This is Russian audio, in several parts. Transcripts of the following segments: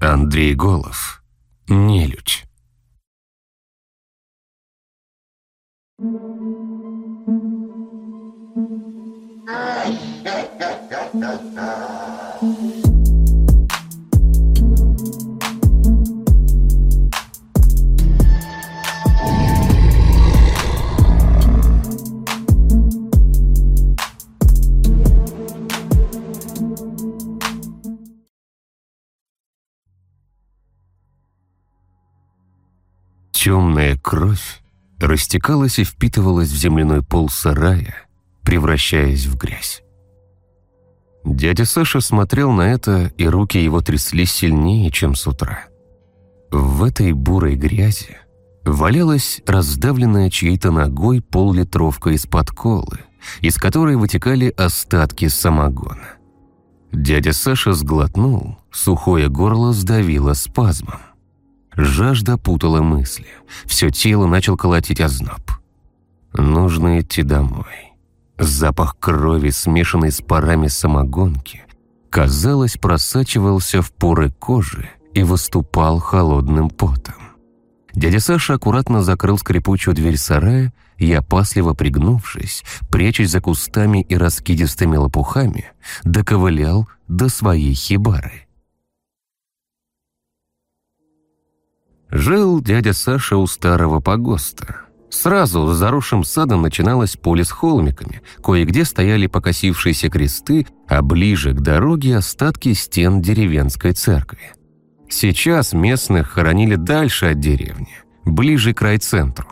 Андрей Голов. Нелюдь. Темная кровь растекалась и впитывалась в земляной пол сарая, превращаясь в грязь. Дядя Саша смотрел на это, и руки его тряслись сильнее, чем с утра. В этой бурой грязи валялась раздавленная чьей-то ногой поллитровка из-под колы, из которой вытекали остатки самогона. Дядя Саша сглотнул, сухое горло сдавило спазмом. Жажда путала мысли. Все тело начал колотить озноб. Нужно идти домой. Запах крови, смешанный с парами самогонки, казалось, просачивался в поры кожи и выступал холодным потом. Дядя Саша аккуратно закрыл скрипучую дверь сарая и, опасливо пригнувшись, прячась за кустами и раскидистыми лопухами, доковылял до своей хибары. Жил дядя Саша у старого погоста. Сразу за заросшим садом начиналось поле с холмиками, кое-где стояли покосившиеся кресты, а ближе к дороге остатки стен деревенской церкви. Сейчас местных хоронили дальше от деревни, ближе к райцентру.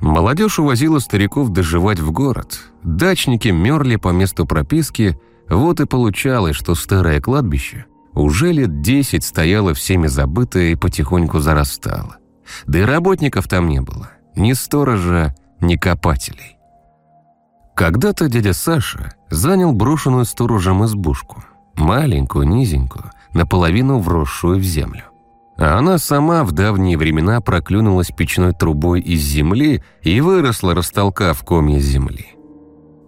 Молодежь увозила стариков доживать в город, дачники мерли по месту прописки, вот и получалось, что старое кладбище уже лет десять стояло всеми забытое и потихоньку зарастало. Да и работников там не было, ни сторожа, ни копателей. Когда-то дядя Саша занял брошенную сторожем избушку, маленькую, низенькую, наполовину вросшую в землю. А она сама в давние времена проклюнулась печной трубой из земли и выросла, растолкав комья земли.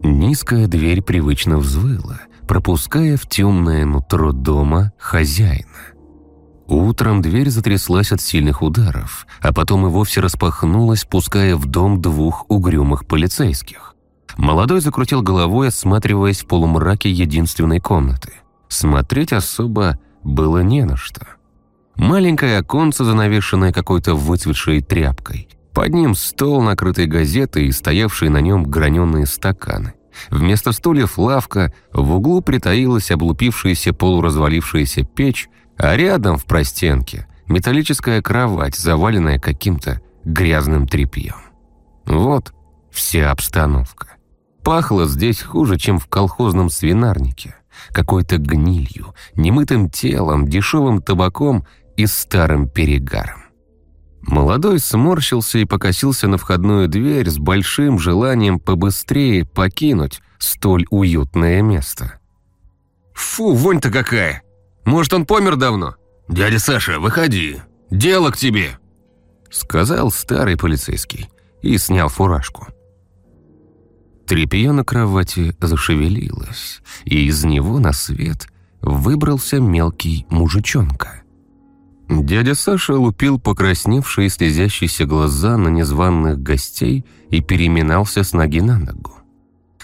Низкая дверь привычно взвыла, пропуская в темное нутро дома хозяина. Утром дверь затряслась от сильных ударов, а потом и вовсе распахнулась, пуская в дом двух угрюмых полицейских. Молодой закрутил головой, осматриваясь в полумраке единственной комнаты. Смотреть особо было не на что. Маленькое оконце, занавешенное какой-то выцветшей тряпкой. Под ним стол, накрытый газетой и стоявшие на нем граненые стаканы. Вместо стульев лавка, в углу притаилась облупившаяся полуразвалившаяся печь, а рядом в простенке металлическая кровать, заваленная каким-то грязным тряпьем. Вот вся обстановка. Пахло здесь хуже, чем в колхозном свинарнике. Какой-то гнилью, немытым телом, дешевым табаком и старым перегаром. Молодой сморщился и покосился на входную дверь с большим желанием побыстрее покинуть столь уютное место. «Фу, вонь-то какая! Может, он помер давно? Дядя Саша, выходи! Дело к тебе!» Сказал старый полицейский и снял фуражку. Трепье на кровати зашевелилось, и из него на свет выбрался мелкий мужичонка. Дядя Саша лупил покрасневшие слезящиеся глаза на незваных гостей и переминался с ноги на ногу.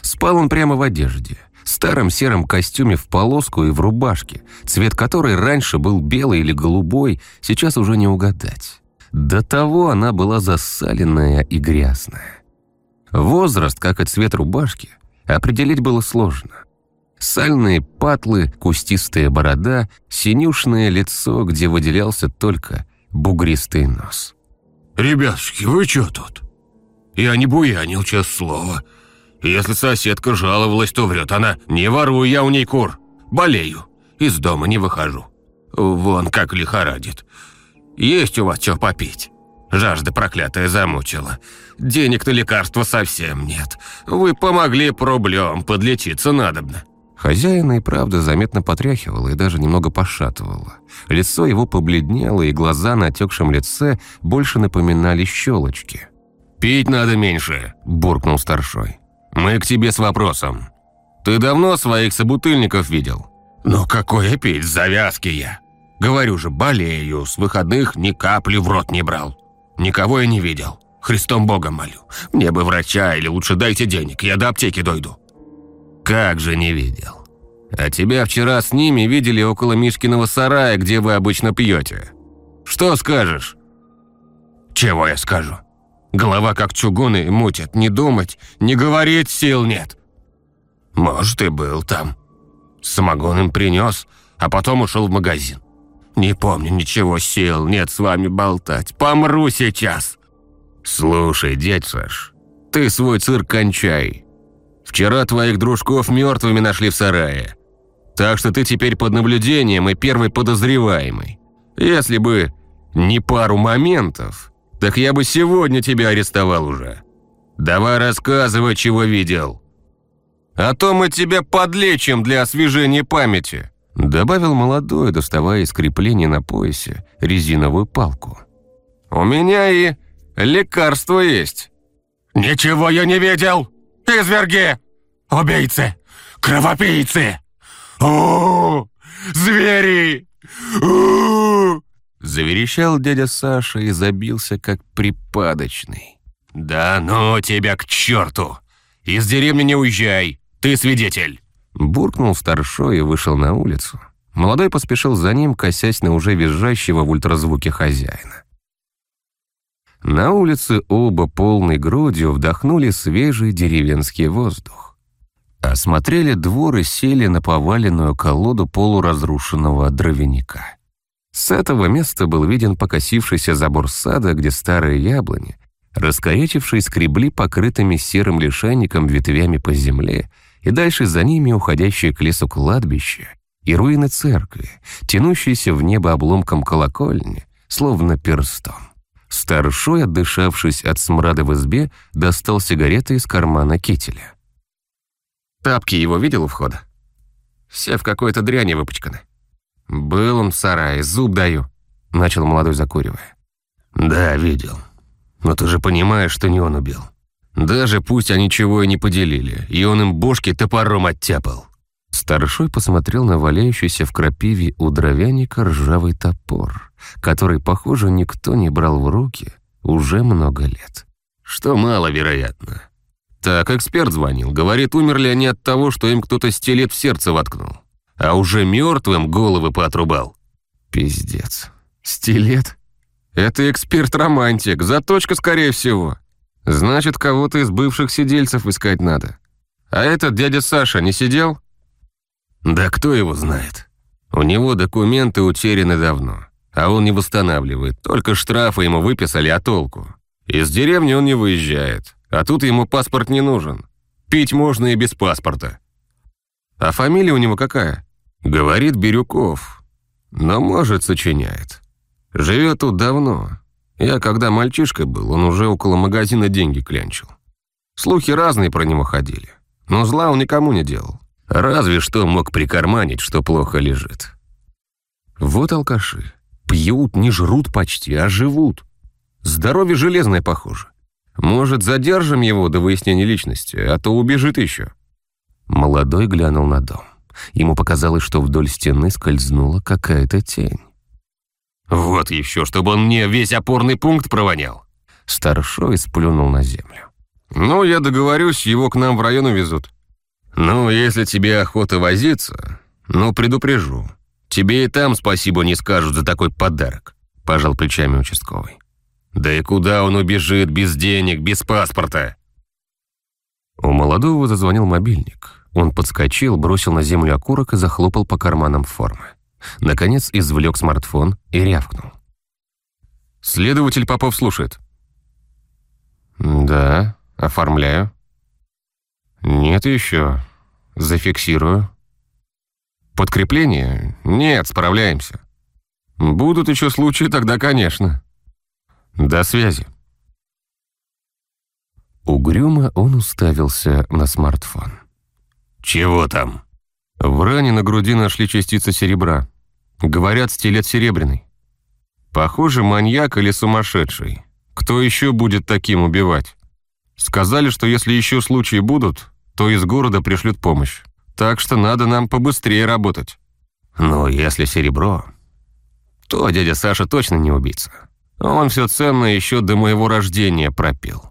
Спал он прямо в одежде, старом сером костюме в полоску и в рубашке, цвет которой раньше был белый или голубой, сейчас уже не угадать. До того она была засаленная и грязная. Возраст, как и цвет рубашки, определить было сложно. Сальные патлы, кустистая борода, синюшное лицо, где выделялся только бугристый нос. «Ребятушки, вы чё тут? Я не буянил, честное слово. Если соседка жаловалась, то врет она. Не ворую я у ней кур. Болею. Из дома не выхожу. Вон как лихорадит. Есть у вас что попить?» Жажда проклятая замучила. Денег на лекарства совсем нет. Вы помогли проблем, подлечиться надобно. Хозяина и правда заметно потряхивало и даже немного пошатывало. Лицо его побледнело, и глаза на отекшем лице больше напоминали щелочки. «Пить надо меньше», – буркнул старшой. «Мы к тебе с вопросом. Ты давно своих собутыльников видел?» «Ну какое пить, завязки я!» Говорю же, болею, с выходных ни капли в рот не брал. Никого я не видел. Христом Богом молю. Мне бы врача или лучше дайте денег, я до аптеки дойду». «Как же не видел? А тебя вчера с ними видели около Мишкиного сарая, где вы обычно пьете. Что скажешь?» «Чего я скажу? Голова как чугуны мутит, не думать, не говорить сил нет». «Может, и был там. Самогон им принес, а потом ушел в магазин. Не помню ничего, сил нет с вами болтать. Помру сейчас!» «Слушай, дядь Саш, ты свой цирк кончай. Вчера твоих дружков мертвыми нашли в сарае. Так что ты теперь под наблюдением и первый подозреваемый. Если бы не пару моментов, так я бы сегодня тебя арестовал уже. Давай рассказывай, чего видел». «А то мы тебя подлечим для освежения памяти», добавил молодой, доставая из крепления на поясе резиновую палку. «У меня и лекарство есть». «Ничего я не видел! Изверги! Убийцы! Кровопийцы! у, Звери! -у Заверещал дядя Саша и забился, как припадочный. «Да ну тебя к черту! Из деревни не уезжай! Ты свидетель!» Буркнул старшой и вышел на улицу. Молодой поспешил за ним, косясь на уже визжащего в ультразвуке хозяина. На улице оба полной грудью вдохнули свежий деревенский воздух. Осмотрели двор и сели на поваленную колоду полуразрушенного дровяника. С этого места был виден покосившийся забор сада, где старые яблони, раскорячившие, скребли покрытыми серым лишайником ветвями по земле, и дальше за ними уходящее к лесу кладбище и руины церкви, тянущиеся в небо обломком колокольни, словно перстом. Старшой, отдышавшись от смрада в избе, достал сигареты из кармана кителя. «Тапки его видел у входа? Все в какой-то дряни выпачканы. Был он в сарае, зуб даю», — начал молодой закуривая. «Да, видел. Но ты же понимаешь, что не он убил. Даже пусть они чего и не поделили, и он им бошки топором оттяпал». Старшой посмотрел на валяющийся в крапиве у дровяника ржавый топор, который, похоже, никто не брал в руки уже много лет. Что маловероятно. Так, эксперт звонил. Говорит, умерли они от того, что им кто-то стилет в сердце воткнул. А уже мертвым головы поотрубал. Пиздец. Стилет? Это эксперт-романтик, заточка, скорее всего. Значит, кого-то из бывших сидельцев искать надо. А этот дядя Саша не сидел? Да кто его знает. У него документы утеряны давно, а он не восстанавливает. Только штрафы ему выписали, а толку? Из деревни он не выезжает, а тут ему паспорт не нужен. Пить можно и без паспорта. А фамилия у него какая? Говорит Бирюков, но, может, сочиняет. Живет тут давно. Я, когда мальчишкой был, он уже около магазина деньги клянчил. Слухи разные про него ходили, но зла он никому не делал. Разве что мог прикарманить, что плохо лежит. Вот алкаши. Пьют, не жрут почти, а живут. Здоровье железное, похоже. Может, задержим его до выяснения личности, а то убежит еще. Молодой глянул на дом. Ему показалось, что вдоль стены скользнула какая-то тень. «Вот еще, чтобы он мне весь опорный пункт провонял!» Старшой сплюнул на землю. «Ну, я договорюсь, его к нам в район увезут. «Ну, если тебе охота возиться, ну, предупрежу. Тебе и там спасибо не скажут за такой подарок», – пожал плечами участковый. «Да и куда он убежит без денег, без паспорта?» У молодого зазвонил мобильник. Он подскочил, бросил на землю окурок и захлопал по карманам формы. Наконец извлек смартфон и рявкнул. «Следователь Попов слушает». «Да, оформляю». «Нет еще. Зафиксирую». «Подкрепление? Нет, справляемся. Будут еще случаи, тогда, конечно. До связи». Угрюмо он уставился на смартфон. «Чего там?» В ране на груди нашли частицы серебра. Говорят, стилет серебряный. Похоже, маньяк или сумасшедший. Кто еще будет таким убивать? Сказали, что если еще случаи будут, то из города пришлют помощь. Так что надо нам побыстрее работать. Но если серебро... то дядя Саша точно не убийца. Он все ценное еще до моего рождения пропил.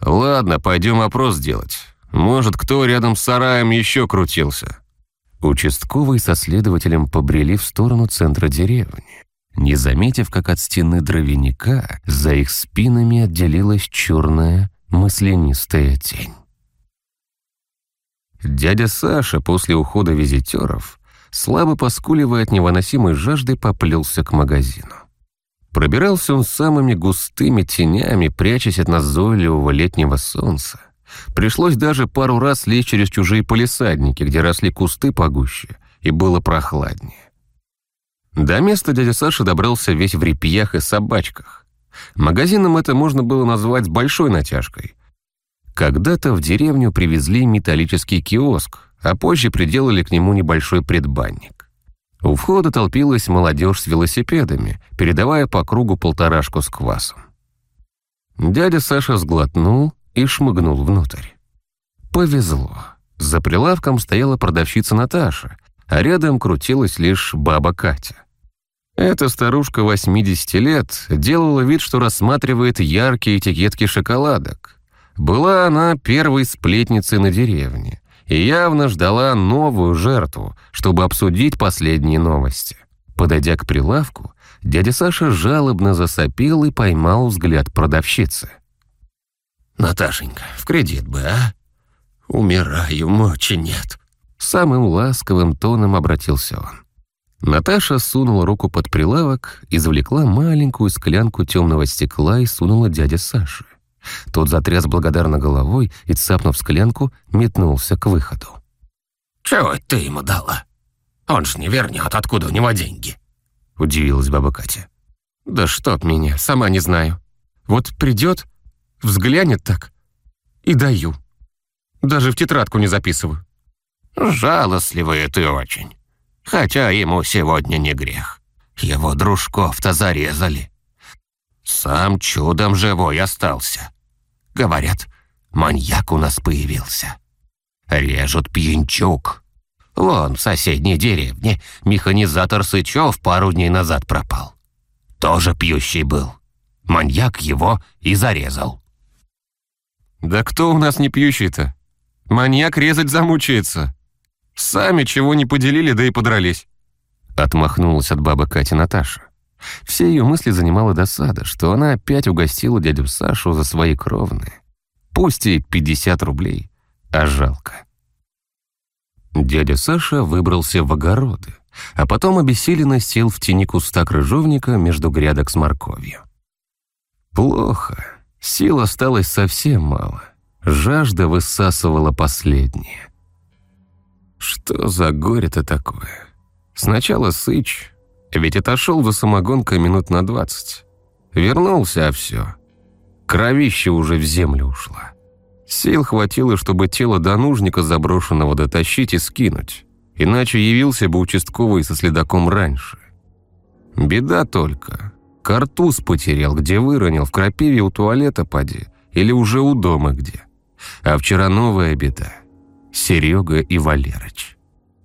Ладно, пойдем опрос делать. Может, кто рядом с сараем еще крутился. Участковый со следователем побрели в сторону центра деревни, не заметив, как от стены дровяника за их спинами отделилась черная маслянистая тень. Дядя Саша после ухода визитеров, слабо поскуливая от невыносимой жажды, поплелся к магазину. Пробирался он самыми густыми тенями, прячась от назойливого летнего солнца. Пришлось даже пару раз лезть через чужие полисадники, где росли кусты погуще, и было прохладнее. До места дядя Саша добрался весь в репьях и собачках. Магазином это можно было назвать большой натяжкой. Когда-то в деревню привезли металлический киоск, а позже приделали к нему небольшой предбанник. У входа толпилась молодежь с велосипедами, передавая по кругу полторашку с квасом. Дядя Саша сглотнул и шмыгнул внутрь. Повезло. За прилавком стояла продавщица Наташа, а рядом крутилась лишь баба Катя. Эта старушка 80 лет делала вид, что рассматривает яркие этикетки шоколадок. Была она первой сплетницей на деревне и явно ждала новую жертву, чтобы обсудить последние новости. Подойдя к прилавку, дядя Саша жалобно засопел и поймал взгляд продавщицы. «Наташенька, в кредит бы, а? Умираю, мочи нет». Самым ласковым тоном обратился он. Наташа сунула руку под прилавок, извлекла маленькую склянку темного стекла и сунула дяде Саше. Тот затряс благодарно головой и, цапнув склянку, метнулся к выходу. «Чего ты ему дала? Он ж не вернет, откуда у него деньги?» — удивилась баба Катя. «Да чтоб меня, сама не знаю. Вот придет, взглянет так и даю. Даже в тетрадку не записываю». «Жалостливая ты очень. Хотя ему сегодня не грех. Его дружков-то зарезали. Сам чудом живой остался. Говорят, маньяк у нас появился. Режут пьянчук. Вон в соседней деревне механизатор Сычев пару дней назад пропал. Тоже пьющий был. Маньяк его и зарезал. «Да кто у нас не пьющий-то? Маньяк резать замучается. Сами чего не поделили, да и подрались». Отмахнулась от бабы Кати Наташа. Все ее мысли занимала досада, что она опять угостила дядю Сашу за свои кровные. Пусть и 50 рублей, а жалко. Дядя Саша выбрался в огороды, а потом обессиленно сел в тени куста крыжовника между грядок с морковью. Плохо. Сил осталось совсем мало. Жажда высасывала последнее. Что за горе-то такое? Сначала сыч, ведь отошел за самогонкой минут на двадцать. Вернулся, а все. Кровище уже в землю ушла. Сил хватило, чтобы тело до нужника заброшенного дотащить и скинуть. Иначе явился бы участковый со следаком раньше. Беда только. Картуз потерял, где выронил, в крапиве у туалета поди, или уже у дома где. А вчера новая беда. Серега и Валерыч.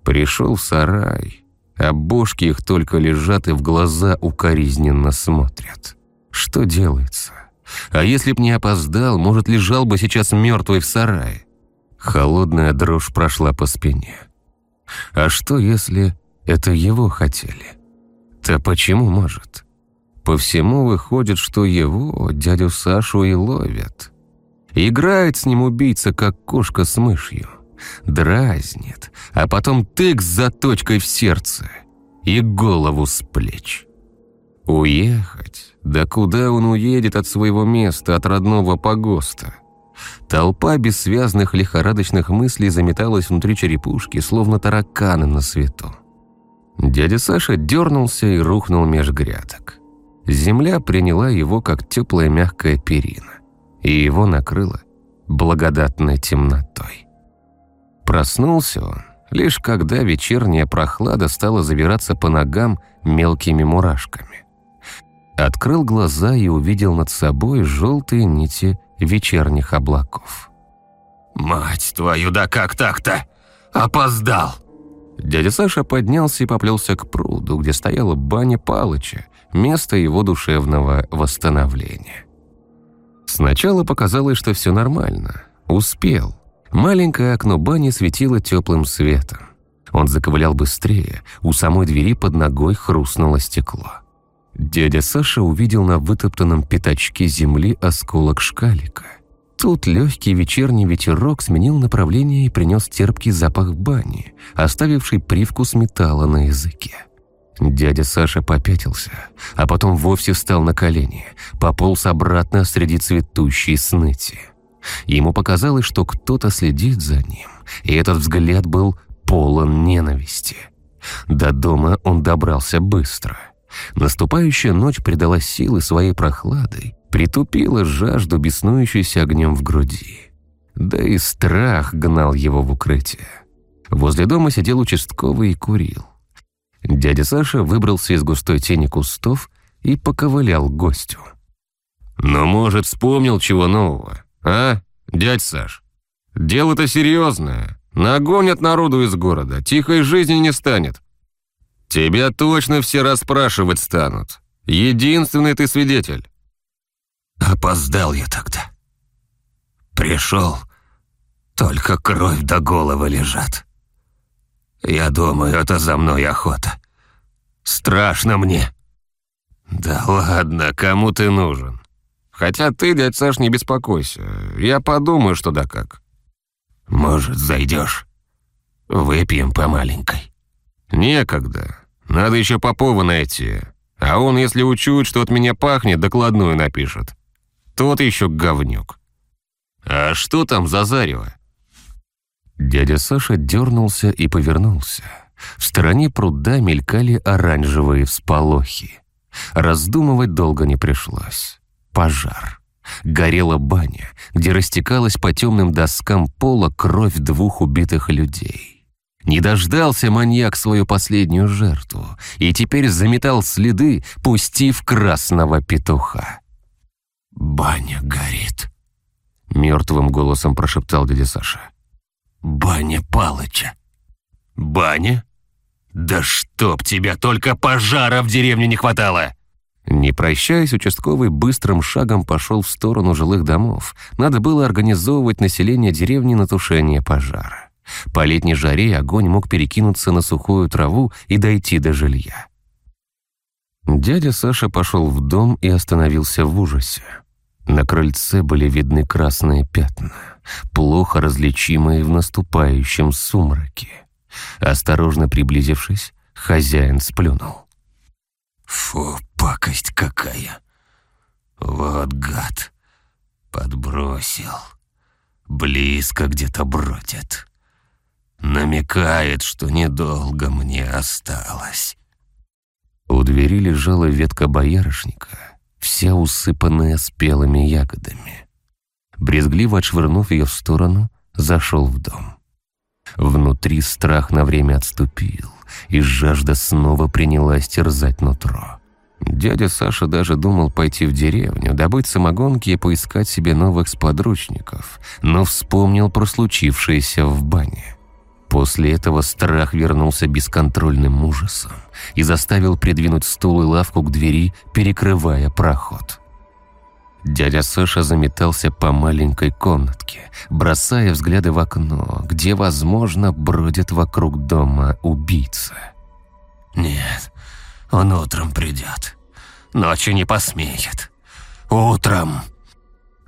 Пришел в сарай, а бошки их только лежат и в глаза укоризненно смотрят. Что делается? А если б не опоздал, может, лежал бы сейчас мертвый в сарае. Холодная дрожь прошла по спине. А что, если это его хотели? Да почему может? По всему выходит, что его, дядю Сашу, и ловят. Играет с ним убийца, как кошка с мышью дразнит, а потом тык с заточкой в сердце и голову с плеч. Уехать? Да куда он уедет от своего места, от родного погоста? Толпа бессвязных лихорадочных мыслей заметалась внутри черепушки, словно тараканы на свету. Дядя Саша дернулся и рухнул меж грядок. Земля приняла его, как теплая мягкая перина, и его накрыла благодатной темнотой. Проснулся он, лишь когда вечерняя прохлада стала забираться по ногам мелкими мурашками. Открыл глаза и увидел над собой желтые нити вечерних облаков. «Мать твою, да как так-то? Опоздал!» Дядя Саша поднялся и поплелся к пруду, где стояла баня Палыча, место его душевного восстановления. Сначала показалось, что все нормально. Успел. Маленькое окно бани светило теплым светом. Он заковылял быстрее, у самой двери под ногой хрустнуло стекло. Дядя Саша увидел на вытоптанном пятачке земли осколок шкалика. Тут легкий вечерний ветерок сменил направление и принес терпкий запах бани, оставивший привкус металла на языке. Дядя Саша попятился, а потом вовсе встал на колени, пополз обратно среди цветущей сныти. Ему показалось, что кто-то следит за ним, и этот взгляд был полон ненависти. До дома он добрался быстро. Наступающая ночь придала силы своей прохладой, притупила жажду, беснующуюся огнем в груди. Да и страх гнал его в укрытие. Возле дома сидел участковый и курил. Дядя Саша выбрался из густой тени кустов и поковылял к гостю. «Ну, может, вспомнил чего нового, а, дядь Саш? Дело-то серьезное. Нагонят народу из города, тихой жизни не станет. Тебя точно все расспрашивать станут. Единственный ты свидетель». Опоздал я тогда. Пришел, только кровь до головы лежат. Я думаю, это за мной охота. Страшно мне. Да ладно, кому ты нужен? Хотя ты, дядь Саш, не беспокойся. Я подумаю, что да как. Может, зайдешь? Выпьем по маленькой. Некогда. Надо еще Попова найти. А он, если учует, что от меня пахнет, докладную напишет. Тот еще говнюк. А что там за зарево? Дядя Саша дернулся и повернулся. В стороне пруда мелькали оранжевые всполохи. Раздумывать долго не пришлось. Пожар. Горела баня, где растекалась по темным доскам пола кровь двух убитых людей. Не дождался маньяк свою последнюю жертву и теперь заметал следы, пустив красного петуха. «Баня горит», — мертвым голосом прошептал дядя Саша. «Баня Палыча». «Баня? Да чтоб тебя, только пожара в деревне не хватало!» Не прощаясь, участковый быстрым шагом пошел в сторону жилых домов. Надо было организовывать население деревни на тушение пожара. По летней жаре огонь мог перекинуться на сухую траву и дойти до жилья. Дядя Саша пошел в дом и остановился в ужасе. На крыльце были видны красные пятна, плохо различимые в наступающем сумраке. Осторожно приблизившись, хозяин сплюнул. «Фу, пакость какая! Вот гад! Подбросил. Близко где-то бродит. Намекает, что недолго мне осталось». У двери лежала ветка боярышника, вся усыпанная спелыми ягодами. Брезгливо отшвырнув ее в сторону, зашел в дом. Внутри страх на время отступил, и жажда снова принялась терзать нутро. Дядя Саша даже думал пойти в деревню, добыть самогонки и поискать себе новых сподручников, но вспомнил про случившееся в бане. После этого страх вернулся бесконтрольным ужасом и заставил придвинуть стул и лавку к двери, перекрывая проход. Дядя Саша заметался по маленькой комнатке, бросая взгляды в окно, где, возможно, бродит вокруг дома убийца. «Нет, он утром придет. Ночью не посмеет. Утром...»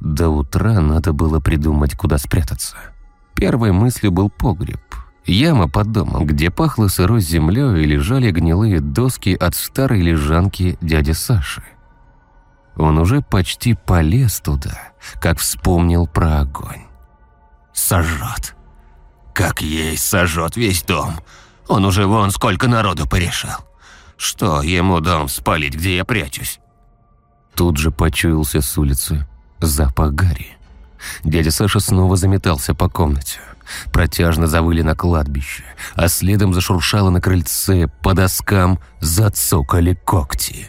До утра надо было придумать, куда спрятаться. Первой мыслью был погреб, Яма под домом, где пахло сырой землей и лежали гнилые доски от старой лежанки дяди Саши. Он уже почти полез туда, как вспомнил про огонь. «Сожжет. Как есть сожжет весь дом. Он уже вон сколько народу порешал. Что ему дом спалить, где я прячусь?» Тут же почуялся с улицы запах гари. Дядя Саша снова заметался по комнате. Протяжно завыли на кладбище, а следом зашуршало на крыльце, по доскам зацокали когти.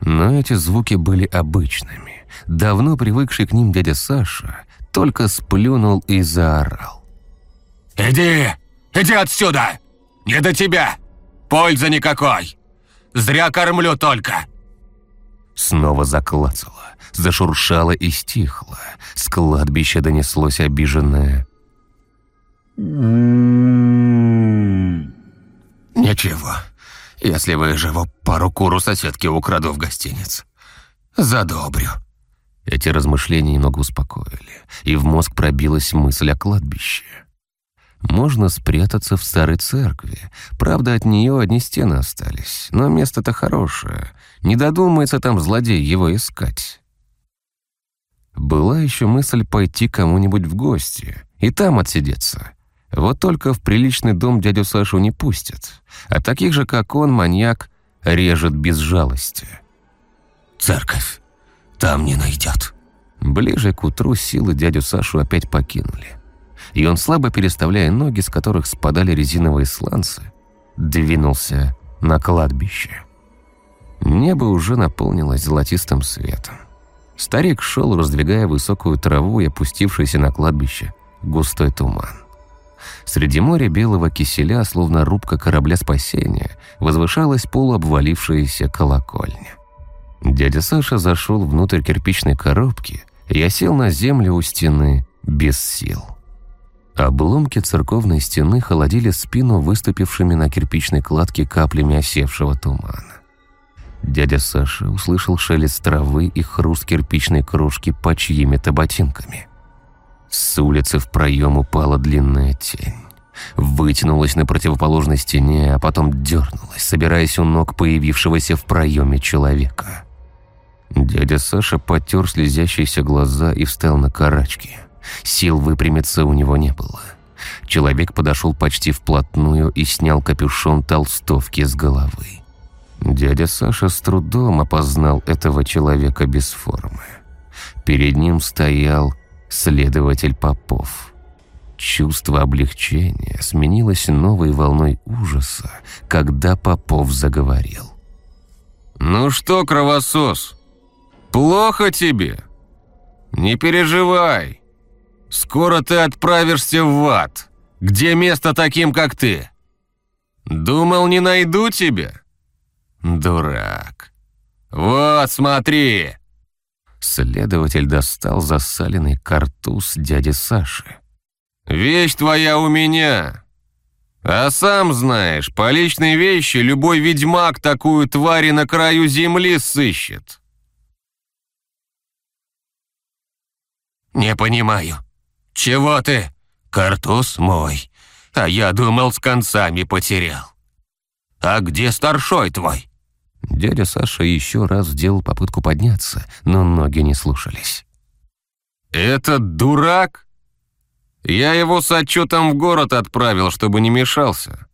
Но эти звуки были обычными. Давно привыкший к ним дядя Саша только сплюнул и заорал. «Иди! Иди отсюда! Не до тебя! Пользы никакой! Зря кормлю только!» Снова заклацало, зашуршало и стихло. С кладбища донеслось обиженное «Ничего, если выживу, пару куру соседки украду в гостиниц. Задобрю». Эти размышления немного успокоили, и в мозг пробилась мысль о кладбище. Можно спрятаться в старой церкви. Правда, от нее одни стены остались, но место-то хорошее. Не додумается там злодей его искать. Была еще мысль пойти кому-нибудь в гости и там отсидеться. Вот только в приличный дом дядю Сашу не пустят, а таких же, как он, маньяк режет без жалости. «Церковь там не найдет». Ближе к утру силы дядю Сашу опять покинули. И он, слабо переставляя ноги, с которых спадали резиновые сланцы, двинулся на кладбище. Небо уже наполнилось золотистым светом. Старик шел, раздвигая высокую траву и опустившийся на кладбище густой туман. Среди моря белого киселя, словно рубка корабля спасения, возвышалась полуобвалившаяся колокольня. Дядя Саша зашел внутрь кирпичной коробки и осел на землю у стены без сил. Обломки церковной стены холодили спину выступившими на кирпичной кладке каплями осевшего тумана. Дядя Саша услышал шелест травы и хруст кирпичной крошки по чьими-то ботинками. С улицы в проем упала длинная тень. Вытянулась на противоположной стене, а потом дернулась, собираясь у ног появившегося в проеме человека. Дядя Саша потер слезящиеся глаза и встал на карачки. Сил выпрямиться у него не было. Человек подошел почти вплотную и снял капюшон толстовки с головы. Дядя Саша с трудом опознал этого человека без формы. Перед ним стоял следователь Попов. Чувство облегчения сменилось новой волной ужаса, когда Попов заговорил. «Ну что, кровосос, плохо тебе? Не переживай. Скоро ты отправишься в ад, где место таким, как ты. Думал, не найду тебя? Дурак. Вот, смотри!» Следователь достал засаленный картуз дяди Саши. «Вещь твоя у меня. А сам знаешь, по личной вещи любой ведьмак такую тварь на краю земли сыщет». «Не понимаю. Чего ты? Картуз мой. А я думал, с концами потерял. А где старшой твой?» Дядя Саша еще раз сделал попытку подняться, но ноги не слушались. «Этот дурак? Я его с отчетом в город отправил, чтобы не мешался.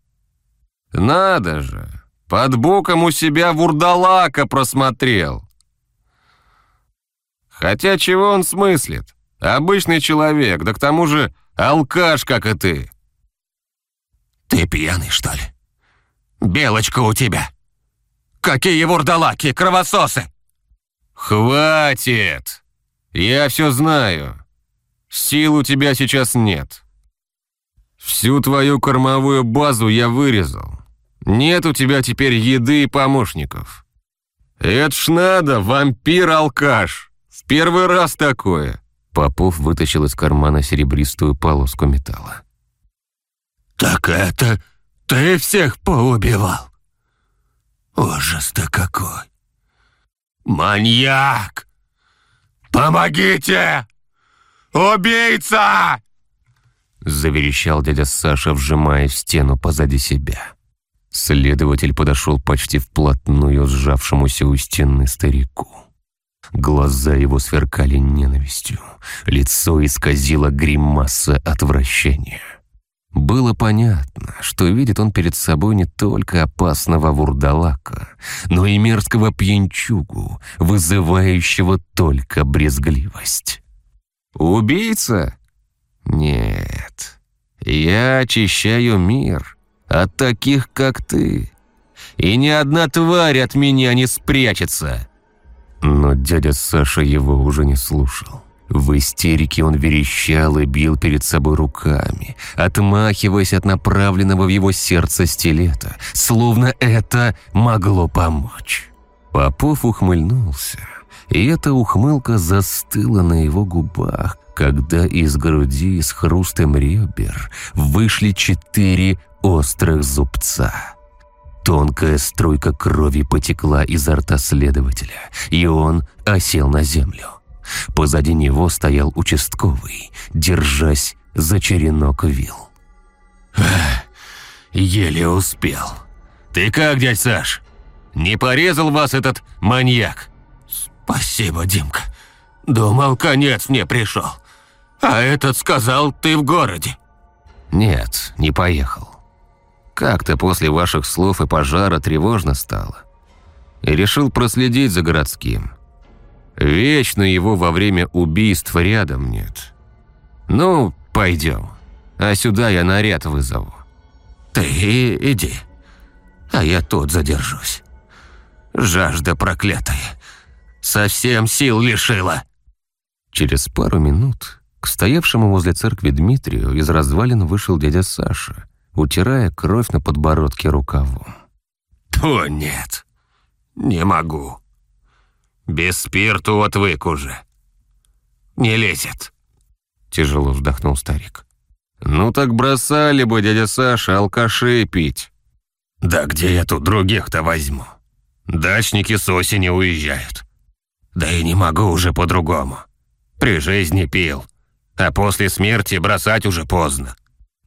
Надо же, под боком у себя вурдалака просмотрел. Хотя чего он смыслит? Обычный человек, да к тому же алкаш, как и ты». «Ты пьяный, что ли? Белочка у тебя!» Какие вурдалаки, кровососы!» «Хватит! Я все знаю. Сил у тебя сейчас нет. Всю твою кормовую базу я вырезал. Нет у тебя теперь еды и помощников. Это ж надо, вампир-алкаш. В первый раз такое». Попов вытащил из кармана серебристую полоску металла. «Так это ты всех поубивал?» Ужас-то какой! Маньяк! Помогите! Убийца! Заверещал дядя Саша, вжимая в стену позади себя. Следователь подошел почти вплотную сжавшемуся у стены старику. Глаза его сверкали ненавистью, лицо исказило гримаса отвращения. Было понятно, что видит он перед собой не только опасного вурдалака, но и мерзкого пьянчугу, вызывающего только брезгливость. «Убийца? Нет. Я очищаю мир от таких, как ты. И ни одна тварь от меня не спрячется». Но дядя Саша его уже не слушал. В истерике он верещал и бил перед собой руками, отмахиваясь от направленного в его сердце стилета, словно это могло помочь. Попов ухмыльнулся, и эта ухмылка застыла на его губах, когда из груди с хрустом ребер вышли четыре острых зубца. Тонкая струйка крови потекла изо рта следователя, и он осел на землю. Позади него стоял участковый, держась за черенок вил. «Еле успел. Ты как, дядь Саш? Не порезал вас этот маньяк?» «Спасибо, Димка. Думал, конец мне пришел. А этот сказал, ты в городе». «Нет, не поехал. Как-то после ваших слов и пожара тревожно стало. И решил проследить за городским. Вечно его во время убийств рядом нет. Ну, пойдем. А сюда я наряд вызову. Ты иди, а я тут задержусь. Жажда проклятая. Совсем сил лишила. Через пару минут к стоявшему возле церкви Дмитрию из развалин вышел дядя Саша, утирая кровь на подбородке рукавом. «То нет, не могу. Без спирту отвык уже. Не лезет». Тяжело вздохнул старик. «Ну так бросали бы, дядя Саша, алкашей пить». «Да где я тут других-то возьму? Дачники с осени уезжают. Да и не могу уже по-другому. При жизни пил, а после смерти бросать уже поздно.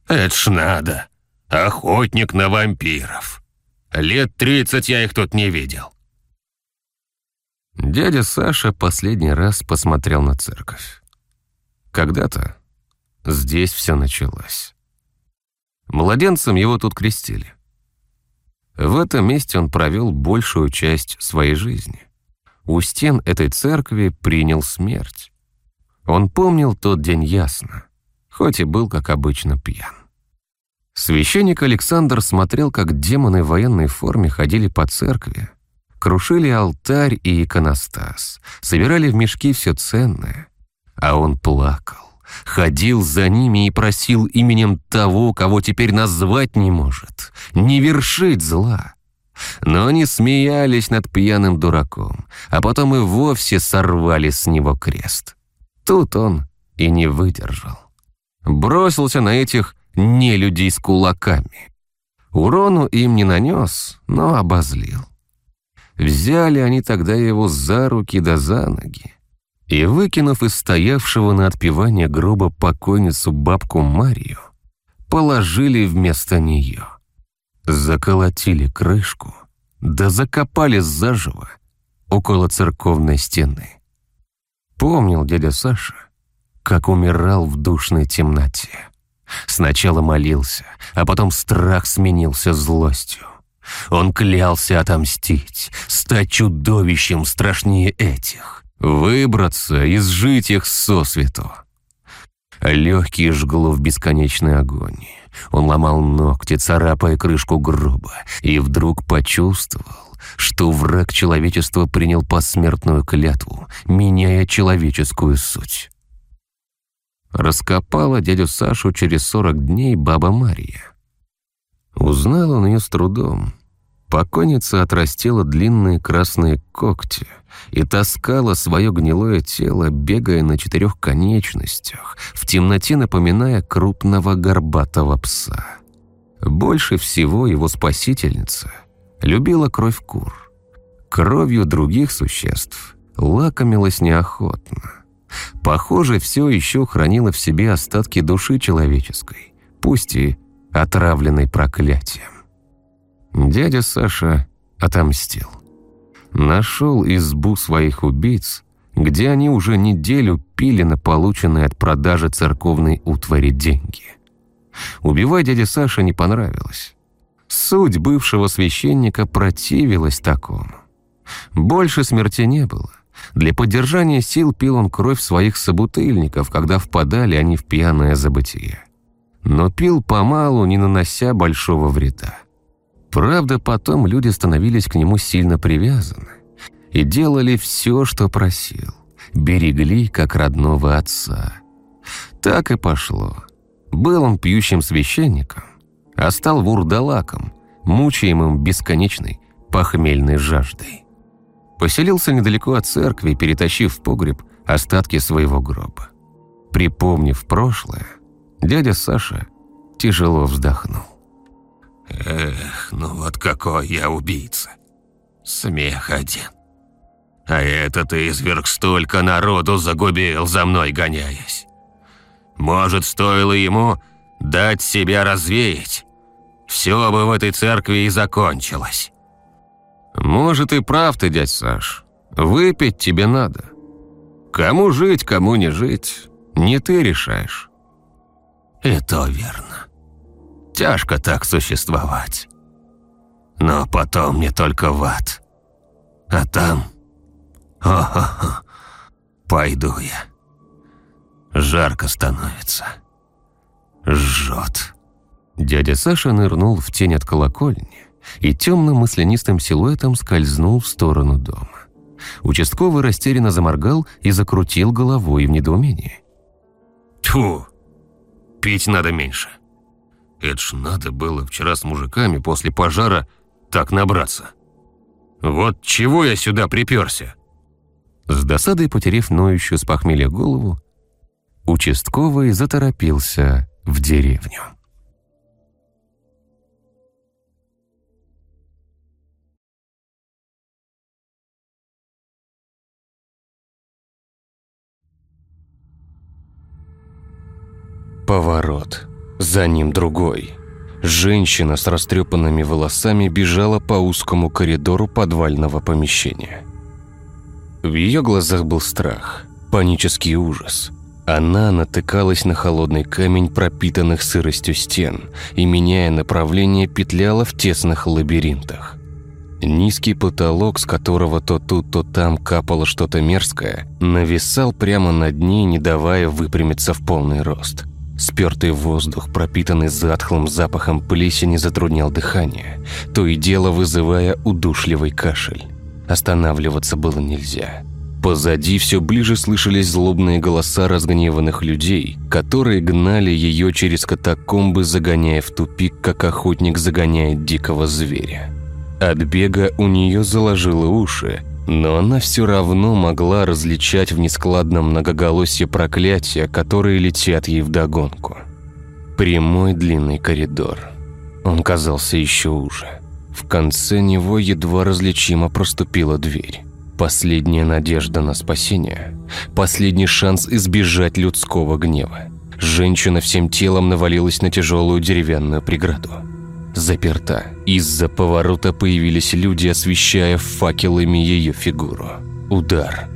Это ж надо. Охотник на вампиров. Лет тридцать я их тут не видел. Дядя Саша последний раз посмотрел на церковь. Когда-то здесь все началось. Младенцем его тут крестили. В этом месте он провел большую часть своей жизни. У стен этой церкви принял смерть. Он помнил тот день ясно, хоть и был, как обычно, пьян. Священник Александр смотрел, как демоны в военной форме ходили по церкви, крушили алтарь и иконостас, собирали в мешки все ценное. А он плакал, ходил за ними и просил именем того, кого теперь назвать не может, не вершить зла. Но они смеялись над пьяным дураком, а потом и вовсе сорвали с него крест. Тут он и не выдержал. Бросился на этих не людей с кулаками. Урону им не нанес, но обозлил. Взяли они тогда его за руки да за ноги и, выкинув из стоявшего на отпевание гроба покойницу бабку Марию, положили вместо нее. Заколотили крышку, да закопали заживо около церковной стены. Помнил дядя Саша, как умирал в душной темноте. Сначала молился, а потом страх сменился злостью. Он клялся отомстить, стать чудовищем страшнее этих, выбраться и сжить их сосвету. Легкие жгло в бесконечной агонии. Он ломал ногти, царапая крышку гроба, и вдруг почувствовал, что враг человечества принял посмертную клятву, меняя человеческую суть раскопала дядю Сашу через сорок дней баба Мария. Узнал он ее с трудом. Покойница отрастила длинные красные когти и таскала свое гнилое тело, бегая на четырех конечностях, в темноте напоминая крупного горбатого пса. Больше всего его спасительница любила кровь кур. Кровью других существ лакомилась неохотно. Похоже, все еще хранило в себе остатки души человеческой, пусть и отравленной проклятием. Дядя Саша отомстил. Нашел избу своих убийц, где они уже неделю пили на полученные от продажи церковной утвари деньги. Убивать дядя Саша не понравилось. Суть бывшего священника противилась такому. Больше смерти не было. Для поддержания сил пил он кровь своих собутыльников, когда впадали они в пьяное забытие. Но пил помалу, не нанося большого вреда. Правда, потом люди становились к нему сильно привязаны и делали все, что просил. берегли как родного отца. Так и пошло. Был он пьющим священником, а стал вурдалаком, мучаемым бесконечной похмельной жаждой. Поселился недалеко от церкви, перетащив в погреб остатки своего гроба. Припомнив прошлое, дядя Саша тяжело вздохнул. Эх, ну вот какой я убийца. Смех один. А этот изверг столько народу загубил, за мной гоняясь. Может, стоило ему дать себя развеять? Все бы в этой церкви и закончилось. Может, и прав ты, дядь Саш. Выпить тебе надо. Кому жить, кому не жить, не ты решаешь. И то верно. Тяжко так существовать. Но потом не только в ад. А там... О -хо -хо. Пойду я. Жарко становится. Жжет. Дядя Саша нырнул в тень от колокольни и темным маслянистым силуэтом скользнул в сторону дома. Участковый растерянно заморгал и закрутил головой в недоумении. Тьфу, пить надо меньше. Это ж надо было вчера с мужиками после пожара так набраться. Вот чего я сюда приперся? С досадой потерев ноющую с похмелья голову, участковый заторопился в деревню. Поворот. За ним другой. Женщина с растрепанными волосами бежала по узкому коридору подвального помещения. В ее глазах был страх, панический ужас. Она натыкалась на холодный камень пропитанных сыростью стен и, меняя направление, петляла в тесных лабиринтах. Низкий потолок, с которого то тут, то там капало что-то мерзкое, нависал прямо над ней, не давая выпрямиться в полный рост – Спертый воздух, пропитанный затхлым запахом плесени, затруднял дыхание, то и дело вызывая удушливый кашель. Останавливаться было нельзя. Позади все ближе слышались злобные голоса разгневанных людей, которые гнали ее через катакомбы, загоняя в тупик, как охотник загоняет дикого зверя. От бега у нее заложило уши, но она все равно могла различать в нескладном многоголосье проклятия, которые летят ей вдогонку. Прямой длинный коридор. Он казался еще уже. В конце него едва различимо проступила дверь. Последняя надежда на спасение. Последний шанс избежать людского гнева. Женщина всем телом навалилась на тяжелую деревянную преграду заперта. Из-за поворота появились люди, освещая факелами ее фигуру. Удар.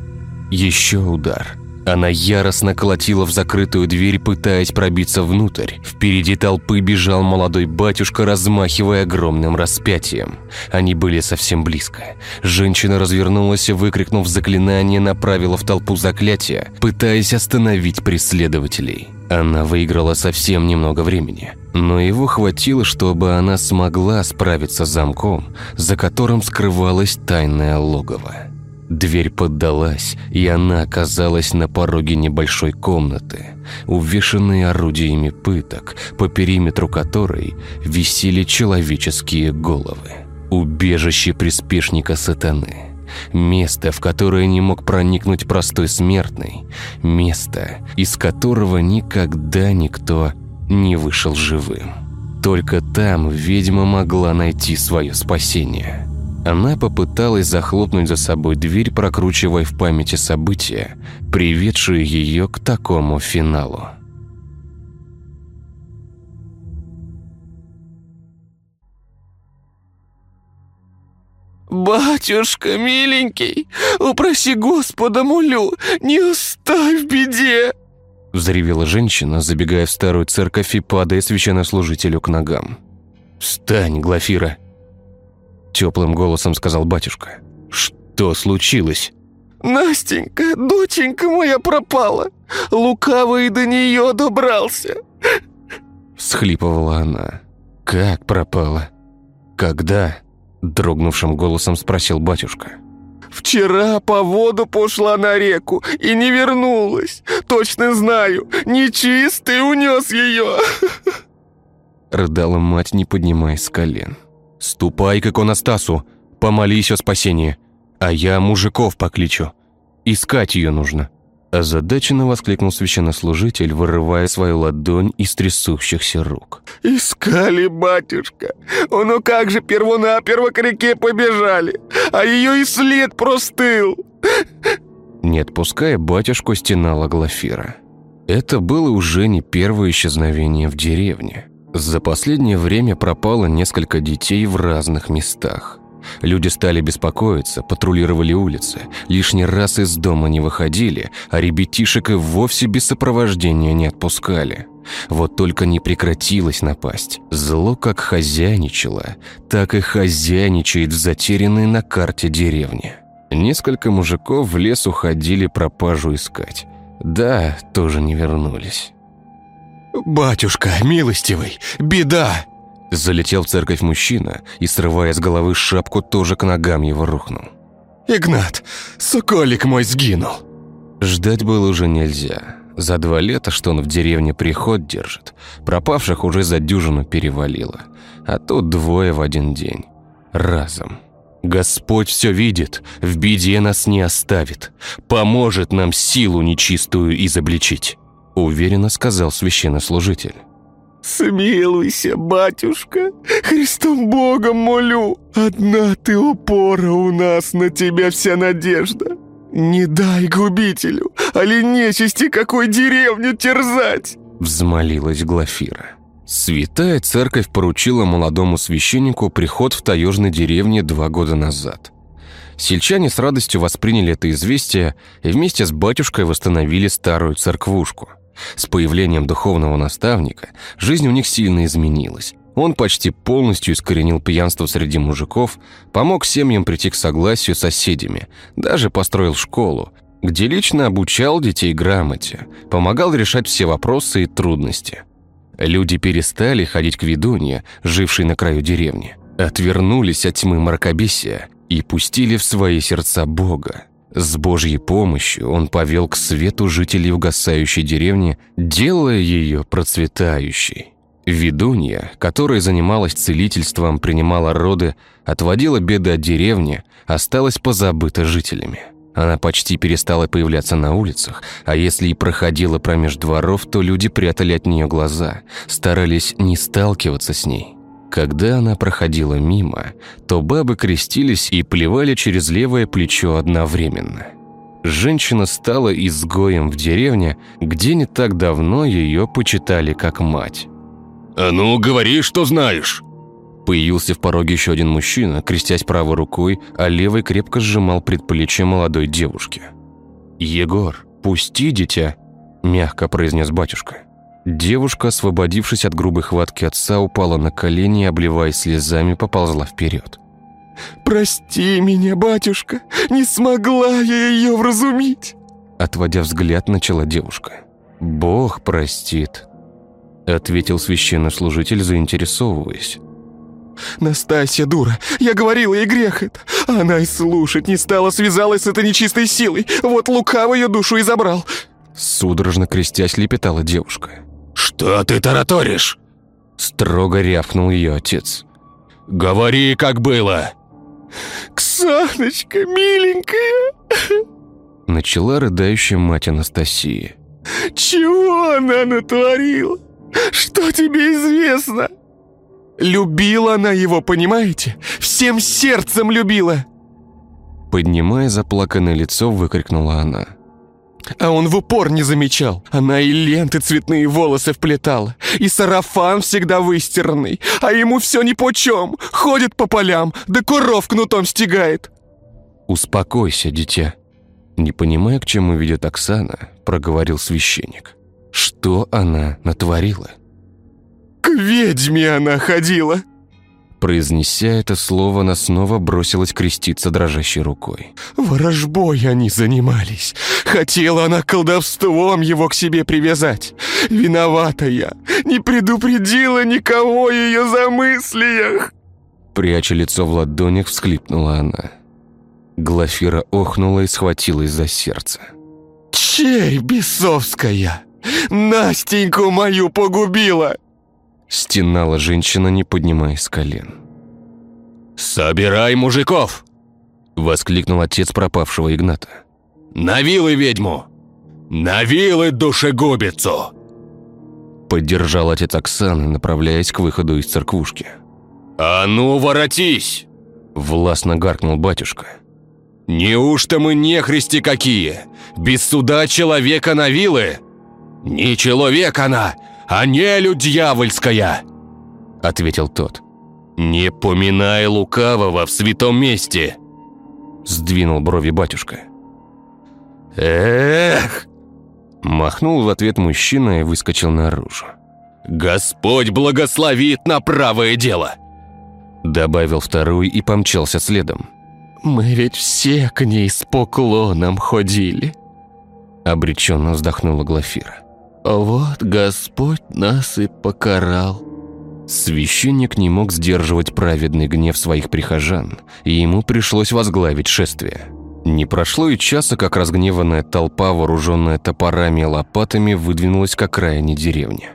Еще удар. Она яростно колотила в закрытую дверь, пытаясь пробиться внутрь. Впереди толпы бежал молодой батюшка, размахивая огромным распятием. Они были совсем близко. Женщина развернулась выкрикнув заклинание, направила в толпу заклятия, пытаясь остановить преследователей. Она выиграла совсем немного времени, но его хватило, чтобы она смогла справиться с замком, за которым скрывалось тайное логово. Дверь поддалась, и она оказалась на пороге небольшой комнаты, увешанной орудиями пыток, по периметру которой висели человеческие головы. Убежище приспешника сатаны. Место, в которое не мог проникнуть простой смертный. Место, из которого никогда никто не вышел живым. Только там ведьма могла найти свое спасение. Она попыталась захлопнуть за собой дверь, прокручивая в памяти события, приведшие ее к такому финалу. «Батюшка, миленький, упроси Господа, молю, не оставь беде!» Взревела женщина, забегая в старую церковь и падая священнослужителю к ногам. «Встань, Глафира!» Теплым голосом сказал батюшка. «Что случилось?» «Настенька, доченька моя пропала! Лукавый до нее добрался!» Схлипывала она. «Как пропала? Когда?» Дрогнувшим голосом спросил батюшка. Вчера по воду пошла на реку и не вернулась. Точно знаю, нечистый унес ее. Рыдала мать, не поднимаясь с колен. «Ступай к иконостасу, помолись о спасении, а я мужиков покличу. Искать ее нужно». Озадаченно воскликнул священнослужитель, вырывая свою ладонь из трясущихся рук. «Искали, батюшка! Ну как же первонаперво к реке побежали, а ее и след простыл!» Не отпуская батюшку, стенала Глафира. Это было уже не первое исчезновение в деревне. За последнее время пропало несколько детей в разных местах. Люди стали беспокоиться, патрулировали улицы, лишний раз из дома не выходили, а ребятишек и вовсе без сопровождения не отпускали. Вот только не прекратилась напасть. Зло как хозяйничало, так и хозяйничает в затерянной на карте деревне. Несколько мужиков в лес уходили пропажу искать. Да, тоже не вернулись. «Батюшка, милостивый, беда!» Залетел в церковь мужчина и, срывая с головы шапку, тоже к ногам его рухнул. «Игнат, соколик мой сгинул!» Ждать было уже нельзя. За два лета, что он в деревне приход держит, пропавших уже за дюжину перевалило. А тут двое в один день. Разом. Господь все видит, в беде нас не оставит. Поможет нам силу нечистую изобличить, уверенно сказал священнослужитель. «Смилуйся, батюшка, Христом Богом молю, одна ты упора у нас, на тебя вся надежда. Не дай губителю, али нечисти какой деревню терзать!» Взмолилась Глафира. Святая церковь поручила молодому священнику приход в таежной деревне два года назад. Сельчане с радостью восприняли это известие и вместе с батюшкой восстановили старую церквушку – с появлением духовного наставника жизнь у них сильно изменилась. Он почти полностью искоренил пьянство среди мужиков, помог семьям прийти к согласию с соседями, даже построил школу, где лично обучал детей грамоте, помогал решать все вопросы и трудности. Люди перестали ходить к ведунье, жившей на краю деревни, отвернулись от тьмы мракобесия и пустили в свои сердца Бога. С Божьей помощью он повел к свету жителей угасающей деревни, делая ее процветающей. Ведунья, которая занималась целительством, принимала роды, отводила беды от деревни, осталась позабыта жителями. Она почти перестала появляться на улицах, а если и проходила промеж дворов, то люди прятали от нее глаза, старались не сталкиваться с ней. Когда она проходила мимо, то бабы крестились и плевали через левое плечо одновременно. Женщина стала изгоем в деревне, где не так давно ее почитали как мать. «А ну, говори, что знаешь!» Появился в пороге еще один мужчина, крестясь правой рукой, а левой крепко сжимал предплечье молодой девушки. «Егор, пусти дитя!» – мягко произнес батюшка. Девушка, освободившись от грубой хватки отца, упала на колени и, обливаясь слезами, поползла вперед. «Прости меня, батюшка, не смогла я ее вразумить!» Отводя взгляд, начала девушка. «Бог простит», — ответил священнослужитель, заинтересовываясь. «Настасья, дура, я говорила ей грех это. Она и слушать не стала, связалась с этой нечистой силой. Вот лукавый ее душу и забрал». Судорожно крестясь, лепетала девушка. «Что ты тараторишь?» Строго рявкнул ее отец. «Говори, как было!» «Ксаночка, миленькая!» Начала рыдающая мать Анастасии. «Чего она натворила? Что тебе известно?» «Любила она его, понимаете? Всем сердцем любила!» Поднимая заплаканное лицо, выкрикнула она. А он в упор не замечал. Она и ленты цветные волосы вплетала, и сарафан всегда выстиранный, а ему все нипочем, ходит по полям, да куров кнутом стегает. «Успокойся, дитя». Не понимая, к чему ведет Оксана, проговорил священник. Что она натворила? «К ведьме она ходила!» Произнеся это слово, она снова бросилась креститься дрожащей рукой. «Ворожбой они занимались. Хотела она колдовством его к себе привязать. Виновата я. Не предупредила никого о ее замыслиях». Пряча лицо в ладонях, всхлипнула она. Глафира охнула и схватилась за сердце. «Черь бесовская! Настеньку мою погубила!» Стенала женщина, не поднимаясь с колен. «Собирай мужиков!» Воскликнул отец пропавшего Игната. «На вилы ведьму! На вилы душегубицу!» Поддержал отец Оксаны, направляясь к выходу из церквушки. «А ну, воротись!» Властно гаркнул батюшка. «Неужто мы не христи какие? Без суда человека на вилы? Не человек она, а нелюдь дьявольская!» Ответил тот. «Не поминай лукавого в святом месте!» Сдвинул брови батюшка. «Эх!» Махнул в ответ мужчина и выскочил наружу. «Господь благословит на правое дело!» Добавил второй и помчался следом. «Мы ведь все к ней с поклоном ходили!» Обреченно вздохнула Глафира. «Вот Господь нас и покарал!» Священник не мог сдерживать праведный гнев своих прихожан, и ему пришлось возглавить шествие. Не прошло и часа, как разгневанная толпа, вооруженная топорами и лопатами, выдвинулась к окраине деревни.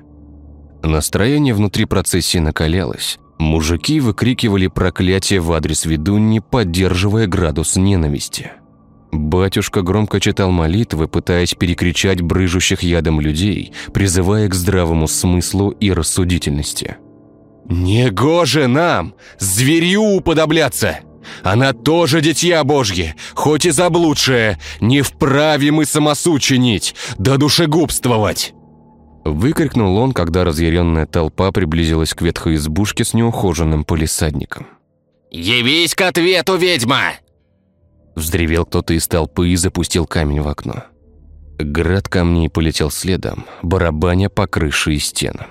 Настроение внутри процессии накалялось. Мужики выкрикивали проклятие в адрес ведуньи, поддерживая градус ненависти. Батюшка громко читал молитвы, пытаясь перекричать брыжущих ядом людей, призывая к здравому смыслу и рассудительности. «Негоже нам, зверю уподобляться! Она тоже дитя Божье, хоть и заблудшая, не вправе мы самосу чинить, да душегубствовать!» Выкрикнул он, когда разъяренная толпа приблизилась к ветхой избушке с неухоженным полисадником. «Явись к ответу, ведьма!» Вздревел кто-то из толпы и запустил камень в окно. Град камней полетел следом, барабаня по крыше и стенам.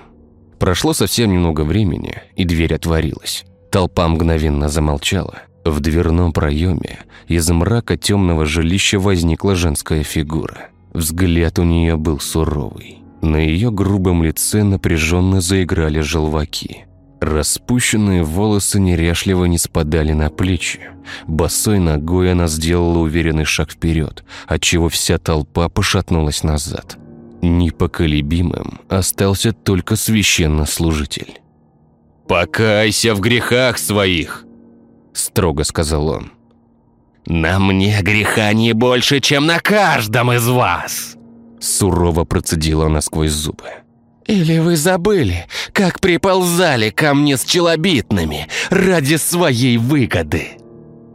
Прошло совсем немного времени, и дверь отворилась. Толпа мгновенно замолчала. В дверном проеме из мрака темного жилища возникла женская фигура. Взгляд у нее был суровый. На ее грубом лице напряженно заиграли желваки. Распущенные волосы неряшливо не спадали на плечи. Босой ногой она сделала уверенный шаг вперед, отчего вся толпа пошатнулась назад. Непоколебимым остался только священнослужитель. «Покайся в грехах своих!» – строго сказал он. «На мне греха не больше, чем на каждом из вас!» Сурово процедила она сквозь зубы. «Или вы забыли, как приползали ко мне с челобитными ради своей выгоды?»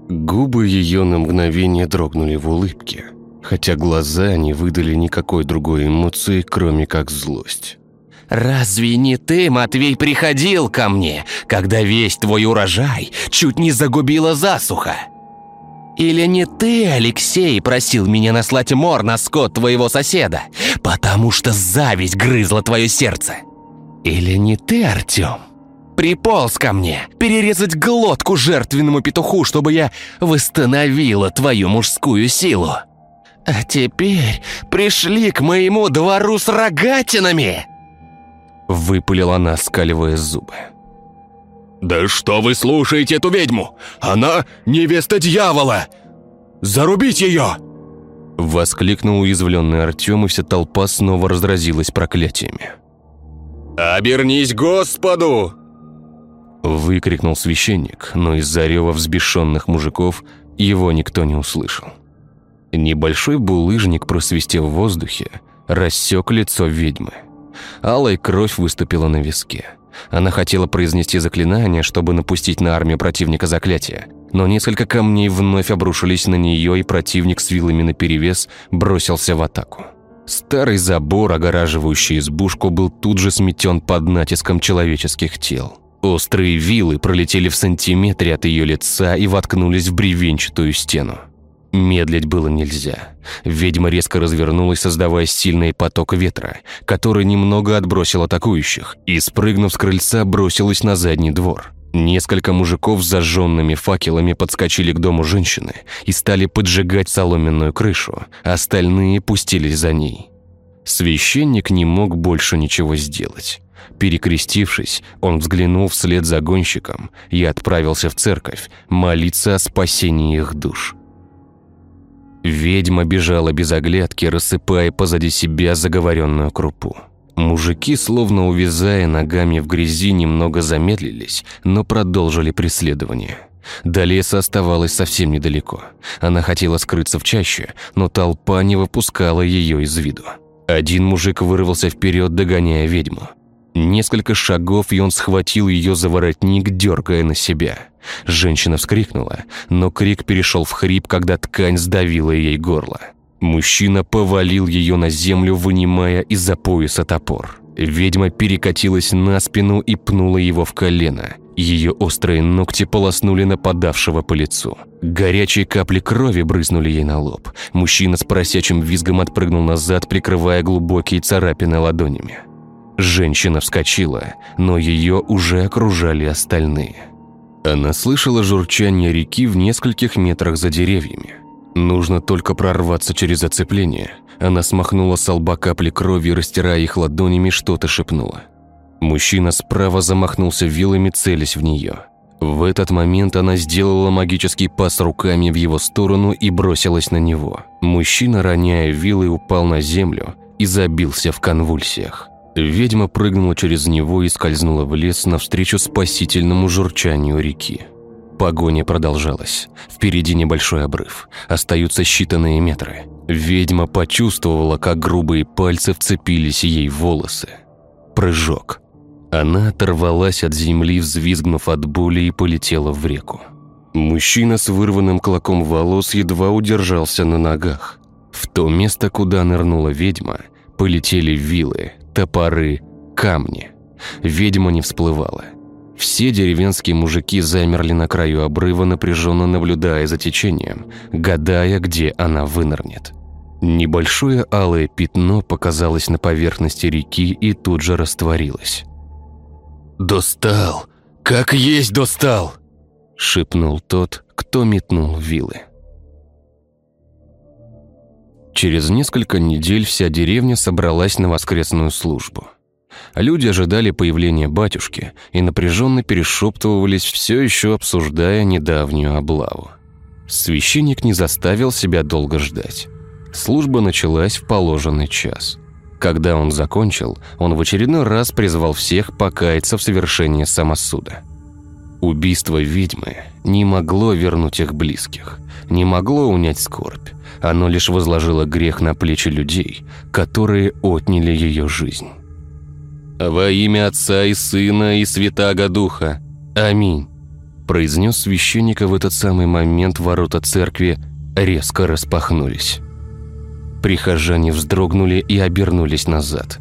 Губы ее на мгновение дрогнули в улыбке – хотя глаза не выдали никакой другой эмоции, кроме как злость. «Разве не ты, Матвей, приходил ко мне, когда весь твой урожай чуть не загубила засуха? Или не ты, Алексей, просил меня наслать мор на скот твоего соседа, потому что зависть грызла твое сердце? Или не ты, Артем, приполз ко мне перерезать глотку жертвенному петуху, чтобы я восстановила твою мужскую силу?» «А теперь пришли к моему двору с рогатинами!» Выпалила она, скаливая зубы. «Да что вы слушаете эту ведьму? Она невеста дьявола! Зарубить ее!» Воскликнул уязвленный Артем, и вся толпа снова разразилась проклятиями. «Обернись Господу!» Выкрикнул священник, но из-за рева взбешенных мужиков его никто не услышал. Небольшой булыжник, просвистев в воздухе, рассек лицо ведьмы. Алая кровь выступила на виске. Она хотела произнести заклинание, чтобы напустить на армию противника заклятие, но несколько камней вновь обрушились на нее, и противник с вилами наперевес бросился в атаку. Старый забор, огораживающий избушку, был тут же сметен под натиском человеческих тел. Острые вилы пролетели в сантиметре от ее лица и воткнулись в бревенчатую стену. Медлить было нельзя. Ведьма резко развернулась, создавая сильный поток ветра, который немного отбросил атакующих, и, спрыгнув с крыльца, бросилась на задний двор. Несколько мужиков с зажженными факелами подскочили к дому женщины и стали поджигать соломенную крышу, остальные пустились за ней. Священник не мог больше ничего сделать. Перекрестившись, он взглянул вслед за гонщиком и отправился в церковь молиться о спасении их душ. Ведьма бежала без оглядки, рассыпая позади себя заговоренную крупу. Мужики, словно увязая ногами в грязи, немного замедлились, но продолжили преследование. До леса оставалось совсем недалеко. Она хотела скрыться в чаще, но толпа не выпускала ее из виду. Один мужик вырвался вперед, догоняя ведьму. Несколько шагов, и он схватил ее за воротник, дергая на себя. Женщина вскрикнула, но крик перешел в хрип, когда ткань сдавила ей горло. Мужчина повалил ее на землю, вынимая из-за пояса топор. Ведьма перекатилась на спину и пнула его в колено. Ее острые ногти полоснули нападавшего по лицу. Горячие капли крови брызнули ей на лоб. Мужчина с поросячим визгом отпрыгнул назад, прикрывая глубокие царапины ладонями. Женщина вскочила, но ее уже окружали остальные. Она слышала журчание реки в нескольких метрах за деревьями. Нужно только прорваться через оцепление. Она смахнула с лба капли крови, растирая их ладонями, что-то шепнула. Мужчина справа замахнулся вилами, целясь в нее. В этот момент она сделала магический пас руками в его сторону и бросилась на него. Мужчина, роняя вилы, упал на землю и забился в конвульсиях. Ведьма прыгнула через него и скользнула в лес навстречу спасительному журчанию реки. Погоня продолжалась. Впереди небольшой обрыв. Остаются считанные метры. Ведьма почувствовала, как грубые пальцы вцепились ей в волосы. Прыжок. Она оторвалась от земли, взвизгнув от боли и полетела в реку. Мужчина с вырванным клоком волос едва удержался на ногах. В то место, куда нырнула ведьма, полетели вилы, топоры, камни. Ведьма не всплывала. Все деревенские мужики замерли на краю обрыва, напряженно наблюдая за течением, гадая, где она вынырнет. Небольшое алое пятно показалось на поверхности реки и тут же растворилось. «Достал! Как есть достал!» – шепнул тот, кто метнул вилы. Через несколько недель вся деревня собралась на воскресную службу – Люди ожидали появления батюшки и напряженно перешептывались, все еще обсуждая недавнюю облаву. Священник не заставил себя долго ждать. Служба началась в положенный час. Когда он закончил, он в очередной раз призвал всех покаяться в совершении самосуда. Убийство ведьмы не могло вернуть их близких, не могло унять скорбь. Оно лишь возложило грех на плечи людей, которые отняли ее жизнь. «Во имя Отца и Сына и Святаго Духа. Аминь», произнес священника в этот самый момент ворота церкви резко распахнулись. Прихожане вздрогнули и обернулись назад.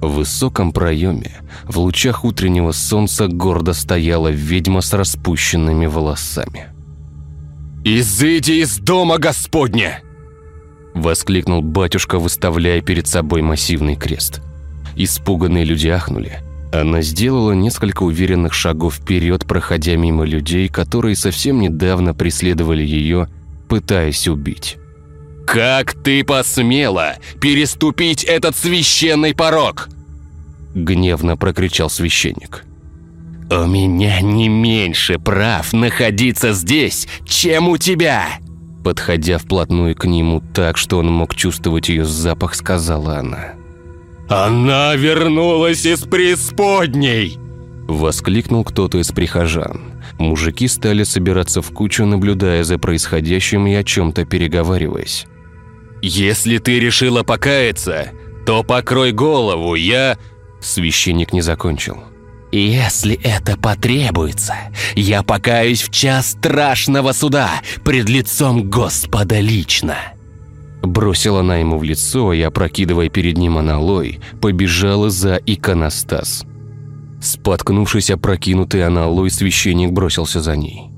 В высоком проеме, в лучах утреннего солнца гордо стояла ведьма с распущенными волосами. «Изыди из дома Господня!» Воскликнул батюшка, выставляя перед собой массивный крест. Испуганные люди ахнули. Она сделала несколько уверенных шагов вперед, проходя мимо людей, которые совсем недавно преследовали ее, пытаясь убить. «Как ты посмела переступить этот священный порог?» Гневно прокричал священник. «У меня не меньше прав находиться здесь, чем у тебя!» Подходя вплотную к нему так, что он мог чувствовать ее запах, сказала она. «Она вернулась из преисподней!» Воскликнул кто-то из прихожан. Мужики стали собираться в кучу, наблюдая за происходящим и о чем-то переговариваясь. «Если ты решила покаяться, то покрой голову, я...» Священник не закончил. «Если это потребуется, я покаюсь в час страшного суда пред лицом Господа лично». Бросила она ему в лицо и, опрокидывая перед ним аналой, побежала за иконостас. Споткнувшись опрокинутый аналой, священник бросился за ней.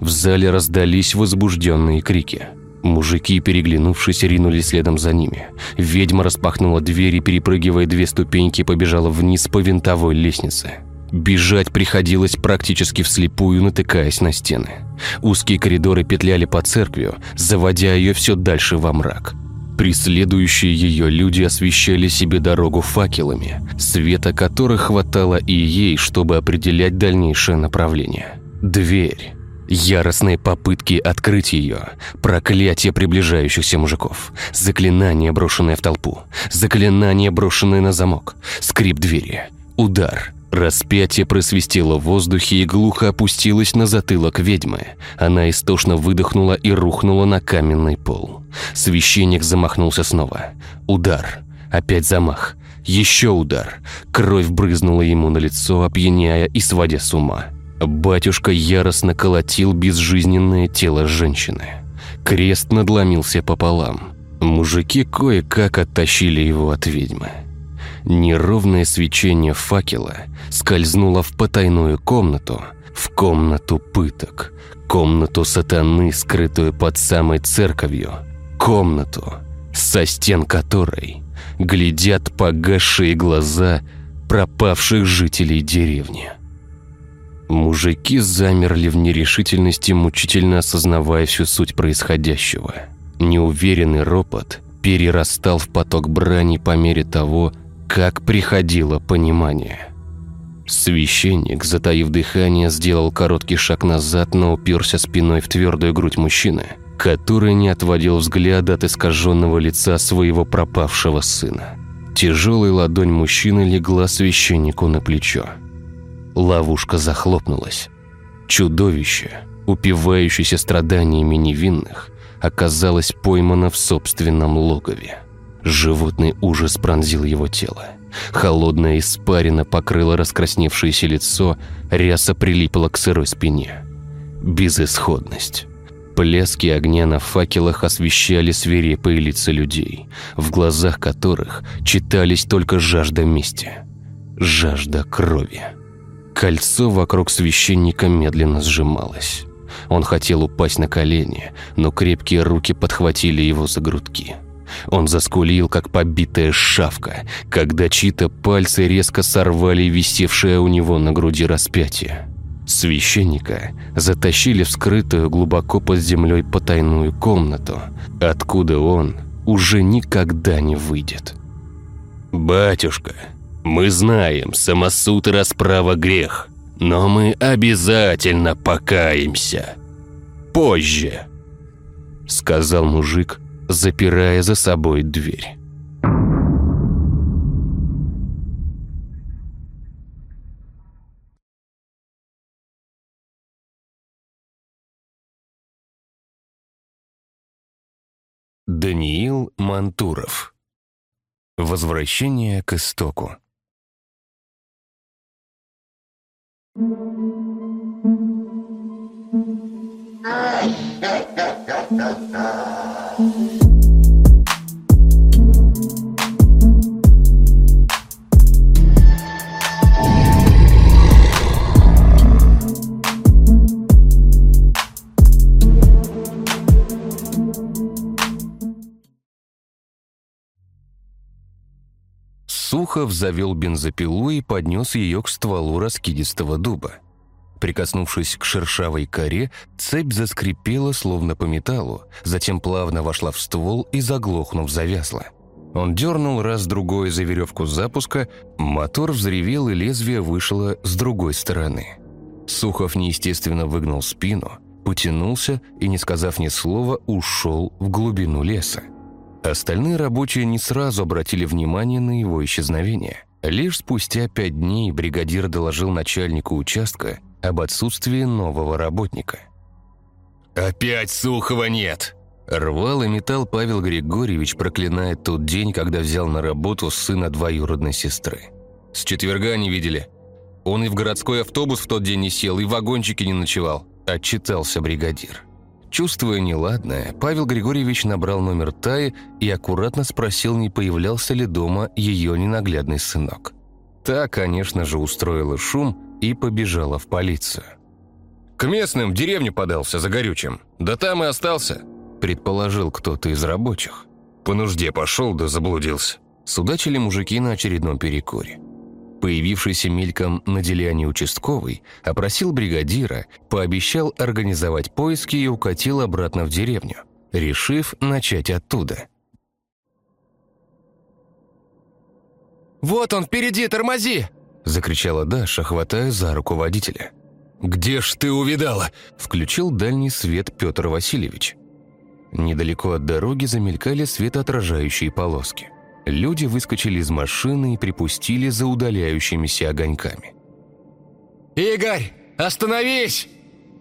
В зале раздались возбужденные крики. Мужики, переглянувшись, ринулись следом за ними. Ведьма распахнула дверь и, перепрыгивая две ступеньки, побежала вниз по винтовой лестнице. Бежать приходилось практически вслепую, натыкаясь на стены. Узкие коридоры петляли по церкви, заводя ее все дальше во мрак. Преследующие ее люди освещали себе дорогу факелами, света которых хватало и ей, чтобы определять дальнейшее направление. Дверь. Яростные попытки открыть ее, проклятие приближающихся мужиков, заклинание, брошенное в толпу, заклинание, брошенное на замок, скрип двери, удар. Распятие просвистело в воздухе и глухо опустилось на затылок ведьмы. Она истошно выдохнула и рухнула на каменный пол. Священник замахнулся снова. Удар. Опять замах. Еще удар. Кровь брызнула ему на лицо, опьяняя и сводя с ума. Батюшка яростно колотил безжизненное тело женщины. Крест надломился пополам. Мужики кое-как оттащили его от ведьмы. Неровное свечение факела скользнуло в потайную комнату, в комнату пыток, комнату сатаны, скрытую под самой церковью, комнату, со стен которой глядят погасшие глаза пропавших жителей деревни. Мужики замерли в нерешительности, мучительно осознавая всю суть происходящего. Неуверенный ропот перерастал в поток брани по мере того, как приходило понимание. Священник, затаив дыхание, сделал короткий шаг назад, но уперся спиной в твердую грудь мужчины, который не отводил взгляда от искаженного лица своего пропавшего сына. Тяжелая ладонь мужчины легла священнику на плечо. Ловушка захлопнулась. Чудовище, упивающееся страданиями невинных, оказалось поймано в собственном логове. Животный ужас пронзил его тело. Холодная испарина покрыла раскрасневшееся лицо, ряса прилипла к сырой спине. Безысходность. Пляски огня на факелах освещали свирепые лица людей, в глазах которых читались только жажда мести, жажда крови. Кольцо вокруг священника медленно сжималось. Он хотел упасть на колени, но крепкие руки подхватили его за грудки. Он заскулил, как побитая шавка, когда чьи-то пальцы резко сорвали висевшее у него на груди распятие. Священника затащили в скрытую глубоко под землей потайную комнату, откуда он уже никогда не выйдет. «Батюшка», мы знаем, самосуд и расправа грех, но мы обязательно покаемся. Позже, сказал мужик, запирая за собой дверь. Даниил Мантуров Возвращение к истоку Сухов завел бензопилу и поднес ее к стволу раскидистого дуба. Прикоснувшись к шершавой коре, цепь заскрипела, словно по металлу, затем плавно вошла в ствол и, заглохнув, завязла. Он дернул раз-другой за веревку запуска, мотор взревел и лезвие вышло с другой стороны. Сухов неестественно выгнул спину, потянулся и, не сказав ни слова, ушел в глубину леса. Остальные рабочие не сразу обратили внимание на его исчезновение. Лишь спустя пять дней бригадир доложил начальнику участка об отсутствии нового работника. «Опять Сухова нет!» Рвал и металл Павел Григорьевич, проклиная тот день, когда взял на работу сына двоюродной сестры. «С четверга не видели. Он и в городской автобус в тот день не сел, и в вагончике не ночевал», – отчитался бригадир. Чувствуя неладное, Павел Григорьевич набрал номер Таи и аккуратно спросил, не появлялся ли дома ее ненаглядный сынок. Та, конечно же, устроила шум и побежала в полицию. «К местным в деревню подался за горючим. Да там и остался», – предположил кто-то из рабочих. «По нужде пошел, да заблудился». Судачили мужики на очередном перекуре. Появившийся мельком на делянии участковый опросил бригадира, пообещал организовать поиски и укатил обратно в деревню, решив начать оттуда. «Вот он, впереди, тормози!» – закричала Даша, хватая за руку водителя. «Где ж ты увидала?» – включил дальний свет Петр Васильевич. Недалеко от дороги замелькали светоотражающие полоски. Люди выскочили из машины и припустили за удаляющимися огоньками. «Игорь, остановись!»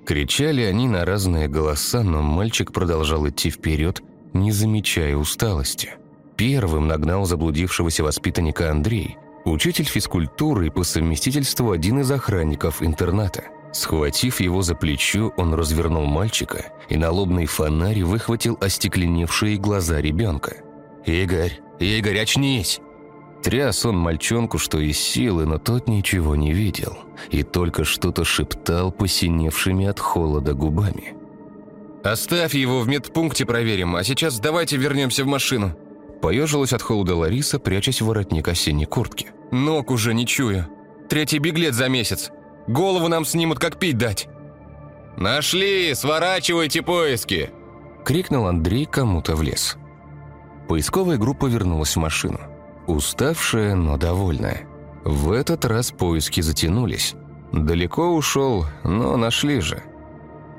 Кричали они на разные голоса, но мальчик продолжал идти вперед, не замечая усталости. Первым нагнал заблудившегося воспитанника Андрей, учитель физкультуры и по совместительству один из охранников интерната. Схватив его за плечо, он развернул мальчика и на лобный фонарь выхватил остекленевшие глаза ребенка. «Игорь, Игорь, очнись!» Тряс он мальчонку, что из силы, но тот ничего не видел и только что-то шептал посиневшими от холода губами. «Оставь его в медпункте проверим, а сейчас давайте вернемся в машину». Поежилась от холода Лариса, прячась в воротник осенней куртки. «Ног уже не чую. Третий беглет за месяц. Голову нам снимут, как пить дать». «Нашли! Сворачивайте поиски!» Крикнул Андрей кому-то в лес. Поисковая группа вернулась в машину. Уставшая, но довольная. В этот раз поиски затянулись. Далеко ушел, но нашли же.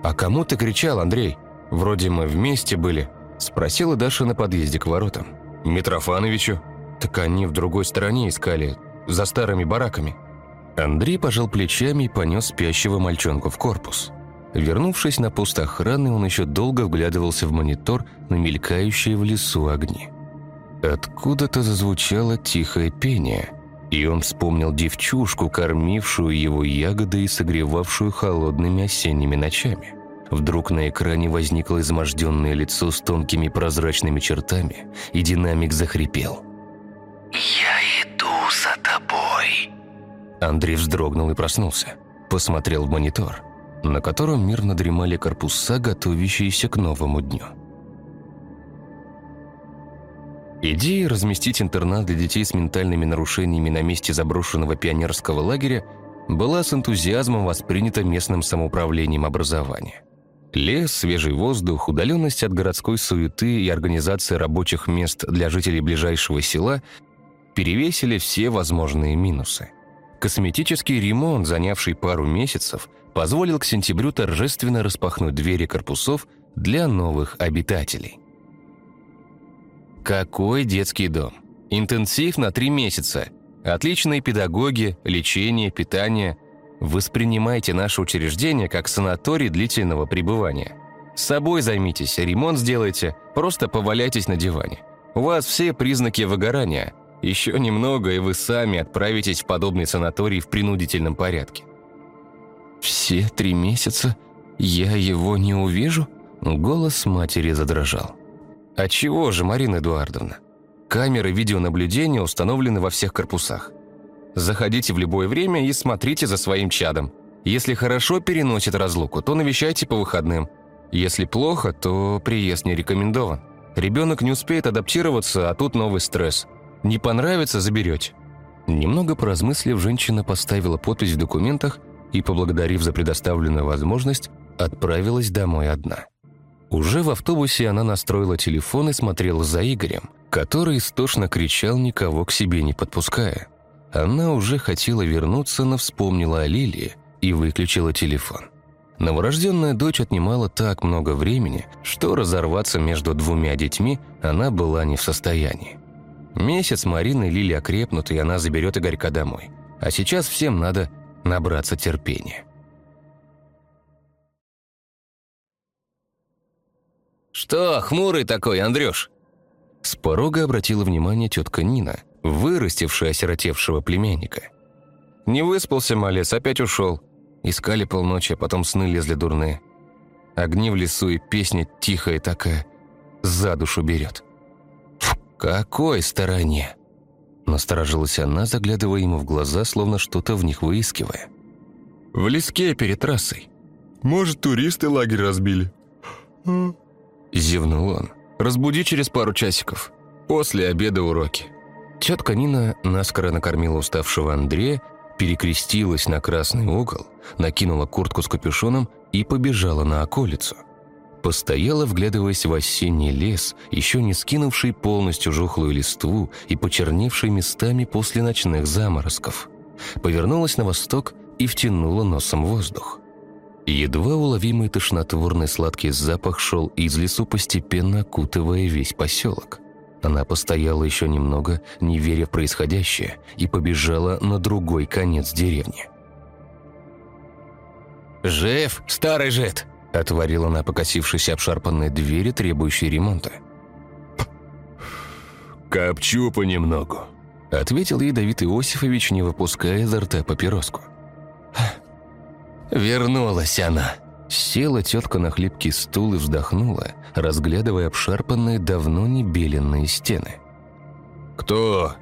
«А кому ты кричал, Андрей? Вроде мы вместе были», – спросила Даша на подъезде к воротам. «Митрофановичу?» «Так они в другой стороне искали, за старыми бараками». Андрей пожал плечами и понес спящего мальчонку в корпус. Вернувшись на пост охраны, он еще долго вглядывался в монитор на мелькающие в лесу огни. Откуда-то зазвучало тихое пение, и он вспомнил девчушку, кормившую его ягоды и согревавшую холодными осенними ночами. Вдруг на экране возникло изможденное лицо с тонкими прозрачными чертами, и динамик захрипел. «Я иду за тобой». Андрей вздрогнул и проснулся. Посмотрел в монитор, на котором мирно дремали корпуса, готовящиеся к новому дню. Идея разместить интернат для детей с ментальными нарушениями на месте заброшенного пионерского лагеря была с энтузиазмом воспринята местным самоуправлением образования. Лес, свежий воздух, удаленность от городской суеты и организация рабочих мест для жителей ближайшего села перевесили все возможные минусы. Косметический ремонт, занявший пару месяцев, позволил к сентябрю торжественно распахнуть двери корпусов для новых обитателей. Какой детский дом? Интенсив на три месяца. Отличные педагоги, лечение, питание. Воспринимайте наше учреждение как санаторий длительного пребывания. С собой займитесь, ремонт сделайте, просто поваляйтесь на диване. У вас все признаки выгорания. Еще немного, и вы сами отправитесь в подобный санаторий в принудительном порядке. «Все три месяца? Я его не увижу?» Голос матери задрожал. А чего же, Марина Эдуардовна? Камеры видеонаблюдения установлены во всех корпусах. Заходите в любое время и смотрите за своим чадом. Если хорошо переносит разлуку, то навещайте по выходным. Если плохо, то приезд не рекомендован. Ребенок не успеет адаптироваться, а тут новый стресс. Не понравится – заберете. Немного поразмыслив, женщина поставила подпись в документах и, поблагодарив за предоставленную возможность, отправилась домой одна. Уже в автобусе она настроила телефон и смотрела за Игорем, который истошно кричал, никого к себе не подпуская. Она уже хотела вернуться, но вспомнила о Лилии и выключила телефон. Новорожденная дочь отнимала так много времени, что разорваться между двумя детьми она была не в состоянии. Месяц Марины и Лили окрепнут, и она заберет Игорька домой. А сейчас всем надо набраться терпения. «Что, хмурый такой, Андрюш?» С порога обратила внимание тетка Нина, вырастившая осиротевшего племянника. «Не выспался, малец, опять ушел. Искали полночи, а потом сны лезли дурные. Огни в лесу и песня тихая такая, за душу берет». «В какой стороне?» Насторожилась она, заглядывая ему в глаза, словно что-то в них выискивая. «В леске перед трассой. Может, туристы лагерь разбили?» Зевнул он. «Разбуди через пару часиков. После обеда уроки». Тетка Нина наскоро накормила уставшего Андрея, перекрестилась на красный угол, накинула куртку с капюшоном и побежала на околицу. Постояла, вглядываясь в осенний лес, еще не скинувший полностью жухлую листву и почерневший местами после ночных заморозков. Повернулась на восток и втянула носом воздух. Едва уловимый тошнотворный сладкий запах шел из лесу, постепенно окутывая весь поселок. Она постояла еще немного, не веря в происходящее, и побежала на другой конец деревни. «Жив, старый жид!» – отворила она покосившиеся обшарпанные двери, требующие ремонта. «Копчу понемногу», – ответил ей Давид Иосифович, не выпуская изо рта папироску. Вернулась она. Села тетка на хлипкий стул и вздохнула, разглядывая обшарпанные, давно не беленные стены. «Кто?»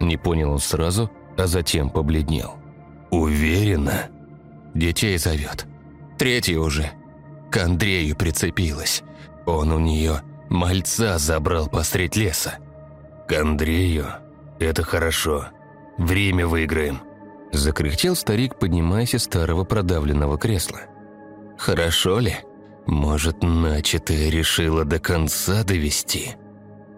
Не понял он сразу, а затем побледнел. «Уверена?» Детей зовет. Третий уже. К Андрею прицепилась. Он у нее мальца забрал посредь леса. «К Андрею? Это хорошо. Время выиграем». Закряхтел старик, поднимаясь из старого продавленного кресла. «Хорошо ли? Может, начатое решила до конца довести?»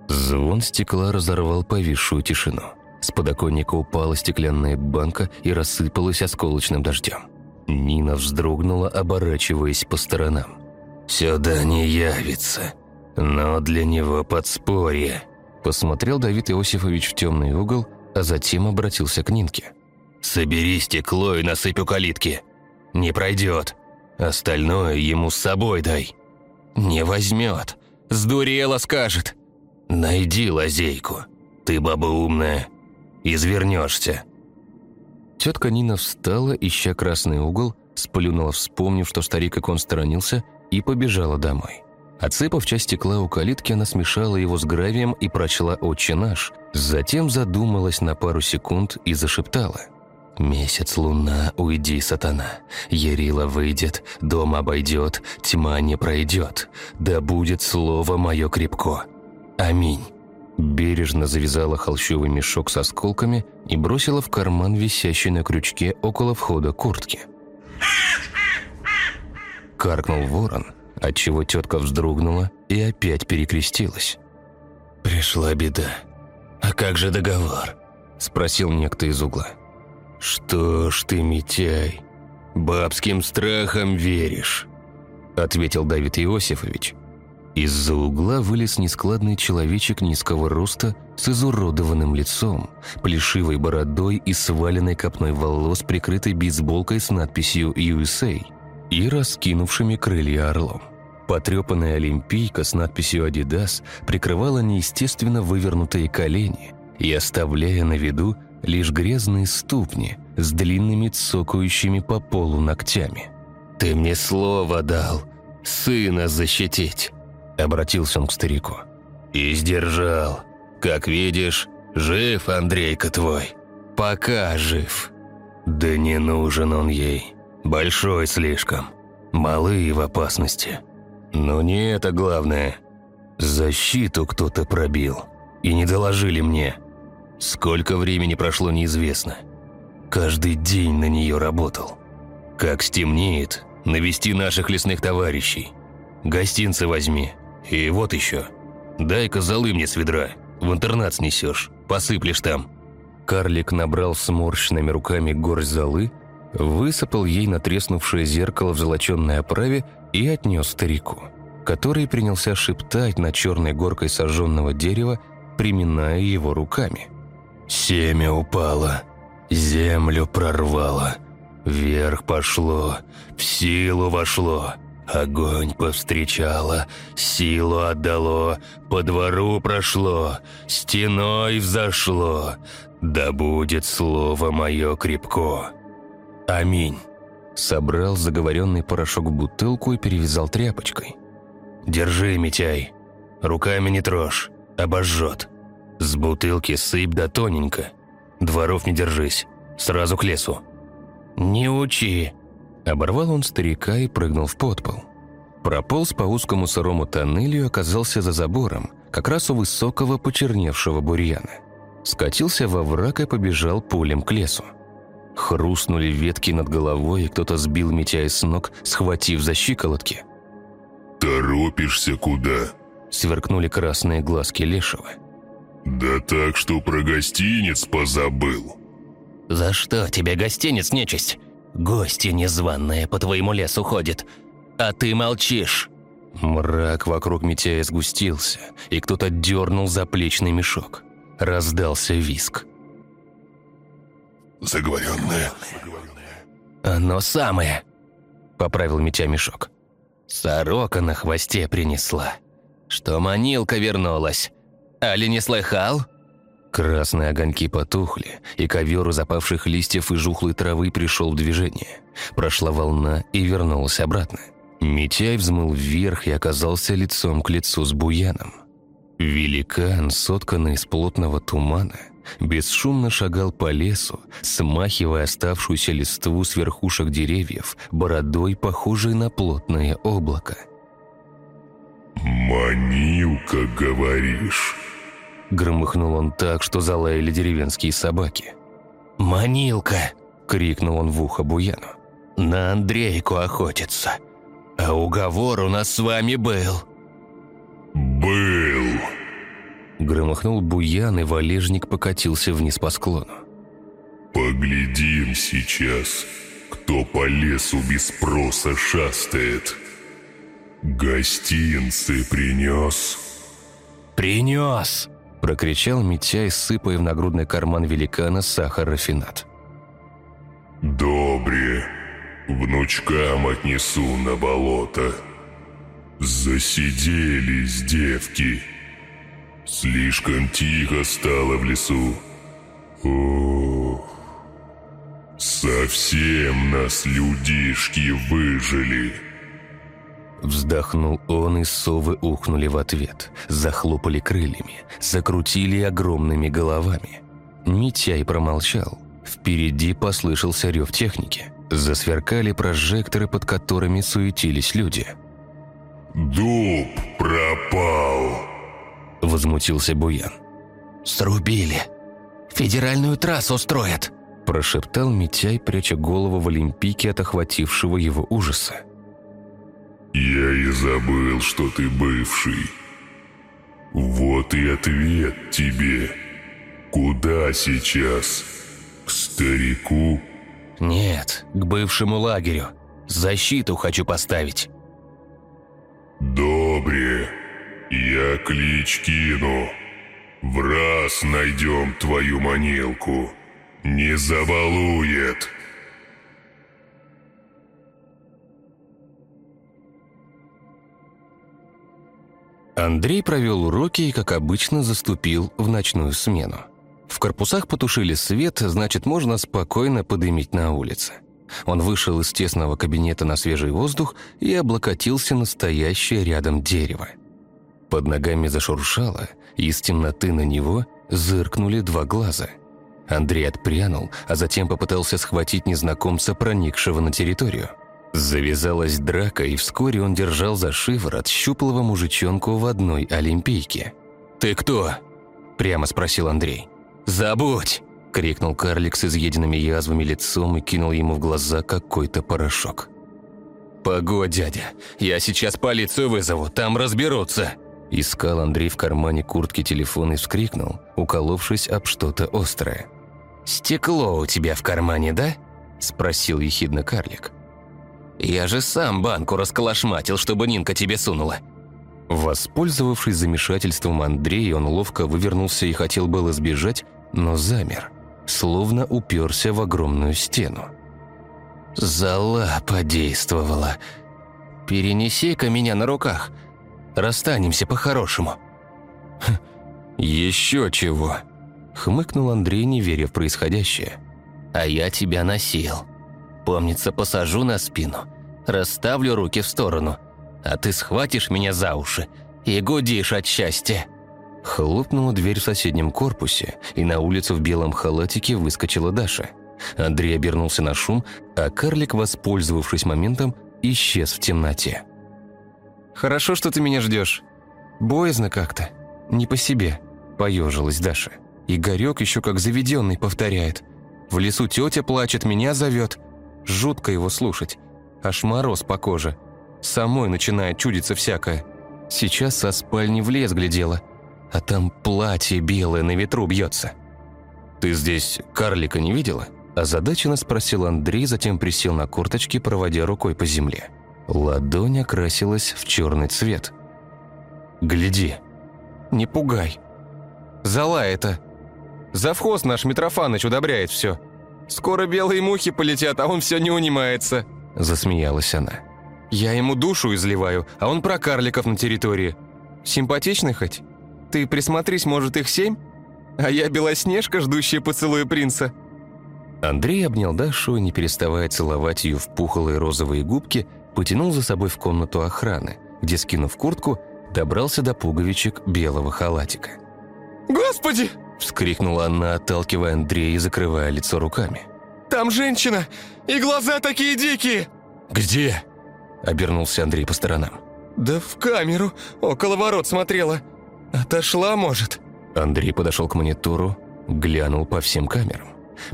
Звон стекла разорвал повисшую тишину. С подоконника упала стеклянная банка и рассыпалась осколочным дождем. Нина вздрогнула, оборачиваясь по сторонам. «Сюда не явится, но для него подспорье», посмотрел Давид Иосифович в темный угол, а затем обратился к Нинке. «Собери стекло и насыпь у калитки. Не пройдет. Остальное ему с собой дай». «Не возьмет. Сдурела, скажет». «Найди лазейку. Ты баба умная. Извернешься». Тетка Нина встала, ища красный угол, сплюнула, вспомнив, что старик икон сторонился, и побежала домой. Отсыпав часть стекла у калитки, она смешала его с гравием и прочла «Отче наш», затем задумалась на пару секунд и зашептала – «Месяц, луна, уйди, сатана. Ярила выйдет, дом обойдет, тьма не пройдет. Да будет слово мое крепко. Аминь». Бережно завязала холщовый мешок с осколками и бросила в карман висящий на крючке около входа куртки. Каркнул ворон, отчего тетка вздрогнула и опять перекрестилась. «Пришла беда. А как же договор?» – спросил некто из угла. «Что ж ты, Митяй, бабским страхом веришь?» Ответил Давид Иосифович. Из-за угла вылез нескладный человечек низкого роста с изуродованным лицом, плешивой бородой и сваленной копной волос, прикрытой бейсболкой с надписью USA и раскинувшими крылья орлом. Потрепанная олимпийка с надписью «Адидас» прикрывала неестественно вывернутые колени и, оставляя на виду, лишь грязные ступни с длинными цокающими по полу ногтями. «Ты мне слово дал, сына защитить!» Обратился он к старику. «И сдержал. Как видишь, жив Андрейка твой. Пока жив. Да не нужен он ей. Большой слишком. Малые в опасности. Но не это главное. Защиту кто-то пробил. И не доложили мне. Сколько времени прошло, неизвестно. Каждый день на нее работал. Как стемнеет, навести наших лесных товарищей. Гостинцы возьми. И вот еще. Дай-ка золы мне с ведра. В интернат снесешь. Посыплешь там. Карлик набрал сморщенными руками горсть золы, высыпал ей на треснувшее зеркало в золоченной оправе и отнес старику, который принялся шептать на черной горкой сожженного дерева, приминая его руками. Семя упало, землю прорвало, вверх пошло, в силу вошло, огонь повстречало, силу отдало, по двору прошло, стеной взошло, да будет слово мое крепко. Аминь. Собрал заговоренный порошок в бутылку и перевязал тряпочкой. «Держи, Митяй, руками не трожь, обожжет». С бутылки сыпь да тоненько. Дворов не держись. Сразу к лесу. «Не учи!» Оборвал он старика и прыгнул в подпол. Прополз по узкому сырому тоннелю и оказался за забором, как раз у высокого почерневшего бурьяна. Скатился во враг и побежал пулем к лесу. Хрустнули ветки над головой, и кто-то сбил Митяя с ног, схватив за щиколотки. «Торопишься куда?» Сверкнули красные глазки Лешего. «Да так, что про гостиниц позабыл». «За что тебе гостиниц, нечисть?» Гостья незваная по твоему лесу ходит, а ты молчишь». Мрак вокруг Митяя сгустился, и кто-то дернул заплечный мешок. Раздался виск. Заговоренная. «Оно самое!» — поправил Митя мешок. «Сорока на хвосте принесла. Что манилка вернулась. Али не слыхал?» Красные огоньки потухли, и ковер из запавших листьев и жухлой травы пришел в движение. Прошла волна и вернулась обратно. Митяй взмыл вверх и оказался лицом к лицу с Буяном. Великан, сотканный из плотного тумана, бесшумно шагал по лесу, смахивая оставшуюся листву с верхушек деревьев, бородой, похожей на плотное облако. «Манилка, говоришь?» Громыхнул он так, что залаяли деревенские собаки. «Манилка!» — крикнул он в ухо Буяну. «На Андрейку охотится. А уговор у нас с вами был». «Был!» Громыхнул Буян, и валежник покатился вниз по склону. «Поглядим сейчас, кто по лесу без спроса шастает. Гостинцы принес?» «Принес!» – прокричал Митяй, сыпая в нагрудный карман великана сахар-рафинат. «Добре, внучкам отнесу на болото. Засиделись девки. Слишком тихо стало в лесу. Ох, совсем нас людишки выжили». Вздохнул он, и совы ухнули в ответ, захлопали крыльями, закрутили огромными головами. Митяй промолчал. Впереди послышался рев техники. Засверкали прожекторы, под которыми суетились люди. «Дуб пропал!» Возмутился Буян. «Срубили! Федеральную трассу строят!» Прошептал Митяй, пряча голову в Олимпике от охватившего его ужаса. «Я и забыл, что ты бывший. Вот и ответ тебе. Куда сейчас? К старику?» «Нет, к бывшему лагерю. Защиту хочу поставить». «Добре. Я клич кину. В раз найдем твою манилку. Не забалует». Андрей провел уроки и, как обычно, заступил в ночную смену. В корпусах потушили свет, значит, можно спокойно подымить на улице. Он вышел из тесного кабинета на свежий воздух и облокотился на стоящее рядом дерево. Под ногами зашуршало, и из темноты на него зыркнули два глаза. Андрей отпрянул, а затем попытался схватить незнакомца, проникшего на территорию. Завязалась драка, и вскоре он держал за шиворот щуплого мужичонку в одной олимпийке. «Ты кто?» – прямо спросил Андрей. «Забудь!» – крикнул карлик с изъеденными язвами лицом и кинул ему в глаза какой-то порошок. «Погодь, дядя, я сейчас полицию вызову, там разберутся!» Искал Андрей в кармане куртки телефон и вскрикнул, уколовшись об что-то острое. «Стекло у тебя в кармане, да?» – спросил ехидно карлик. «Я же сам банку расколошматил, чтобы Нинка тебе сунула». Воспользовавшись замешательством Андрея, он ловко вывернулся и хотел было сбежать, но замер, словно уперся в огромную стену. «Зала подействовала. Перенеси-ка меня на руках. Расстанемся по-хорошему». Хм, «Еще чего?» — хмыкнул Андрей, не веря в происходящее. «А я тебя носил. Помнится, посажу на спину, расставлю руки в сторону, а ты схватишь меня за уши и гудишь от счастья». Хлопнула дверь в соседнем корпусе, и на улицу в белом халатике выскочила Даша. Андрей обернулся на шум, а карлик, воспользовавшись моментом, исчез в темноте. «Хорошо, что ты меня ждешь. Боязно как-то. Не по себе», – поежилась Даша. Игорек еще как заведенный повторяет. «В лесу тетя плачет, меня зовет. Жутко его слушать. Аж мороз по коже. Самой начинает чудиться всякое. Сейчас со спальни в лес глядела, а там платье белое на ветру бьется. «Ты здесь карлика не видела?» Озадаченно спросил Андрей, затем присел на корточки, проводя рукой по земле. Ладонь окрасилась в черный цвет. «Гляди!» «Не пугай!» «Зала это!» «Завхоз наш Митрофаныч удобряет все!» «Скоро белые мухи полетят, а он все не унимается!» Засмеялась она. «Я ему душу изливаю, а он про карликов на территории. Симпатичный хоть? Ты присмотрись, может, их семь? А я Белоснежка, ждущая поцелуя принца!» Андрей обнял Дашу и, не переставая целовать ее в пухлые розовые губки, потянул за собой в комнату охраны, где, скинув куртку, добрался до пуговичек белого халатика. «Господи!» – вскрикнула она, отталкивая Андрея и закрывая лицо руками. «Там женщина! И глаза такие дикие!» «Где?» – обернулся Андрей по сторонам. «Да в камеру, около ворот смотрела. Отошла, может?» Андрей подошел к монитору, глянул по всем камерам.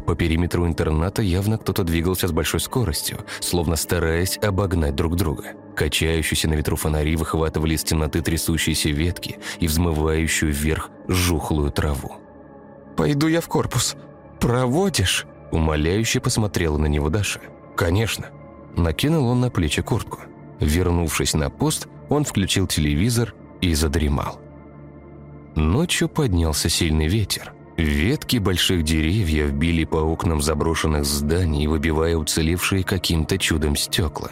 По периметру интерната явно кто-то двигался с большой скоростью, словно стараясь обогнать друг друга. Качающиеся на ветру фонари выхватывали из темноты трясущиеся ветки и взмывающую вверх жухлую траву. «Пойду я в корпус. Проводишь?» Умоляюще посмотрела на него Даша. «Конечно». Накинул он на плечи куртку. Вернувшись на пост, он включил телевизор и задремал. Ночью поднялся сильный ветер. Ветки больших деревьев били по окнам заброшенных зданий, выбивая уцелевшие каким-то чудом стекла.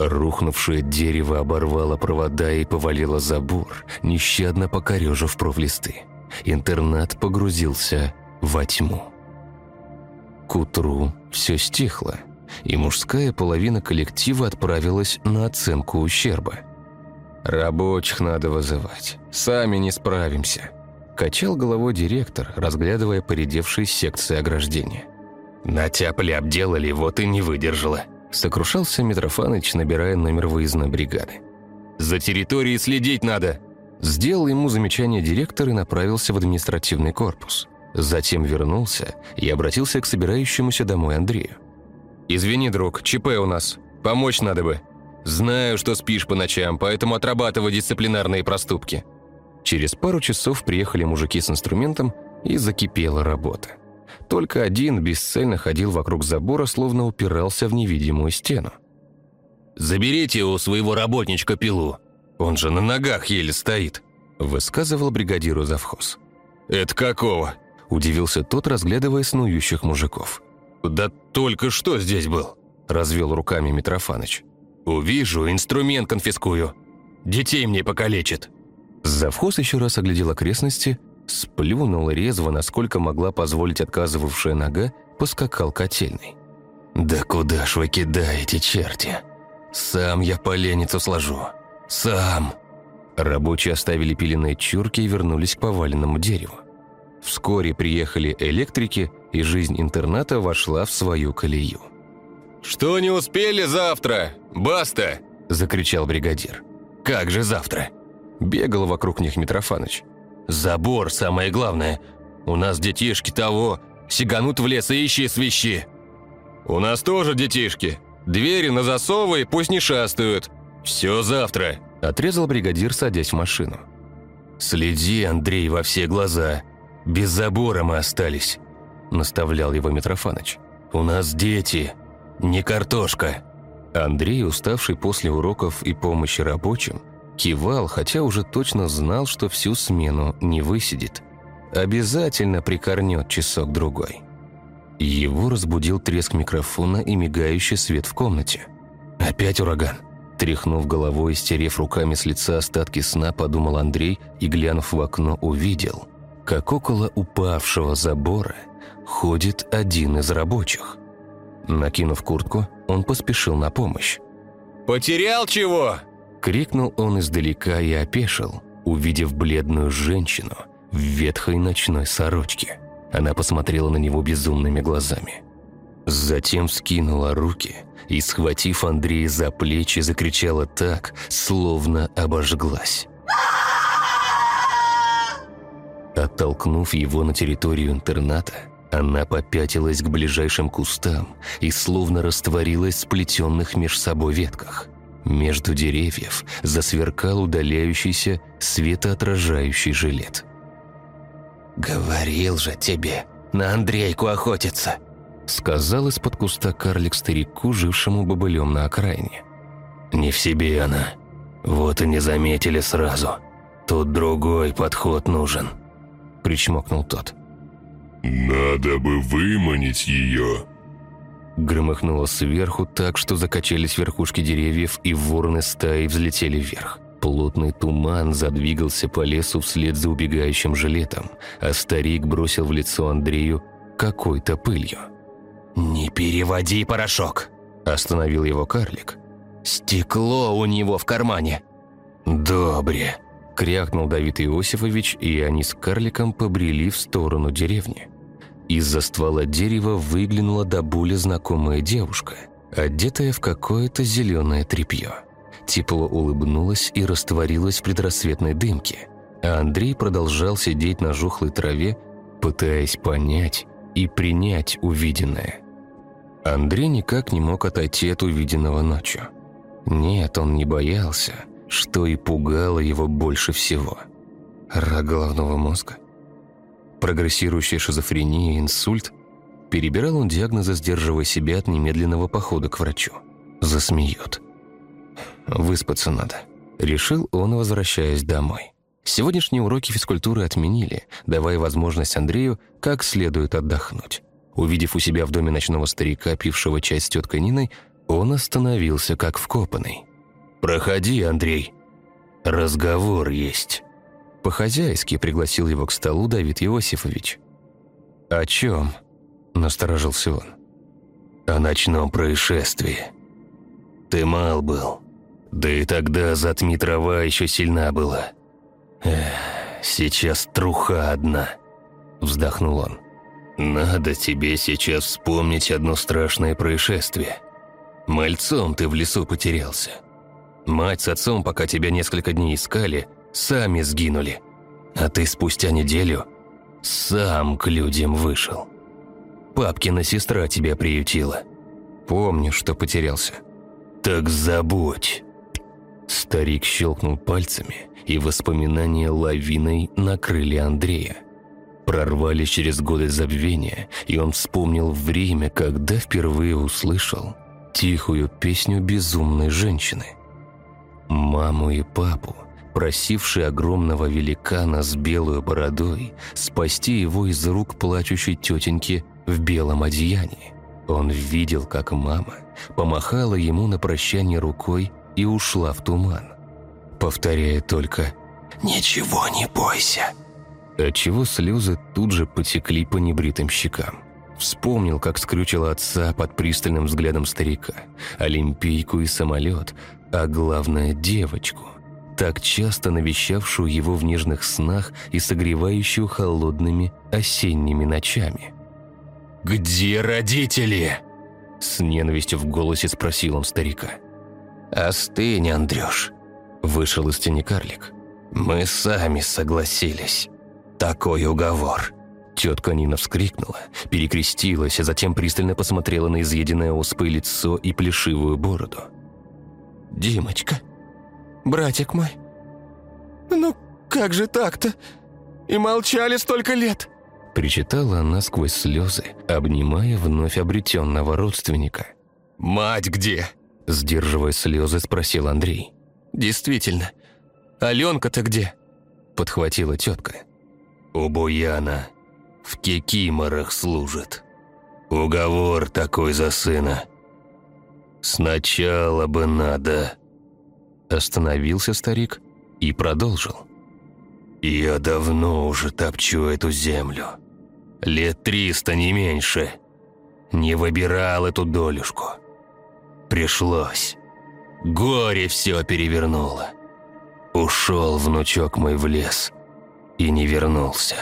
Рухнувшее дерево оборвало провода и повалило забор, нещадно покорежив провлисты. Интернат погрузился во тьму. К утру все стихло, и мужская половина коллектива отправилась на оценку ущерба. «Рабочих надо вызывать, сами не справимся», Качал головой директор, разглядывая поредевшие секции ограждения. «На тяпли обделали, вот и не выдержала», – сокрушался Митрофаныч, набирая номер выездной бригады. «За территорией следить надо!» Сделал ему замечание директор и направился в административный корпус. Затем вернулся и обратился к собирающемуся домой Андрею. «Извини, друг, ЧП у нас. Помочь надо бы. Знаю, что спишь по ночам, поэтому отрабатывай дисциплинарные проступки. Через пару часов приехали мужики с инструментом, и закипела работа. Только один бесцельно ходил вокруг забора, словно упирался в невидимую стену. «Заберите у своего работничка пилу, он же на ногах еле стоит», высказывал бригадиру завхоз. «Это какого?» – удивился тот, разглядывая снующих мужиков. «Да только что здесь был», – развел руками Митрофаныч. «Увижу, инструмент конфискую. Детей мне покалечит». Завхоз еще раз оглядел окрестности, сплюнул резво, насколько могла позволить отказывавшая нога, поскакал котельный. «Да куда ж вы кидаете, черти? Сам я поленницу сложу. Сам!» Рабочие оставили пиленные чурки и вернулись к поваленному дереву. Вскоре приехали электрики, и жизнь интерната вошла в свою колею. «Что не успели завтра? Баста!» – закричал бригадир. «Как же завтра?» Бегал вокруг них Митрофаныч. «Забор, самое главное. У нас детишки того, сиганут в лес и ищи свищи». «У нас тоже детишки. Двери на засовы, пусть не шастают. Все завтра», – отрезал бригадир, садясь в машину. «Следи, Андрей, во все глаза. Без забора мы остались», – наставлял его Митрофаныч. «У нас дети, не картошка». Андрей, уставший после уроков и помощи рабочим, Кивал, хотя уже точно знал, что всю смену не высидит. Обязательно прикорнет часок-другой. Его разбудил треск микрофона и мигающий свет в комнате. «Опять ураган!» Тряхнув головой и стерев руками с лица остатки сна, подумал Андрей и, глянув в окно, увидел, как около упавшего забора ходит один из рабочих. Накинув куртку, он поспешил на помощь. «Потерял чего?» Крикнул он издалека и опешил, увидев бледную женщину в ветхой ночной сорочке. Она посмотрела на него безумными глазами. Затем скинула руки и, схватив Андрея за плечи, закричала так, словно обожглась. Оттолкнув его на территорию интерната, она попятилась к ближайшим кустам и словно растворилась в сплетенных меж собой ветках. Между деревьев засверкал удаляющийся светоотражающий жилет. «Говорил же тебе, на Андрейку охотиться! Сказал из-под куста карлик старику, жившему бобылем на окраине. «Не в себе она. Вот и не заметили сразу. Тут другой подход нужен», — причмокнул тот. «Надо бы выманить ее», Громыхнуло сверху так, что закачались верхушки деревьев, и вороны стаи взлетели вверх. Плотный туман задвигался по лесу вслед за убегающим жилетом, а старик бросил в лицо Андрею какой-то пылью. «Не переводи порошок!» – остановил его карлик. «Стекло у него в кармане!» «Добре!» – крякнул Давид Иосифович, и они с карликом побрели в сторону деревни. Из-за ствола дерева выглянула до боли знакомая девушка, одетая в какое-то зеленое тряпье. Тепло улыбнулась и растворилась в предрассветной дымке, а Андрей продолжал сидеть на жухлой траве, пытаясь понять и принять увиденное. Андрей никак не мог отойти от увиденного ночью. Нет, он не боялся, что и пугало его больше всего. Рак головного мозга? Прогрессирующая шизофрения и инсульт? Перебирал он диагнозы, сдерживая себя от немедленного похода к врачу. Засмеют. Выспаться надо. Решил он, возвращаясь домой. Сегодняшние уроки физкультуры отменили, давая возможность Андрею как следует отдохнуть. Увидев у себя в доме ночного старика, пившего чай с теткой Ниной, он остановился как вкопанный. «Проходи, Андрей. Разговор есть». По-хозяйски пригласил его к столу Давид Иосифович. «О чем?» – насторожился он. «О ночном происшествии. Ты мал был. Да и тогда затми трава еще сильна была. Эх, сейчас труха одна», – вздохнул он. «Надо тебе сейчас вспомнить одно страшное происшествие. Мальцом ты в лесу потерялся. Мать с отцом, пока тебя несколько дней искали – сами сгинули. А ты спустя неделю сам к людям вышел. Папкина сестра тебя приютила. Помню, что потерялся. Так забудь. Старик щелкнул пальцами, и воспоминания лавиной накрыли Андрея. Прорвались через годы забвения, и он вспомнил время, когда впервые услышал тихую песню безумной женщины. Маму и папу просивший огромного великана с белой бородой спасти его из рук плачущей тетеньки в белом одеянии. Он видел, как мама помахала ему на прощание рукой и ушла в туман, повторяя только «Ничего не бойся», отчего слезы тут же потекли по небритым щекам. Вспомнил, как скрючил отца под пристальным взглядом старика, олимпийку и самолет, а главное – девочку – так часто навещавшую его в нежных снах и согревающую холодными осенними ночами. «Где родители?» С ненавистью в голосе спросил он старика. «Остынь, Андрюш», – вышел из тени карлик. «Мы сами согласились. Такой уговор». Тетка Нина вскрикнула, перекрестилась, а затем пристально посмотрела на изъеденное оспой лицо и плешивую бороду. «Димочка», братик мой. Ну, как же так-то? И молчали столько лет!» Причитала она сквозь слезы, обнимая вновь обретенного родственника. «Мать где?» Сдерживая слезы, спросил Андрей. «Действительно. Аленка-то где?» Подхватила тетка. «У Буяна. В кикиморах служит. Уговор такой за сына. Сначала бы надо...» Остановился старик и продолжил. «Я давно уже топчу эту землю. Лет триста, не меньше. Не выбирал эту долюшку. Пришлось. Горе все перевернуло. Ушел внучок мой в лес и не вернулся.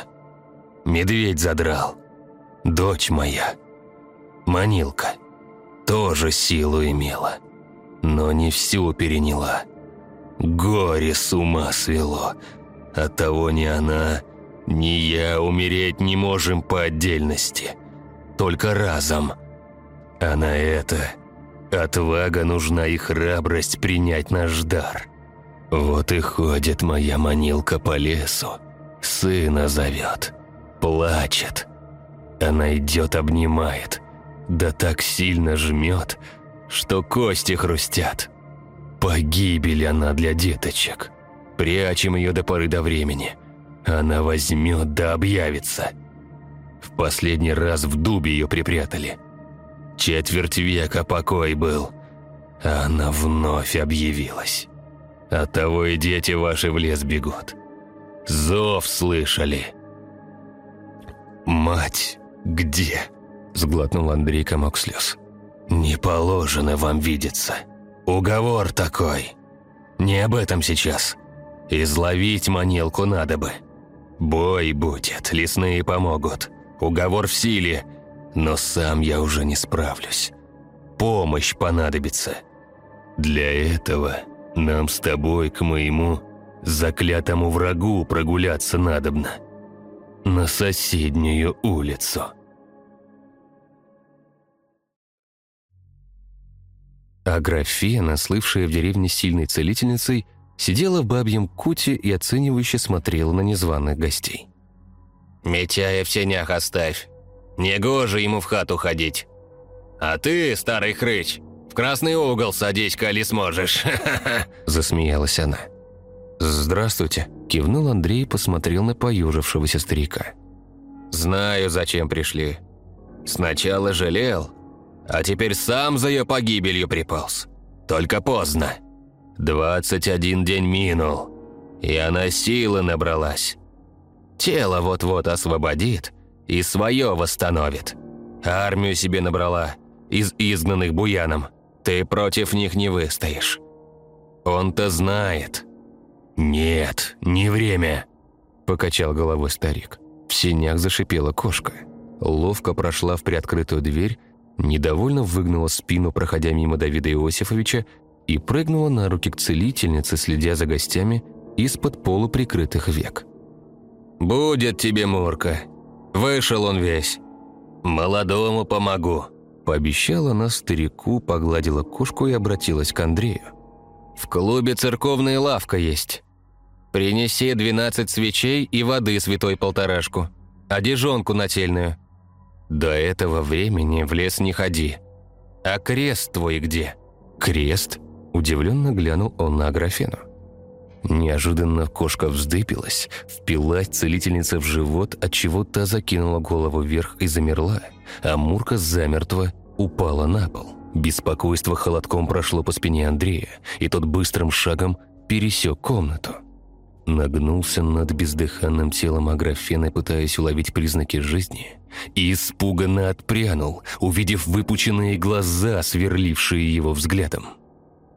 Медведь задрал. Дочь моя, Манилка, тоже силу имела, но не всю переняла. Горе с ума свело. Оттого ни она, ни я умереть не можем по отдельности. Только разом. А на это отвага нужна и храбрость принять наш дар. Вот и ходит моя манилка по лесу. Сына зовет. Плачет. Она идет, обнимает. Да так сильно жмет, что кости хрустят. Погибель она для деточек. Прячем ее до поры до времени. Она возьмет да объявится. В последний раз в дубе ее припрятали. Четверть века покой был, а она вновь объявилась. Оттого и дети ваши в лес бегут. Зов слышали. «Мать, где?» – сглотнул Андрей комок слез. «Не положено вам видеться. Уговор такой. Не об этом сейчас. Изловить манилку надо бы. Бой будет, лесные помогут. Уговор в силе, но сам я уже не справлюсь. Помощь понадобится. Для этого нам с тобой к моему заклятому врагу прогуляться надобно. На соседнюю улицу». А Графена, слывшая в деревне сильной целительницей, сидела в бабьем куте и оценивающе смотрела на незваных гостей. «Митяя в сенях оставь. Негоже ему в хату ходить. А ты, старый хрыч, в красный угол садись, коли сможешь!» Засмеялась она. «Здравствуйте», – кивнул Андрей и посмотрел на поюжившегося старика. «Знаю, зачем пришли. Сначала жалел, а теперь сам за ее погибелью приполз. Только поздно. Двадцать один день минул, и она силы набралась. Тело вот-вот освободит и свое восстановит. Армию себе набрала, из изгнанных буяном. Ты против них не выстоишь. Он-то знает. «Нет, не время», – покачал головой старик. В синях зашипела кошка. Ловко прошла в приоткрытую дверь недовольно выгнула спину, проходя мимо Давида Иосифовича, и прыгнула на руки к целительнице, следя за гостями из-под полуприкрытых век. «Будет тебе, Мурка. Вышел он весь. Молодому помогу», – пообещала она старику, погладила кошку и обратилась к Андрею. «В клубе церковная лавка есть. Принеси двенадцать свечей и воды святой полторашку, одежонку нательную, до этого времени в лес не ходи. А крест твой где? Крест? Удивленно глянул он на Аграфену. Неожиданно кошка вздыбилась, впилась целительница в живот, отчего та закинула голову вверх и замерла, а Мурка замертво упала на пол. Беспокойство холодком прошло по спине Андрея, и тот быстрым шагом пересек комнату. Нагнулся над бездыханным телом Аграфены, пытаясь уловить признаки жизни, и испуганно отпрянул, увидев выпученные глаза, сверлившие его взглядом.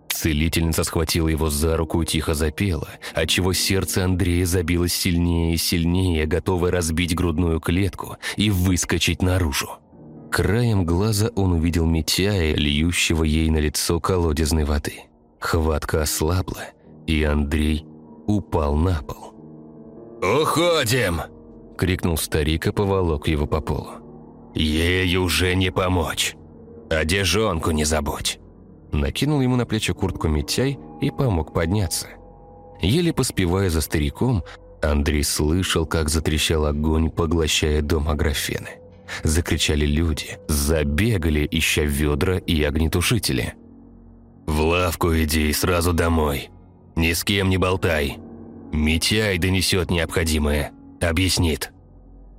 Целительница схватила его за руку и тихо запела, отчего сердце Андрея забилось сильнее и сильнее, готовое разбить грудную клетку и выскочить наружу. Краем глаза он увидел Митяя, льющего ей на лицо колодезной воды. Хватка ослабла, и Андрей упал на пол. «Уходим!» – крикнул старик и поволок его по полу. «Ей уже не помочь. Одежонку не забудь!» Накинул ему на плечи куртку Митяй и помог подняться. Еле поспевая за стариком, Андрей слышал, как затрещал огонь, поглощая дом Аграфены. Закричали люди, забегали, ища ведра и огнетушители. «В лавку иди и сразу домой. Ни с кем не болтай. Митяй донесет необходимое. Объяснит».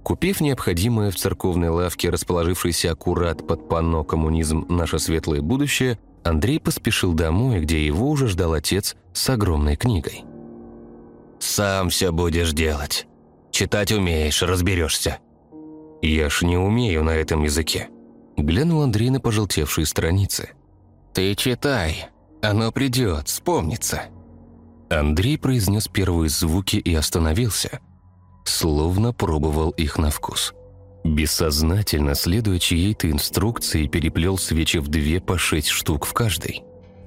Купив необходимое в церковной лавке, расположившейся аккурат под панно «Коммунизм. Наше светлое будущее», Андрей поспешил домой, где его уже ждал отец с огромной книгой. «Сам все будешь делать. Читать умеешь, разберешься». «Я ж не умею на этом языке», – глянул Андрей на пожелтевшие страницы. «Ты читай, оно придет, вспомнится». Андрей произнес первые звуки и остановился, словно пробовал их на вкус. Бессознательно, следуя чьей-то инструкции, переплел свечи в две по шесть штук в каждой.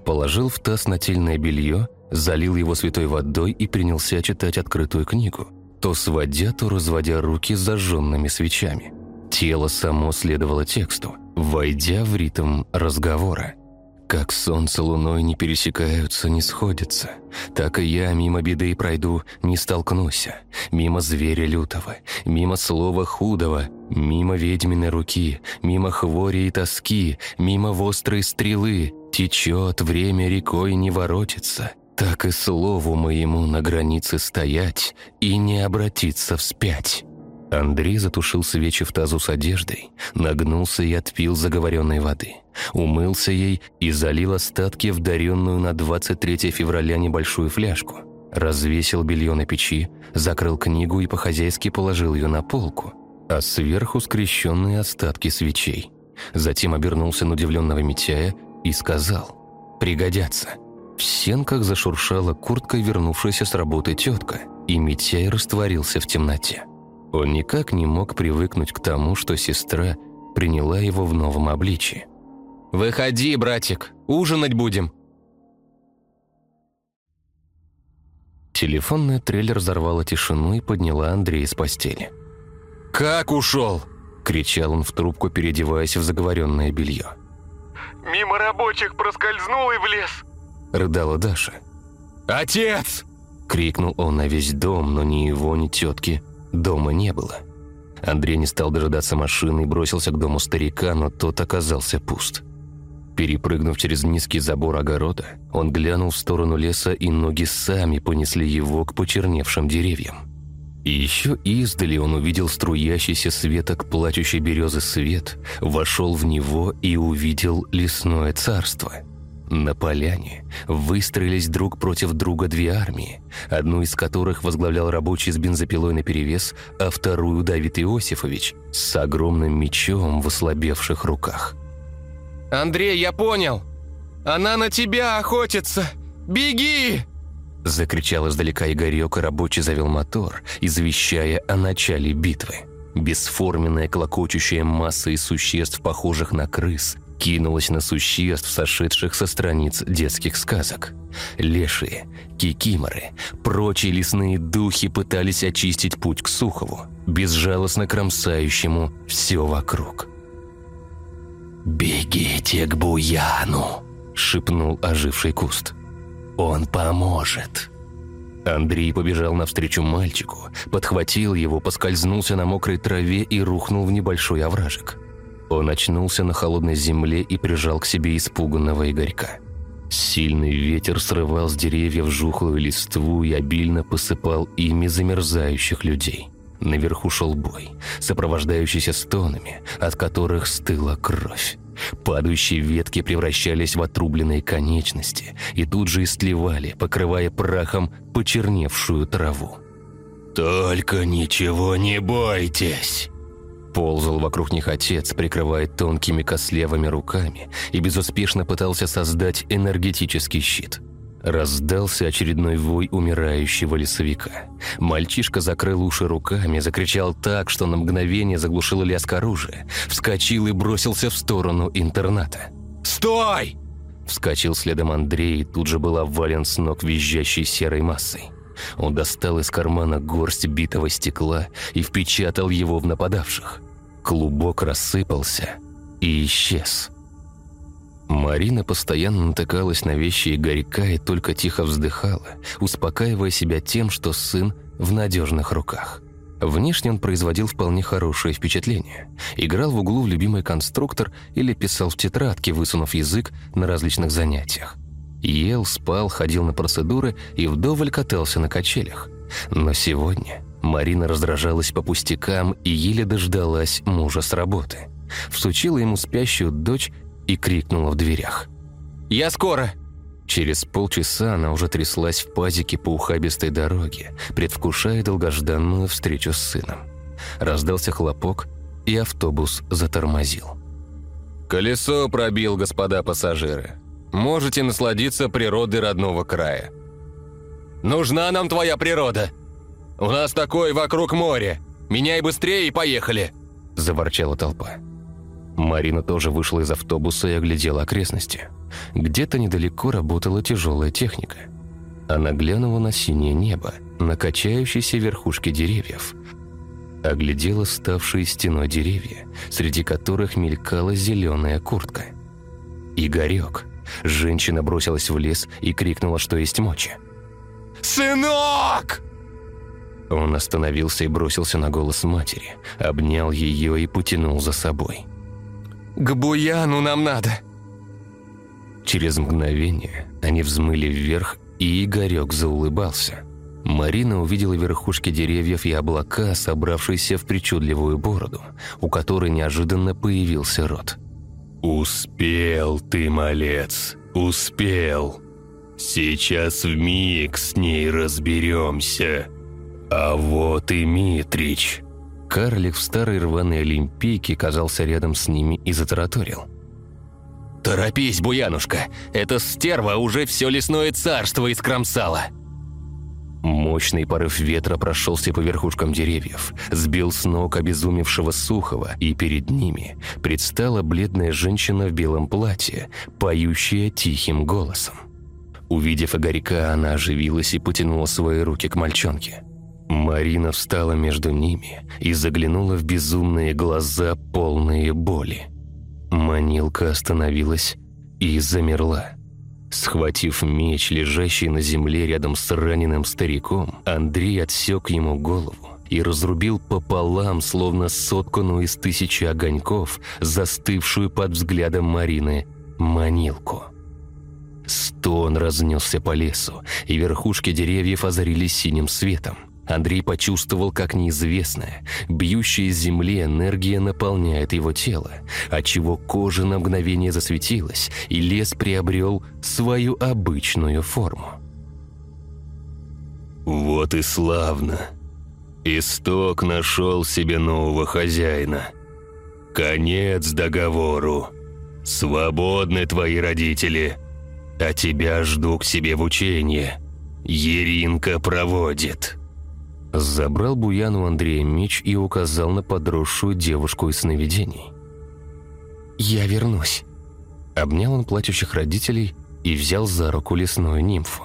Положил в таз нательное белье, залил его святой водой и принялся читать открытую книгу, то сводя, то разводя руки с зажженными свечами. Тело само следовало тексту, войдя в ритм разговора. Как солнце луной не пересекаются, не сходятся, так и я мимо беды пройду, не столкнусь. Мимо зверя лютого, мимо слова худого, мимо ведьминой руки, мимо хвори и тоски, мимо вострой стрелы. Течет время рекой не воротится, так и слову моему на границе стоять и не обратиться вспять. Андрей затушил свечи в тазу с одеждой, нагнулся и отпил заговоренной воды. Умылся ей и залил остатки в даренную на 23 февраля небольшую фляжку. Развесил белье на печи, закрыл книгу и по-хозяйски положил ее на полку, а сверху скрещенные остатки свечей. Затем обернулся на удивленного Митяя и сказал «Пригодятся». В сенках зашуршала курткой вернувшаяся с работы тетка, и Митяй растворился в темноте. Он никак не мог привыкнуть к тому, что сестра приняла его в новом обличии. «Выходи, братик, ужинать будем!» Телефонная трейлер взорвала тишину и подняла Андрея с постели. «Как ушел?» – кричал он в трубку, переодеваясь в заговоренное белье. «Мимо рабочих проскользнул и влез!» – рыдала Даша. «Отец!» – крикнул он на весь дом, но ни его, ни тетки Дома не было. Андрей не стал дожидаться машины и бросился к дому старика, но тот оказался пуст. Перепрыгнув через низкий забор огорода, он глянул в сторону леса, и ноги сами понесли его к почерневшим деревьям. И еще издали он увидел струящийся светок плачущей березы свет, вошел в него и увидел лесное царство – на поляне выстроились друг против друга две армии, одну из которых возглавлял рабочий с бензопилой наперевес, а вторую Давид Иосифович с огромным мечом в ослабевших руках. «Андрей, я понял! Она на тебя охотится! Беги!» Закричал издалека Игорек, и рабочий завел мотор, извещая о начале битвы. Бесформенная клокочущая масса из существ, похожих на крыс, кинулась на существ, сошедших со страниц детских сказок. Лешие, кикиморы, прочие лесные духи пытались очистить путь к Сухову, безжалостно кромсающему все вокруг. «Бегите к Буяну!» – шепнул оживший куст. «Он поможет!» Андрей побежал навстречу мальчику, подхватил его, поскользнулся на мокрой траве и рухнул в небольшой овражек. Он очнулся на холодной земле и прижал к себе испуганного Игорька. Сильный ветер срывал с деревьев жухлую листву и обильно посыпал ими замерзающих людей. Наверху шел бой, сопровождающийся стонами, от которых стыла кровь. Падающие ветки превращались в отрубленные конечности и тут же истлевали, покрывая прахом почерневшую траву. «Только ничего не бойтесь!» Ползал вокруг них отец, прикрывая тонкими кослевыми руками, и безуспешно пытался создать энергетический щит. Раздался очередной вой умирающего лесовика. Мальчишка закрыл уши руками, закричал так, что на мгновение заглушил лязг оружия, вскочил и бросился в сторону интерната. «Стой!» Вскочил следом Андрей и тут же был обвален с ног визжащей серой массой. Он достал из кармана горсть битого стекла и впечатал его в нападавших. Клубок рассыпался и исчез. Марина постоянно натыкалась на вещи Игорька и только тихо вздыхала, успокаивая себя тем, что сын в надежных руках. Внешне он производил вполне хорошее впечатление. Играл в углу в любимый конструктор или писал в тетрадке, высунув язык на различных занятиях. Ел, спал, ходил на процедуры и вдоволь катался на качелях. Но сегодня Марина раздражалась по пустякам и еле дождалась мужа с работы. Всучила ему спящую дочь и крикнула в дверях. «Я скоро!» Через полчаса она уже тряслась в пазике по ухабистой дороге, предвкушая долгожданную встречу с сыном. Раздался хлопок, и автобус затормозил. «Колесо пробил, господа пассажиры. Можете насладиться природой родного края». «Нужна нам твоя природа!» «У нас такое вокруг море! Меняй быстрее и поехали!» – заворчала толпа. Марина тоже вышла из автобуса и оглядела окрестности. Где-то недалеко работала тяжелая техника. Она глянула на синее небо, на качающиеся верхушки деревьев. Оглядела ставшие стеной деревья, среди которых мелькала зеленая куртка. Игорек, Женщина бросилась в лес и крикнула, что есть мочи. «Сынок!» Он остановился и бросился на голос матери, обнял ее и потянул за собой. «К Буяну нам надо!» Через мгновение они взмыли вверх, и Игорек заулыбался. Марина увидела верхушки деревьев и облака, собравшиеся в причудливую бороду, у которой неожиданно появился рот. «Успел ты, малец, успел. Сейчас в миг с ней разберемся. А вот и Митрич». Карлик в старой рваной олимпийке казался рядом с ними и затараторил. «Торопись, Буянушка! Эта стерва уже все лесное царство искромсала!» Мощный порыв ветра прошелся по верхушкам деревьев, сбил с ног обезумевшего Сухова, и перед ними предстала бледная женщина в белом платье, поющая тихим голосом. Увидев Игорька, она оживилась и потянула свои руки к мальчонке. Марина встала между ними и заглянула в безумные глаза, полные боли. Манилка остановилась и замерла. Схватив меч, лежащий на земле рядом с раненым стариком, Андрей отсек ему голову и разрубил пополам, словно сотканную из тысячи огоньков, застывшую под взглядом Марины, манилку. Стон разнесся по лесу, и верхушки деревьев озарились синим светом. Андрей почувствовал, как неизвестная, бьющая из земли энергия наполняет его тело, отчего кожа на мгновение засветилась, и лес приобрел свою обычную форму. «Вот и славно. Исток нашел себе нового хозяина. Конец договору. Свободны твои родители, а тебя жду к себе в учение. Еринка проводит». Забрал Буян у Андрея меч и указал на подросшую девушку из сновидений. «Я вернусь». Обнял он плачущих родителей и взял за руку лесную нимфу.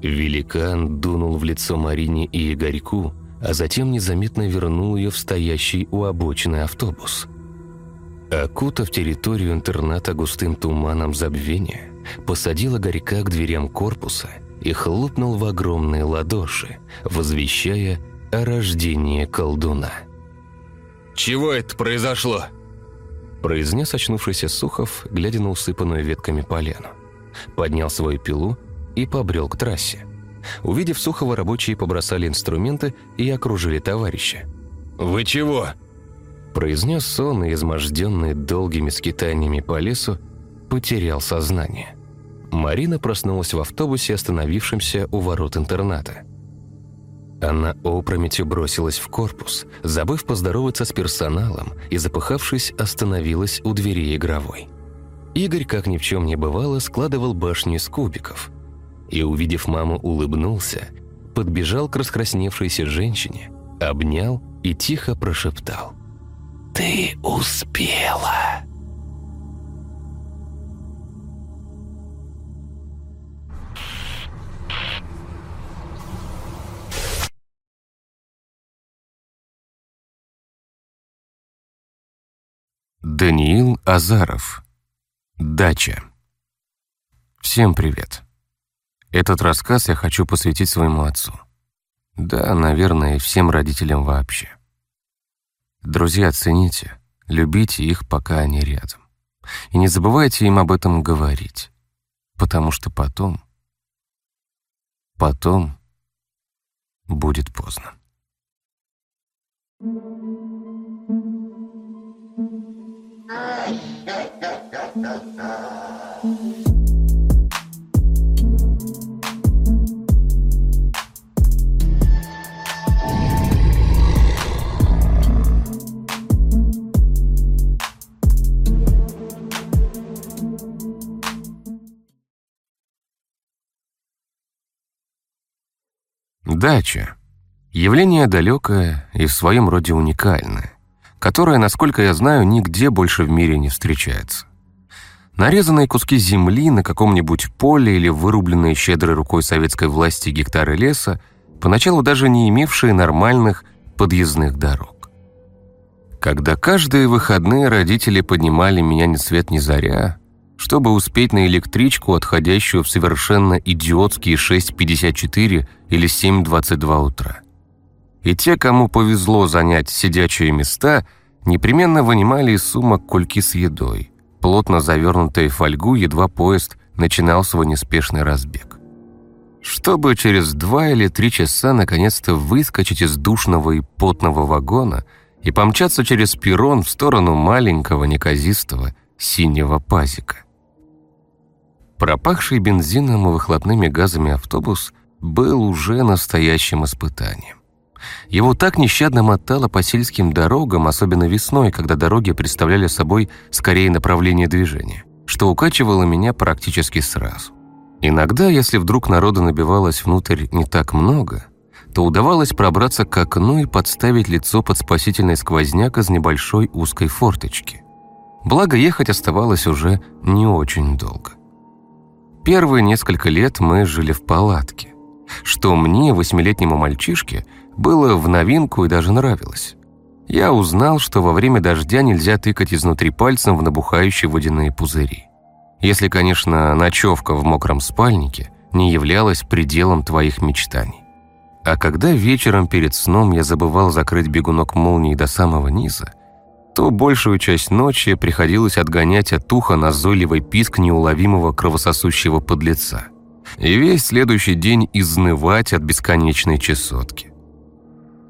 Великан дунул в лицо Марине и Игорьку, а затем незаметно вернул ее в стоящий у обочины автобус. Окутав территорию интерната густым туманом забвения, посадил Игорька к дверям корпуса – и хлопнул в огромные ладоши, возвещая о рождении колдуна. «Чего это произошло?» произнес очнувшийся Сухов, глядя на усыпанную ветками поляну. Поднял свою пилу и побрел к трассе. Увидев Сухова, рабочие побросали инструменты и окружили товарища. «Вы чего?» произнес он и, изможденный долгими скитаниями по лесу, потерял сознание. Марина проснулась в автобусе, остановившемся у ворот интерната. Она опрометью бросилась в корпус, забыв поздороваться с персоналом и, запыхавшись, остановилась у двери игровой. Игорь, как ни в чем не бывало, складывал башню из кубиков. И, увидев маму, улыбнулся, подбежал к раскрасневшейся женщине, обнял и тихо прошептал. «Ты успела!» Даниил Азаров. Дача. Всем привет. Этот рассказ я хочу посвятить своему отцу. Да, наверное, и всем родителям вообще. Друзья, цените, любите их, пока они рядом. И не забывайте им об этом говорить, потому что потом, потом будет поздно. Дача. Явление далекое и в своем роде уникальное которая, насколько я знаю, нигде больше в мире не встречается. Нарезанные куски земли на каком-нибудь поле или вырубленные щедрой рукой советской власти гектары леса, поначалу даже не имевшие нормальных подъездных дорог. Когда каждые выходные родители поднимали меня ни свет ни заря, чтобы успеть на электричку, отходящую в совершенно идиотские 6.54 или 7.22 утра. И те, кому повезло занять сидячие места, непременно вынимали из сумок кульки с едой, плотно завернутые фольгу, едва поезд начинал свой неспешный разбег. Чтобы через два или три часа наконец-то выскочить из душного и потного вагона и помчаться через перрон в сторону маленького неказистого синего пазика. Пропахший бензином и выхлопными газами автобус был уже настоящим испытанием. Его так нещадно мотало по сельским дорогам, особенно весной, когда дороги представляли собой скорее направление движения, что укачивало меня практически сразу. Иногда, если вдруг народа набивалось внутрь не так много, то удавалось пробраться к окну и подставить лицо под спасительный сквозняк из небольшой узкой форточки. Благо, ехать оставалось уже не очень долго. Первые несколько лет мы жили в палатке, что мне, восьмилетнему мальчишке, было в новинку и даже нравилось. Я узнал, что во время дождя нельзя тыкать изнутри пальцем в набухающие водяные пузыри. Если, конечно, ночевка в мокром спальнике не являлась пределом твоих мечтаний. А когда вечером перед сном я забывал закрыть бегунок молнии до самого низа, то большую часть ночи приходилось отгонять от уха назойливый писк неуловимого кровососущего подлеца и весь следующий день изнывать от бесконечной чесотки.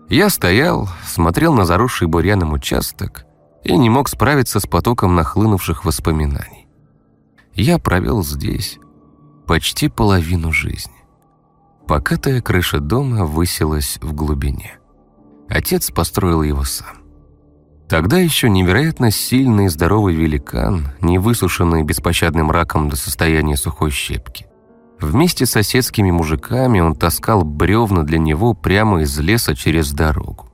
Я стоял, смотрел на заросший бурьяном участок и не мог справиться с потоком нахлынувших воспоминаний. Я провел здесь почти половину жизни. Покатая крыша дома высилась в глубине. Отец построил его сам. Тогда еще невероятно сильный и здоровый великан, не высушенный беспощадным раком до состояния сухой щепки. Вместе с соседскими мужиками он таскал бревна для него прямо из леса через дорогу.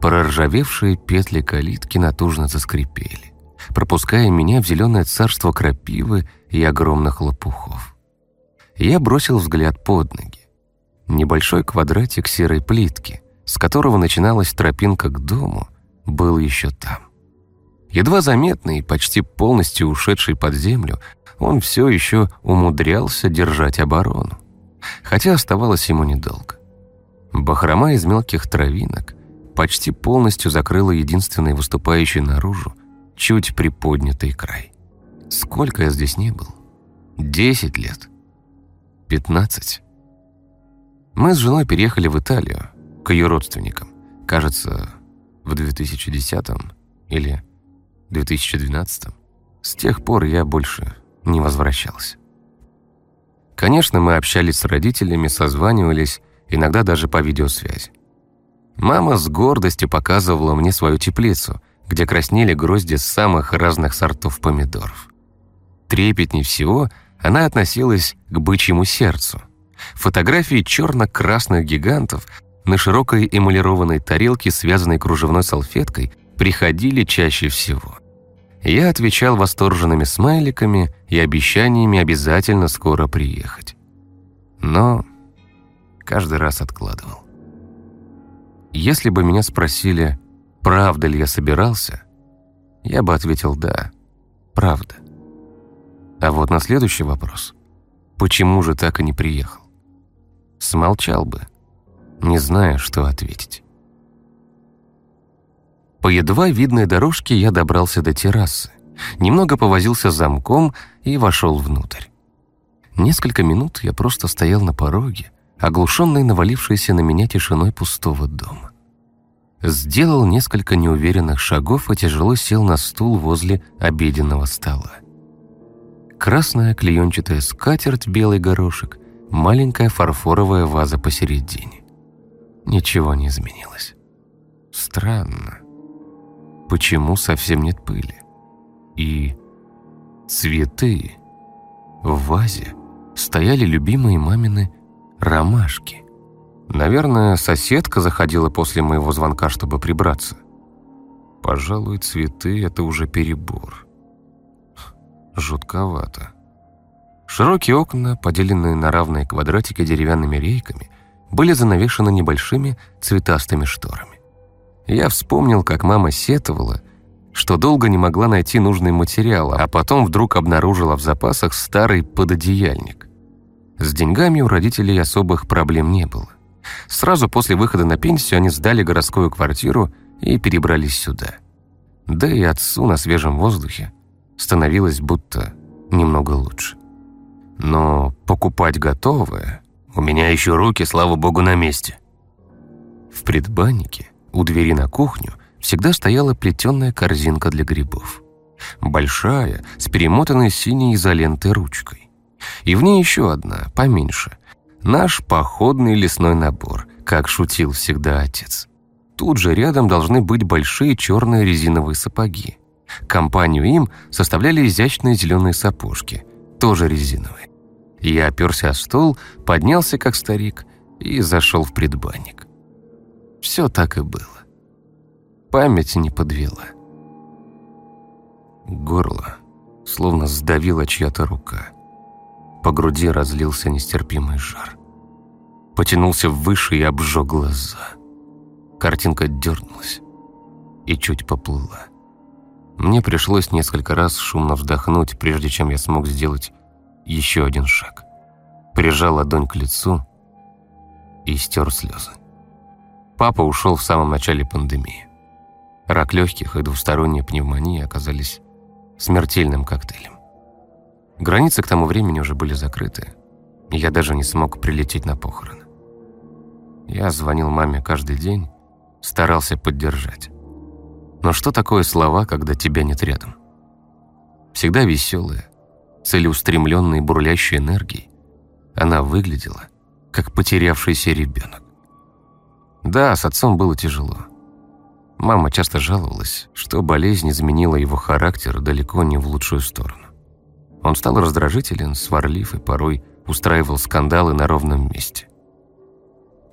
Проржавевшие петли калитки натужно заскрипели, пропуская меня в зеленое царство крапивы и огромных лопухов. Я бросил взгляд под ноги. Небольшой квадратик серой плитки, с которого начиналась тропинка к дому – был еще там. Едва заметный, почти полностью ушедший под землю, он все еще умудрялся держать оборону. Хотя оставалось ему недолго. Бахрома из мелких травинок почти полностью закрыла единственный выступающий наружу, чуть приподнятый край. Сколько я здесь не был? Десять лет? Пятнадцать? Мы с женой переехали в Италию, к ее родственникам. Кажется, в 2010 или 2012. С тех пор я больше не возвращался. Конечно, мы общались с родителями, созванивались, иногда даже по видеосвязи. Мама с гордостью показывала мне свою теплицу, где краснели грозди самых разных сортов помидоров. Трепетней всего она относилась к бычьему сердцу. Фотографии черно-красных гигантов на широкой эмалированной тарелке, связанной кружевной салфеткой, приходили чаще всего. Я отвечал восторженными смайликами и обещаниями обязательно скоро приехать. Но каждый раз откладывал. Если бы меня спросили, правда ли я собирался, я бы ответил «да, правда». А вот на следующий вопрос, почему же так и не приехал, смолчал бы – не зная, что ответить. По едва видной дорожке я добрался до террасы, немного повозился замком и вошел внутрь. Несколько минут я просто стоял на пороге, оглушенный навалившейся на меня тишиной пустого дома. Сделал несколько неуверенных шагов и тяжело сел на стул возле обеденного стола. Красная клеенчатая скатерть, белый горошек, маленькая фарфоровая ваза посередине. Ничего не изменилось. Странно. Почему совсем нет пыли? И цветы. В вазе стояли любимые мамины ромашки. Наверное, соседка заходила после моего звонка, чтобы прибраться. Пожалуй, цветы — это уже перебор. Жутковато. Широкие окна, поделенные на равные квадратики деревянными рейками, были занавешены небольшими цветастыми шторами. Я вспомнил, как мама сетовала, что долго не могла найти нужный материал, а потом вдруг обнаружила в запасах старый пододеяльник. С деньгами у родителей особых проблем не было. Сразу после выхода на пенсию они сдали городскую квартиру и перебрались сюда. Да и отцу на свежем воздухе становилось будто немного лучше. Но покупать готовое... У меня еще руки, слава богу, на месте. В предбаннике у двери на кухню всегда стояла плетеная корзинка для грибов. Большая, с перемотанной синей изолентой ручкой. И в ней еще одна, поменьше. Наш походный лесной набор, как шутил всегда отец. Тут же рядом должны быть большие черные резиновые сапоги. Компанию им составляли изящные зеленые сапожки, тоже резиновые. Я оперся о стол, поднялся как старик и зашел в предбанник. Все так и было. Память не подвела. Горло словно сдавила чья-то рука. По груди разлился нестерпимый жар. Потянулся выше и обжег глаза. Картинка дернулась и чуть поплыла. Мне пришлось несколько раз шумно вдохнуть, прежде чем я смог сделать еще один шаг. Прижал ладонь к лицу и стер слезы. Папа ушел в самом начале пандемии. Рак легких и двусторонняя пневмония оказались смертельным коктейлем. Границы к тому времени уже были закрыты, и я даже не смог прилететь на похороны. Я звонил маме каждый день, старался поддержать. Но что такое слова, когда тебя нет рядом? Всегда веселая, целеустремленной, бурлящей энергией, она выглядела, как потерявшийся ребенок. Да, с отцом было тяжело. Мама часто жаловалась, что болезнь изменила его характер далеко не в лучшую сторону. Он стал раздражителен, сварлив и порой устраивал скандалы на ровном месте.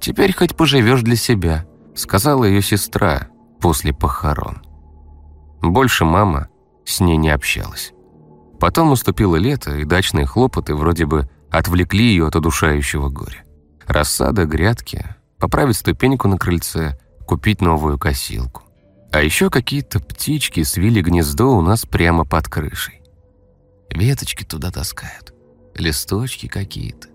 «Теперь хоть поживешь для себя», — сказала ее сестра после похорон. Больше мама с ней не общалась. Потом наступило лето, и дачные хлопоты вроде бы отвлекли ее от удушающего горя. Рассада, грядки, поправить ступеньку на крыльце, купить новую косилку. А еще какие-то птички свили гнездо у нас прямо под крышей. Веточки туда таскают, листочки какие-то.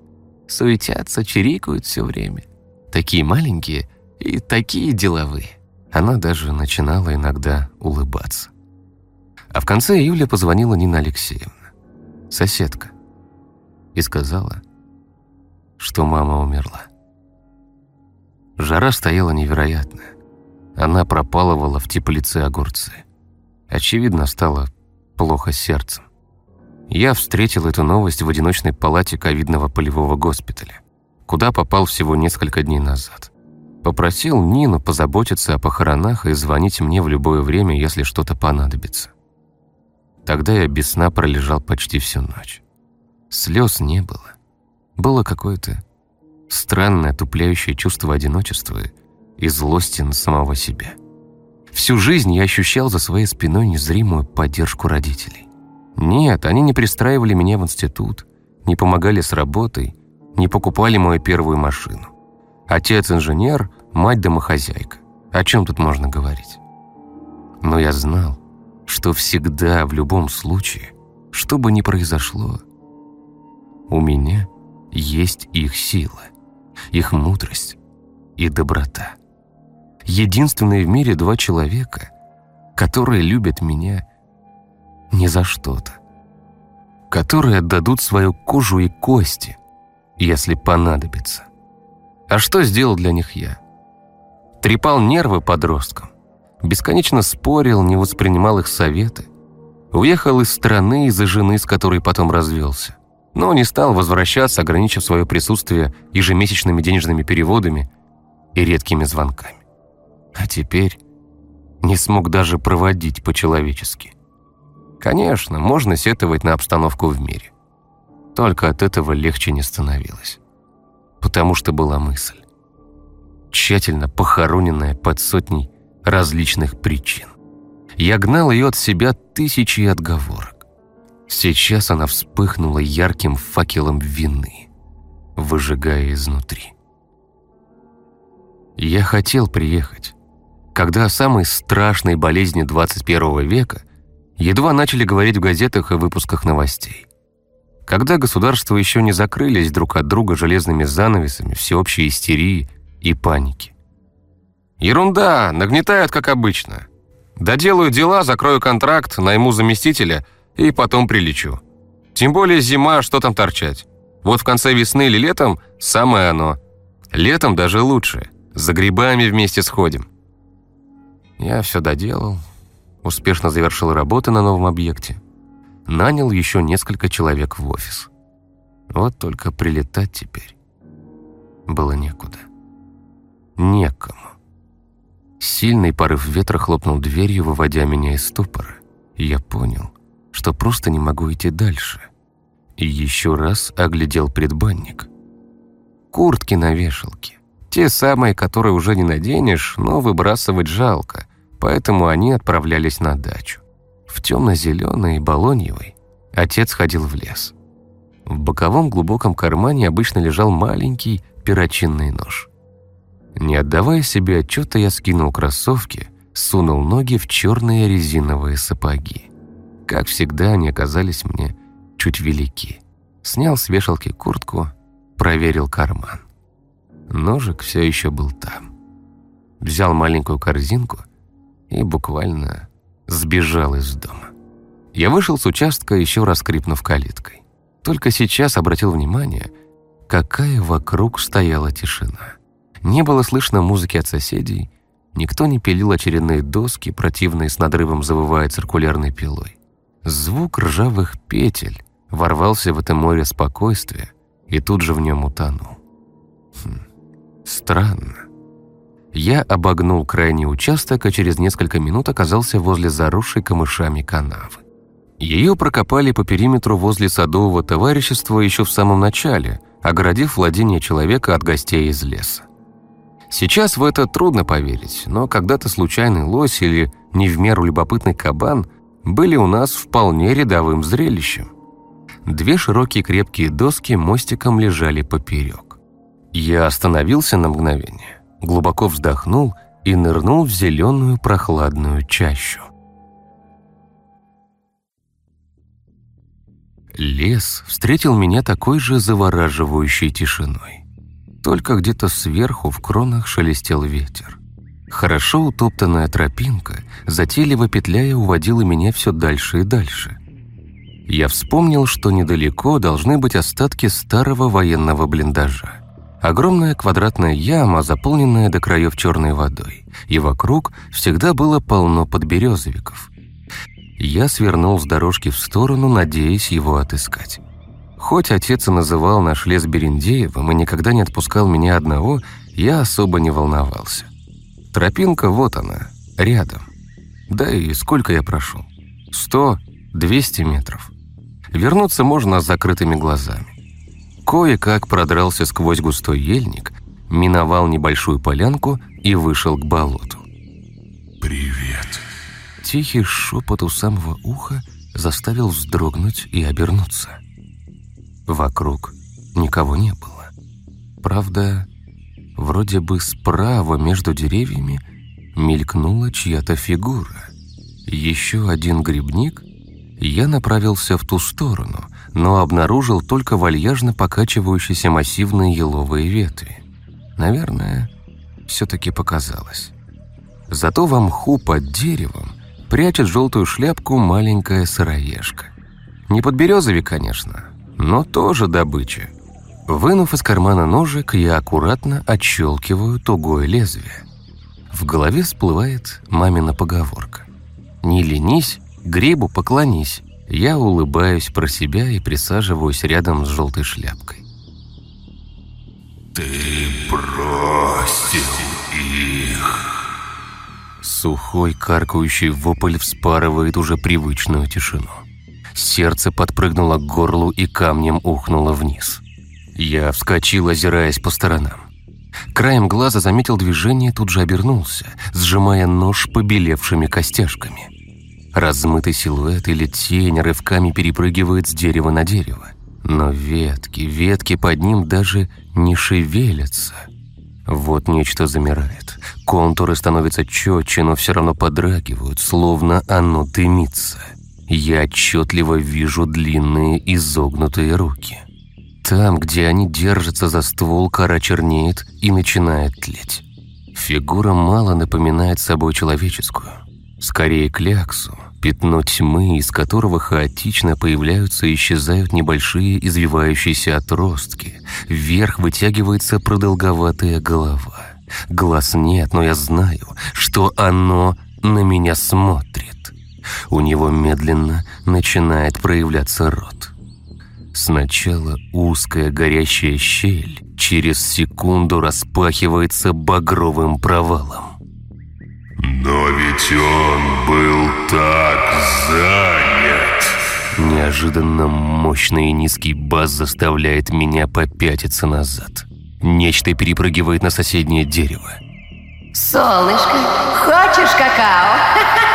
Суетятся, чирикают все время. Такие маленькие и такие деловые. Она даже начинала иногда улыбаться. А в конце июля позвонила Нина Алексеевна, соседка, и сказала, что мама умерла. Жара стояла невероятная. Она пропалывала в теплице огурцы. Очевидно, стало плохо сердцем. Я встретил эту новость в одиночной палате ковидного полевого госпиталя, куда попал всего несколько дней назад. Попросил Нину позаботиться о похоронах и звонить мне в любое время, если что-то понадобится. Тогда я без сна пролежал почти всю ночь. Слез не было. Было какое-то странное тупляющее чувство одиночества и злости на самого себя. Всю жизнь я ощущал за своей спиной незримую поддержку родителей. Нет, они не пристраивали меня в институт, не помогали с работой, не покупали мою первую машину. Отец инженер, мать домохозяйка. О чем тут можно говорить? Но я знал, что всегда, в любом случае, что бы ни произошло, у меня есть их сила, их мудрость и доброта. Единственные в мире два человека, которые любят меня не за что-то, которые отдадут свою кожу и кости, если понадобится. А что сделал для них я? Трепал нервы подросткам, бесконечно спорил, не воспринимал их советы. Уехал из страны из-за жены, с которой потом развелся. Но не стал возвращаться, ограничив свое присутствие ежемесячными денежными переводами и редкими звонками. А теперь не смог даже проводить по-человечески. Конечно, можно сетовать на обстановку в мире. Только от этого легче не становилось. Потому что была мысль. Тщательно похороненная под сотней различных причин. Я гнал ее от себя тысячи отговорок. Сейчас она вспыхнула ярким факелом вины, выжигая изнутри. Я хотел приехать, когда о самой страшной болезни 21 века едва начали говорить в газетах и выпусках новостей. Когда государства еще не закрылись друг от друга железными занавесами всеобщей истерии и паники. Ерунда, нагнетают, как обычно. Доделаю дела, закрою контракт, найму заместителя и потом прилечу. Тем более зима, что там торчать. Вот в конце весны или летом самое оно. Летом даже лучше. За грибами вместе сходим. Я все доделал, успешно завершил работы на новом объекте нанял еще несколько человек в офис. Вот только прилетать теперь было некуда. Некому. Сильный порыв ветра хлопнул дверью, выводя меня из ступора. Я понял, что просто не могу идти дальше. И еще раз оглядел предбанник. Куртки на вешалке. Те самые, которые уже не наденешь, но выбрасывать жалко, поэтому они отправлялись на дачу в темно-зеленой балоньевой, отец ходил в лес. В боковом глубоком кармане обычно лежал маленький перочинный нож. Не отдавая себе отчета, я скинул кроссовки, сунул ноги в черные резиновые сапоги. Как всегда, они оказались мне чуть велики. Снял с вешалки куртку, проверил карман. Ножик все еще был там. Взял маленькую корзинку и буквально сбежал из дома. Я вышел с участка, еще раз скрипнув калиткой. Только сейчас обратил внимание, какая вокруг стояла тишина. Не было слышно музыки от соседей, никто не пилил очередные доски, противные с надрывом завывая циркулярной пилой. Звук ржавых петель ворвался в это море спокойствия и тут же в нем утонул. Хм, странно. Я обогнул крайний участок, а через несколько минут оказался возле заросшей камышами канавы. Ее прокопали по периметру возле садового товарищества еще в самом начале, огородив владение человека от гостей из леса. Сейчас в это трудно поверить, но когда-то случайный лось или не в меру любопытный кабан были у нас вполне рядовым зрелищем. Две широкие крепкие доски мостиком лежали поперек. Я остановился на мгновение глубоко вздохнул и нырнул в зеленую прохладную чащу. Лес встретил меня такой же завораживающей тишиной. Только где-то сверху в кронах шелестел ветер. Хорошо утоптанная тропинка, затейливо петляя, уводила меня все дальше и дальше. Я вспомнил, что недалеко должны быть остатки старого военного блиндажа. Огромная квадратная яма, заполненная до краев черной водой, и вокруг всегда было полно подберезовиков. Я свернул с дорожки в сторону, надеясь его отыскать. Хоть отец и называл наш лес Берендеевым и никогда не отпускал меня одного, я особо не волновался. Тропинка вот она, рядом. Да и сколько я прошел? Сто, двести метров. Вернуться можно с закрытыми глазами. Кое-как продрался сквозь густой ельник, миновал небольшую полянку и вышел к болоту. «Привет». Тихий шепот у самого уха заставил вздрогнуть и обернуться. Вокруг никого не было. Правда, вроде бы справа между деревьями мелькнула чья-то фигура. Еще один грибник, я направился в ту сторону – но обнаружил только вальяжно покачивающиеся массивные еловые ветви. Наверное, все-таки показалось. Зато в мху под деревом прячет желтую шляпку маленькая сыроежка. Не подберезовик, конечно, но тоже добыча. Вынув из кармана ножик, я аккуратно отщелкиваю тугое лезвие. В голове всплывает мамина поговорка. «Не ленись, грибу поклонись». Я улыбаюсь про себя и присаживаюсь рядом с желтой шляпкой. «Ты бросил их!» Сухой каркающий вопль вспарывает уже привычную тишину. Сердце подпрыгнуло к горлу и камнем ухнуло вниз. Я вскочил, озираясь по сторонам. Краем глаза заметил движение, тут же обернулся, сжимая нож побелевшими костяшками. Размытый силуэт или тень рывками перепрыгивает с дерева на дерево. Но ветки, ветки под ним даже не шевелятся. Вот нечто замирает. Контуры становятся четче, но все равно подрагивают, словно оно дымится. Я отчетливо вижу длинные изогнутые руки. Там, где они держатся за ствол, кора чернеет и начинает тлеть. Фигура мало напоминает собой человеческую. Скорее кляксу, пятно тьмы, из которого хаотично появляются и исчезают небольшие извивающиеся отростки. Вверх вытягивается продолговатая голова. Глаз нет, но я знаю, что оно на меня смотрит. У него медленно начинает проявляться рот. Сначала узкая горящая щель через секунду распахивается багровым провалом. Но ведь он был так занят. Неожиданно мощный и низкий бас заставляет меня попятиться назад. Нечто перепрыгивает на соседнее дерево. Солнышко, хочешь какао?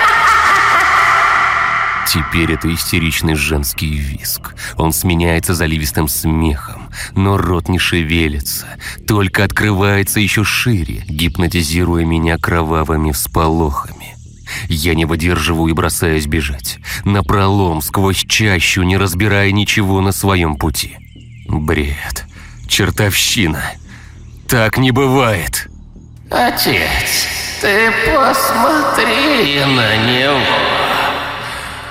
Теперь это истеричный женский виск. Он сменяется заливистым смехом, но рот не шевелится, только открывается еще шире, гипнотизируя меня кровавыми всполохами. Я не выдерживаю и бросаюсь бежать. Напролом, сквозь чащу, не разбирая ничего на своем пути. Бред. Чертовщина. Так не бывает. Отец, ты посмотри на него.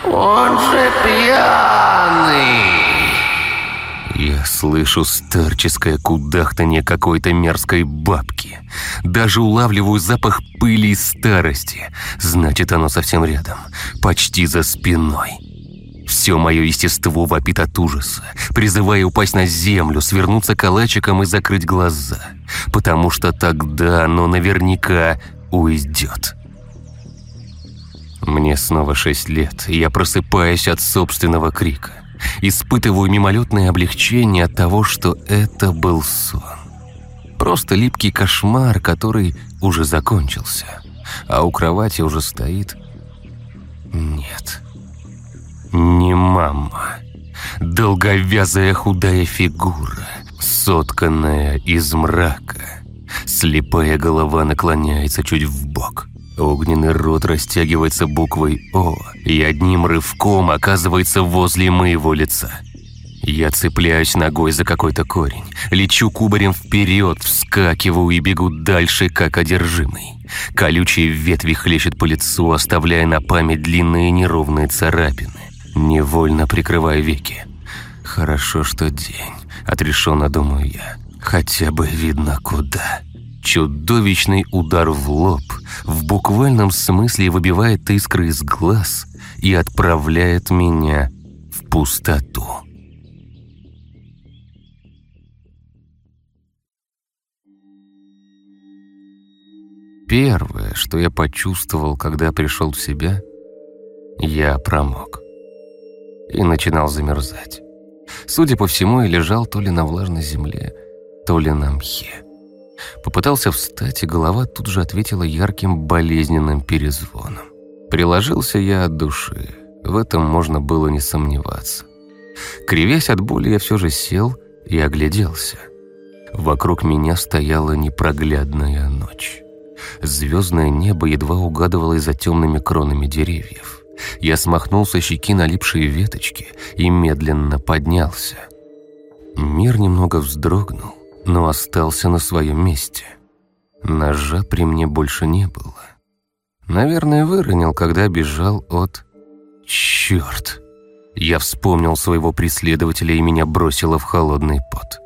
Он же пьяный. Я слышу старческое кудахтанье какой-то мерзкой бабки. Даже улавливаю запах пыли и старости. Значит, оно совсем рядом, почти за спиной. Все мое естество вопит от ужаса, призывая упасть на землю, свернуться калачиком и закрыть глаза. Потому что тогда оно наверняка уйдет. Мне снова шесть лет, и я просыпаюсь от собственного крика. Испытываю мимолетное облегчение от того, что это был сон. Просто липкий кошмар, который уже закончился. А у кровати уже стоит... Нет. Не мама. Долговязая худая фигура, сотканная из мрака. Слепая голова наклоняется чуть в бок. Огненный рот растягивается буквой «О» и одним рывком оказывается возле моего лица. Я цепляюсь ногой за какой-то корень, лечу кубарем вперед, вскакиваю и бегу дальше, как одержимый. Колючие ветви хлещут по лицу, оставляя на память длинные неровные царапины. Невольно прикрываю веки. Хорошо, что день, отрешенно думаю я. Хотя бы видно куда. Чудовищный удар в лоб в буквальном смысле выбивает искры из глаз и отправляет меня в пустоту. Первое, что я почувствовал, когда пришел в себя, я промок и начинал замерзать. Судя по всему, я лежал то ли на влажной земле, то ли на мхе. Попытался встать, и голова тут же ответила ярким болезненным перезвоном. Приложился я от души, в этом можно было не сомневаться. Кривясь от боли, я все же сел и огляделся. Вокруг меня стояла непроглядная ночь. Звездное небо едва угадывалось за темными кронами деревьев. Я смахнул со щеки налипшие веточки и медленно поднялся. Мир немного вздрогнул, но остался на своем месте. Ножа при мне больше не было. Наверное, выронил, когда бежал от... Черт! Я вспомнил своего преследователя и меня бросило в холодный пот.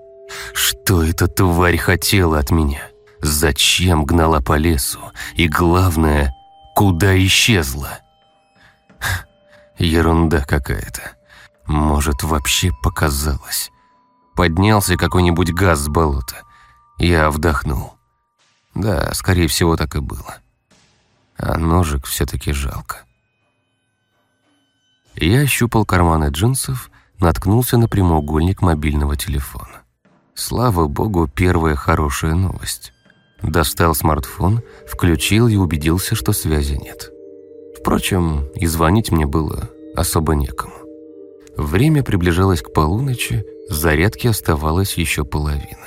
Что эта тварь хотела от меня? Зачем гнала по лесу? И главное, куда исчезла? Ерунда какая-то. Может, вообще показалось. Поднялся какой-нибудь газ с болота. Я вдохнул. Да, скорее всего, так и было. А ножик все-таки жалко. Я ощупал карманы джинсов, наткнулся на прямоугольник мобильного телефона. Слава богу, первая хорошая новость. Достал смартфон, включил и убедился, что связи нет. Впрочем, и звонить мне было особо некому. Время приближалось к полуночи, зарядки оставалась еще половина.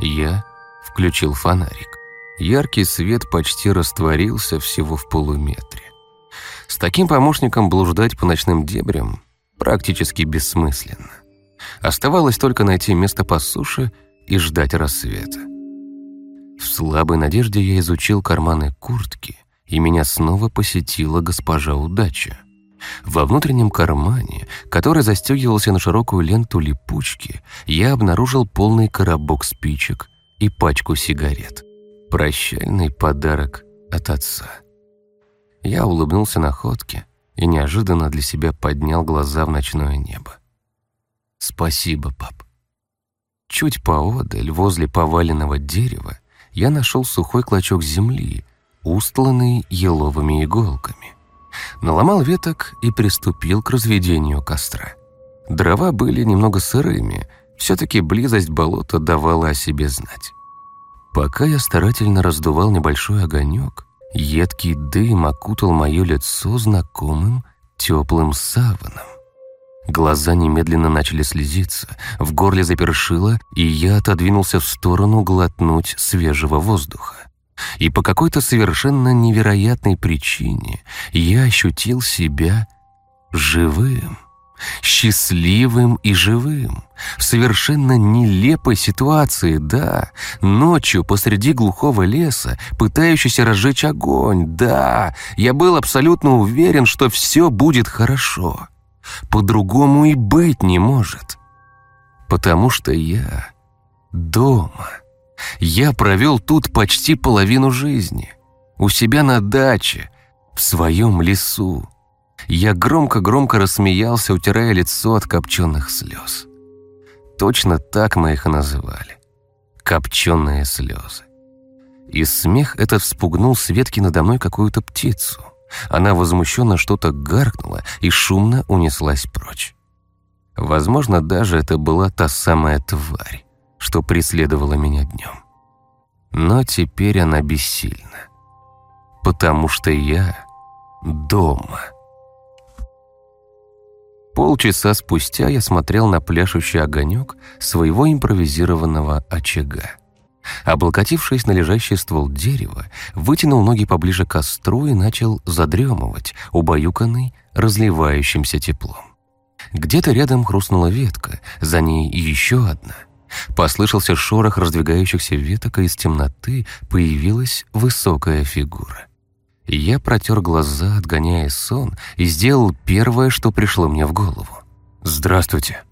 Я Включил фонарик. Яркий свет почти растворился всего в полуметре. С таким помощником блуждать по ночным дебрям практически бессмысленно. Оставалось только найти место по суше и ждать рассвета. В слабой надежде я изучил карманы куртки, и меня снова посетила госпожа удача. Во внутреннем кармане, который застегивался на широкую ленту липучки, я обнаружил полный коробок спичек и пачку сигарет. Прощальный подарок от отца. Я улыбнулся находке и неожиданно для себя поднял глаза в ночное небо. «Спасибо, пап». Чуть поодаль, возле поваленного дерева, я нашел сухой клочок земли, устланный еловыми иголками. Наломал веток и приступил к разведению костра. Дрова были немного сырыми, все-таки близость болота давала о себе знать. Пока я старательно раздувал небольшой огонек, едкий дым окутал мое лицо знакомым теплым саваном. Глаза немедленно начали слезиться, в горле запершило, и я отодвинулся в сторону глотнуть свежего воздуха. И по какой-то совершенно невероятной причине я ощутил себя живым счастливым и живым. В совершенно нелепой ситуации, да. Ночью посреди глухого леса, пытающийся разжечь огонь, да. Я был абсолютно уверен, что все будет хорошо. По-другому и быть не может. Потому что я дома. Я провел тут почти половину жизни. У себя на даче, в своем лесу. Я громко-громко рассмеялся, утирая лицо от копченых слез. Точно так мы их называли. Копченые слезы. И смех этот вспугнул Светки надо мной какую-то птицу. Она возмущенно что-то гаркнула и шумно унеслась прочь. Возможно, даже это была та самая тварь, что преследовала меня днем. Но теперь она бессильна. Потому что я дома. Полчаса спустя я смотрел на пляшущий огонек своего импровизированного очага. Облокотившись на лежащий ствол дерева, вытянул ноги поближе к костру и начал задремывать, убаюканный разливающимся теплом. Где-то рядом хрустнула ветка, за ней еще одна. Послышался шорох раздвигающихся веток, и из темноты появилась высокая фигура. Я протер глаза, отгоняя сон, и сделал первое, что пришло мне в голову. «Здравствуйте».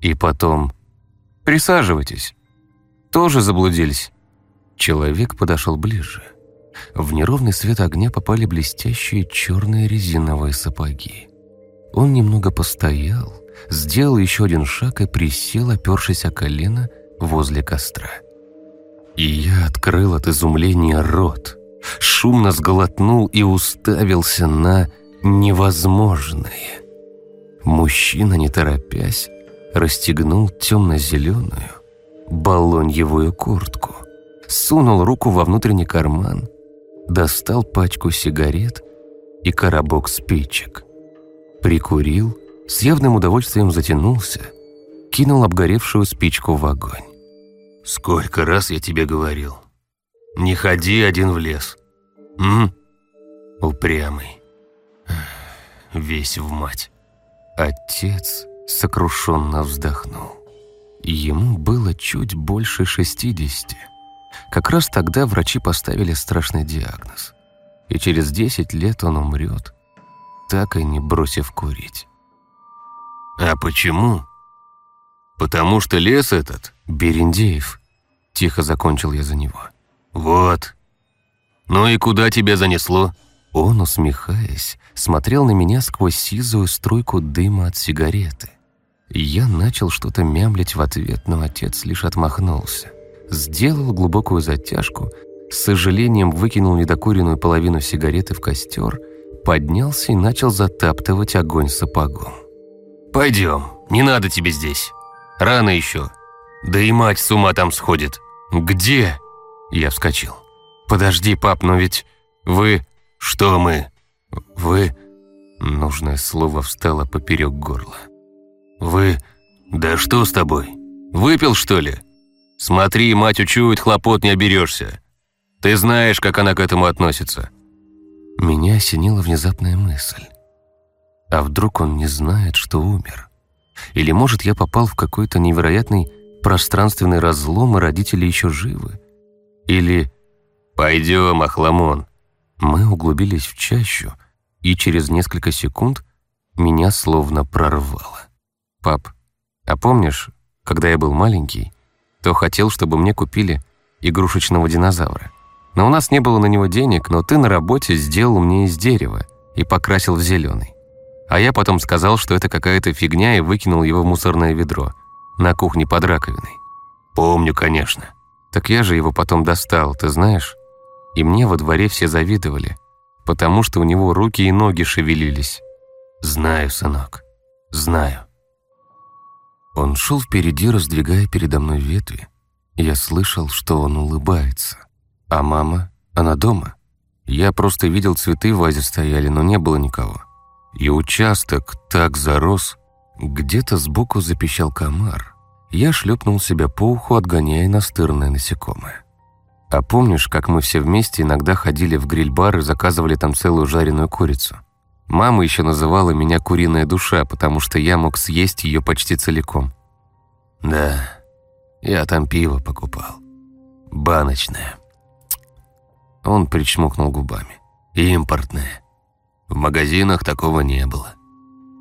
И потом «Присаживайтесь». Тоже заблудились. Человек подошел ближе. В неровный свет огня попали блестящие черные резиновые сапоги. Он немного постоял, сделал еще один шаг и присел, опершись о колено возле костра. И я открыл от изумления рот – шумно сглотнул и уставился на невозможное. Мужчина, не торопясь, расстегнул темно-зеленую балоньевую куртку, сунул руку во внутренний карман, достал пачку сигарет и коробок спичек. Прикурил, с явным удовольствием затянулся, кинул обгоревшую спичку в огонь. «Сколько раз я тебе говорил, не ходи один в лес. М? Упрямый. Весь в мать. Отец сокрушенно вздохнул. Ему было чуть больше шестидесяти. Как раз тогда врачи поставили страшный диагноз. И через десять лет он умрет, так и не бросив курить. А почему? Потому что лес этот — Берендеев. Тихо закончил я за него. «Вот. Ну и куда тебя занесло?» Он, усмехаясь, смотрел на меня сквозь сизую струйку дыма от сигареты. Я начал что-то мямлить в ответ, но отец лишь отмахнулся. Сделал глубокую затяжку, с сожалением выкинул недокуренную половину сигареты в костер, поднялся и начал затаптывать огонь сапогом. «Пойдем, не надо тебе здесь. Рано еще. Да и мать с ума там сходит». «Где?» Я вскочил. «Подожди, пап, но ведь вы...» «Что мы?» «Вы...» Нужное слово встало поперек горла. «Вы... Да что с тобой? Выпил, что ли?» Смотри, мать учует, хлопот не оберешься. Ты знаешь, как она к этому относится». Меня осенила внезапная мысль. А вдруг он не знает, что умер? Или, может, я попал в какой-то невероятный пространственный разлом, и родители еще живы? Или «Пойдем, Ахламон». Мы углубились в чащу, и через несколько секунд меня словно прорвало. «Пап, а помнишь, когда я был маленький, то хотел, чтобы мне купили игрушечного динозавра? Но у нас не было на него денег, но ты на работе сделал мне из дерева и покрасил в зеленый. А я потом сказал, что это какая-то фигня и выкинул его в мусорное ведро на кухне под раковиной. Помню, конечно. Так я же его потом достал, ты знаешь? И мне во дворе все завидовали, потому что у него руки и ноги шевелились. Знаю, сынок, знаю. Он шел впереди, раздвигая передо мной ветви. Я слышал, что он улыбается. А мама, она дома. Я просто видел, цветы в вазе стояли, но не было никого. И участок так зарос. Где-то сбоку запищал комар. Я шлепнул себя по уху, отгоняя настырное насекомое. А помнишь, как мы все вместе иногда ходили в гриль-бар и заказывали там целую жареную курицу? Мама еще называла меня «куриная душа», потому что я мог съесть ее почти целиком. Да, я там пиво покупал. Баночное. Он причмокнул губами. Импортное. В магазинах такого не было.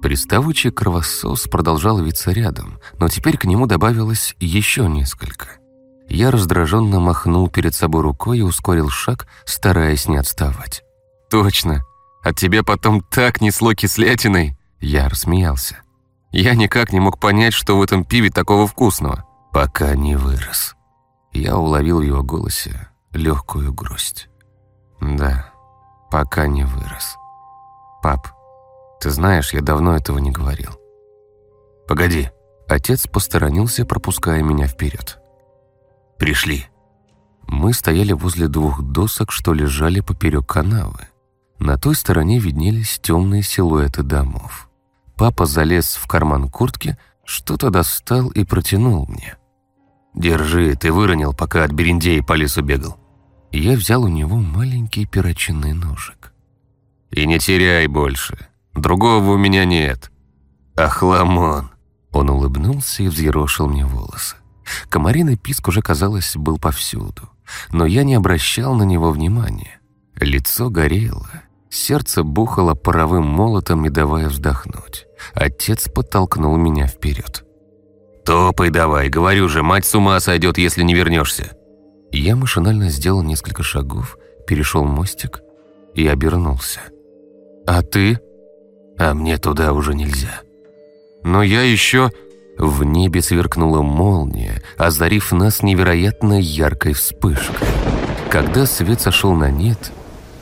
Приставучий кровосос продолжал виться рядом, но теперь к нему добавилось еще несколько. Я раздраженно махнул перед собой рукой и ускорил шаг, стараясь не отставать. «Точно! От тебя потом так несло кислятиной!» Я рассмеялся. Я никак не мог понять, что в этом пиве такого вкусного, пока не вырос. Я уловил в его голосе легкую грусть. Да, пока не вырос. «Пап, ты знаешь, я давно этого не говорил». «Погоди». Отец посторонился, пропуская меня вперед. «Пришли». Мы стояли возле двух досок, что лежали поперек канавы. На той стороне виднелись темные силуэты домов. Папа залез в карман куртки, что-то достал и протянул мне. «Держи, ты выронил, пока от бериндеи по лесу бегал». Я взял у него маленький перочинный ножик. «И не теряй больше. Другого у меня нет». «Ахламон!» Он улыбнулся и взъерошил мне волосы. Комариный писк уже, казалось, был повсюду. Но я не обращал на него внимания. Лицо горело, сердце бухало паровым молотом, не давая вздохнуть. Отец подтолкнул меня вперед. «Топай давай, говорю же, мать с ума сойдет, если не вернешься». Я машинально сделал несколько шагов, перешел мостик и обернулся. «А ты?» «А мне туда уже нельзя». «Но я еще...» В небе сверкнула молния, озарив нас невероятно яркой вспышкой. Когда свет сошел на нет,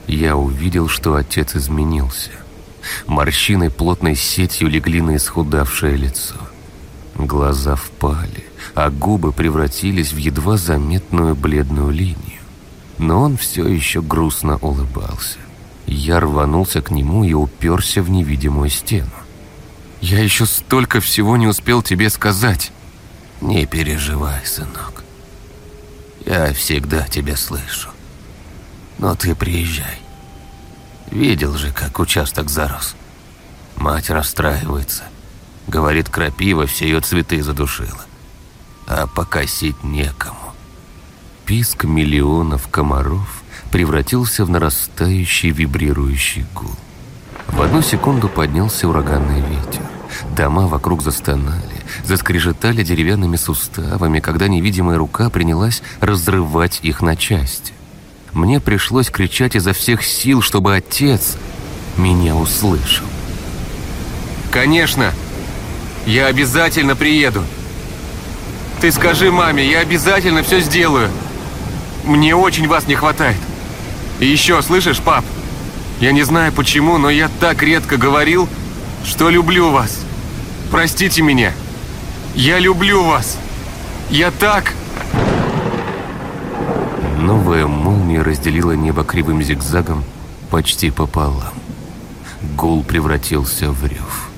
я увидел, что отец изменился. Морщины плотной сетью легли на исхудавшее лицо. Глаза впали, а губы превратились в едва заметную бледную линию. Но он все еще грустно улыбался. Я рванулся к нему и уперся в невидимую стену. «Я еще столько всего не успел тебе сказать!» «Не переживай, сынок. Я всегда тебя слышу. Но ты приезжай. Видел же, как участок зарос. Мать расстраивается. Говорит, крапива все ее цветы задушила. А покосить некому. Писк миллионов комаров превратился в нарастающий вибрирующий гул. В одну секунду поднялся ураганный ветер. Дома вокруг застонали, заскрежетали деревянными суставами, когда невидимая рука принялась разрывать их на части. Мне пришлось кричать изо всех сил, чтобы отец меня услышал. «Конечно! Я обязательно приеду! Ты скажи маме, я обязательно все сделаю! Мне очень вас не хватает! И еще, слышишь, пап? Я не знаю почему, но я так редко говорил, что люблю вас. Простите меня. Я люблю вас. Я так... Новая молния разделила небо кривым зигзагом почти пополам. Гул превратился в рев.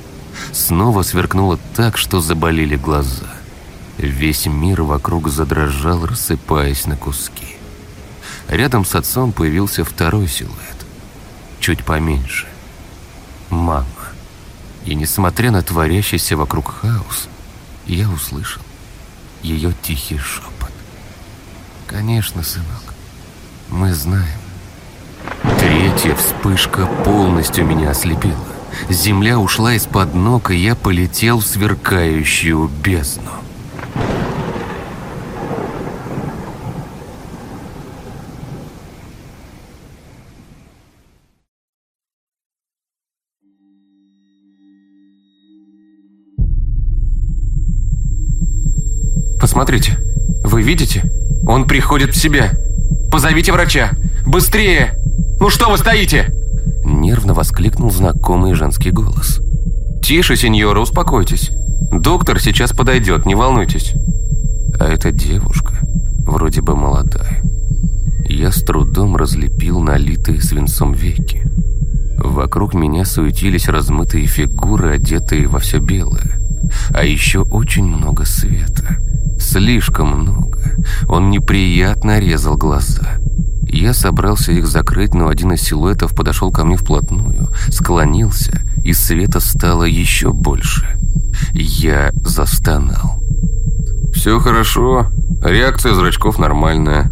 Снова сверкнуло так, что заболели глаза. Весь мир вокруг задрожал, рассыпаясь на куски. Рядом с отцом появился второй силуэт, чуть поменьше. Мама. И несмотря на творящийся вокруг хаос, я услышал ее тихий шепот. «Конечно, сынок, мы знаем». Третья вспышка полностью меня ослепила. Земля ушла из-под ног, и я полетел в сверкающую бездну. Посмотрите, вы видите? Он приходит в себя. Позовите врача! Быстрее! Ну что вы стоите? Нервно воскликнул знакомый женский голос. Тише, сеньора, успокойтесь. Доктор сейчас подойдет, не волнуйтесь. А эта девушка вроде бы молодая. Я с трудом разлепил налитые свинцом веки. Вокруг меня суетились размытые фигуры, одетые во все белое. А еще очень много света. Слишком много. Он неприятно резал глаза. Я собрался их закрыть, но один из силуэтов подошел ко мне вплотную, склонился, и света стало еще больше. Я застонал. «Все хорошо. Реакция зрачков нормальная.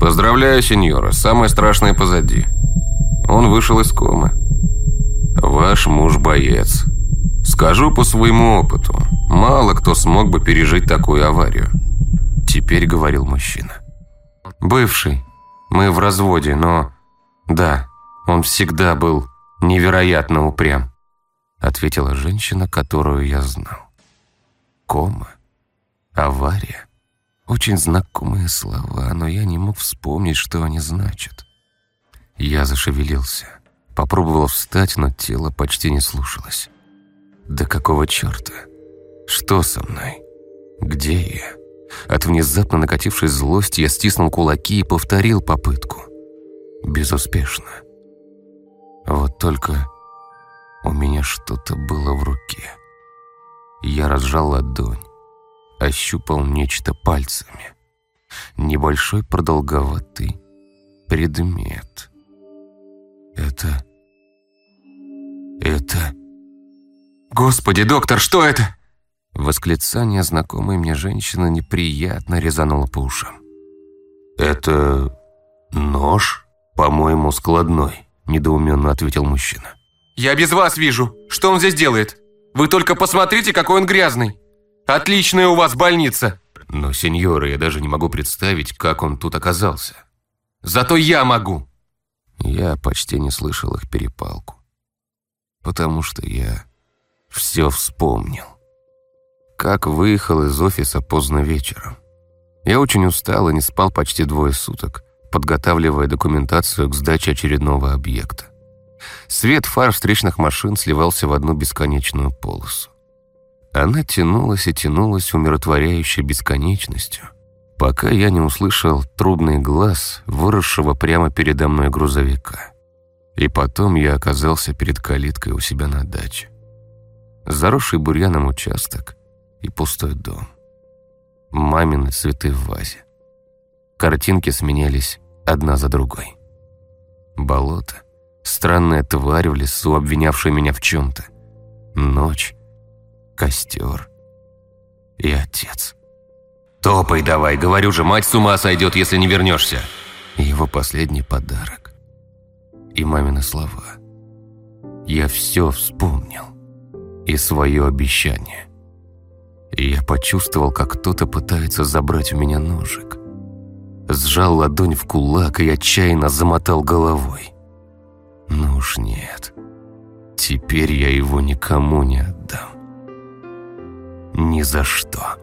Поздравляю, сеньора, самое страшное позади. Он вышел из комы. Ваш муж боец. Скажу по своему опыту, мало кто смог бы пережить такую аварию. Теперь говорил мужчина. Бывший. Мы в разводе, но... Да, он всегда был невероятно упрям. Ответила женщина, которую я знал. Кома. Авария. Очень знакомые слова, но я не мог вспомнить, что они значат. Я зашевелился. Попробовал встать, но тело почти не слушалось. Да какого черта? Что со мной? Где я? От внезапно накатившей злости я стиснул кулаки и повторил попытку. Безуспешно. Вот только у меня что-то было в руке. Я разжал ладонь, ощупал нечто пальцами. Небольшой продолговатый предмет. Это... Это... «Господи, доктор, что это?» Восклицание знакомой мне женщины неприятно резануло по ушам. «Это... нож? По-моему, складной», — недоуменно ответил мужчина. «Я без вас вижу. Что он здесь делает? Вы только посмотрите, какой он грязный. Отличная у вас больница». «Но, сеньора, я даже не могу представить, как он тут оказался». «Зато я могу». Я почти не слышал их перепалку. Потому что я все вспомнил. Как выехал из офиса поздно вечером. Я очень устал и не спал почти двое суток, подготавливая документацию к сдаче очередного объекта. Свет фар встречных машин сливался в одну бесконечную полосу. Она тянулась и тянулась умиротворяющей бесконечностью, пока я не услышал трубный глаз, выросшего прямо передо мной грузовика. И потом я оказался перед калиткой у себя на даче заросший бурьяном участок и пустой дом. Мамины цветы в вазе. Картинки сменялись одна за другой. Болото, странная тварь в лесу, обвинявшая меня в чем-то. Ночь, костер и отец. «Топай давай, говорю же, мать с ума сойдет, если не вернешься!» Его последний подарок. И мамины слова. Я все вспомнил и свое обещание. И я почувствовал, как кто-то пытается забрать у меня ножик. Сжал ладонь в кулак и отчаянно замотал головой. Ну уж нет. Теперь я его никому не отдам. Ни за что.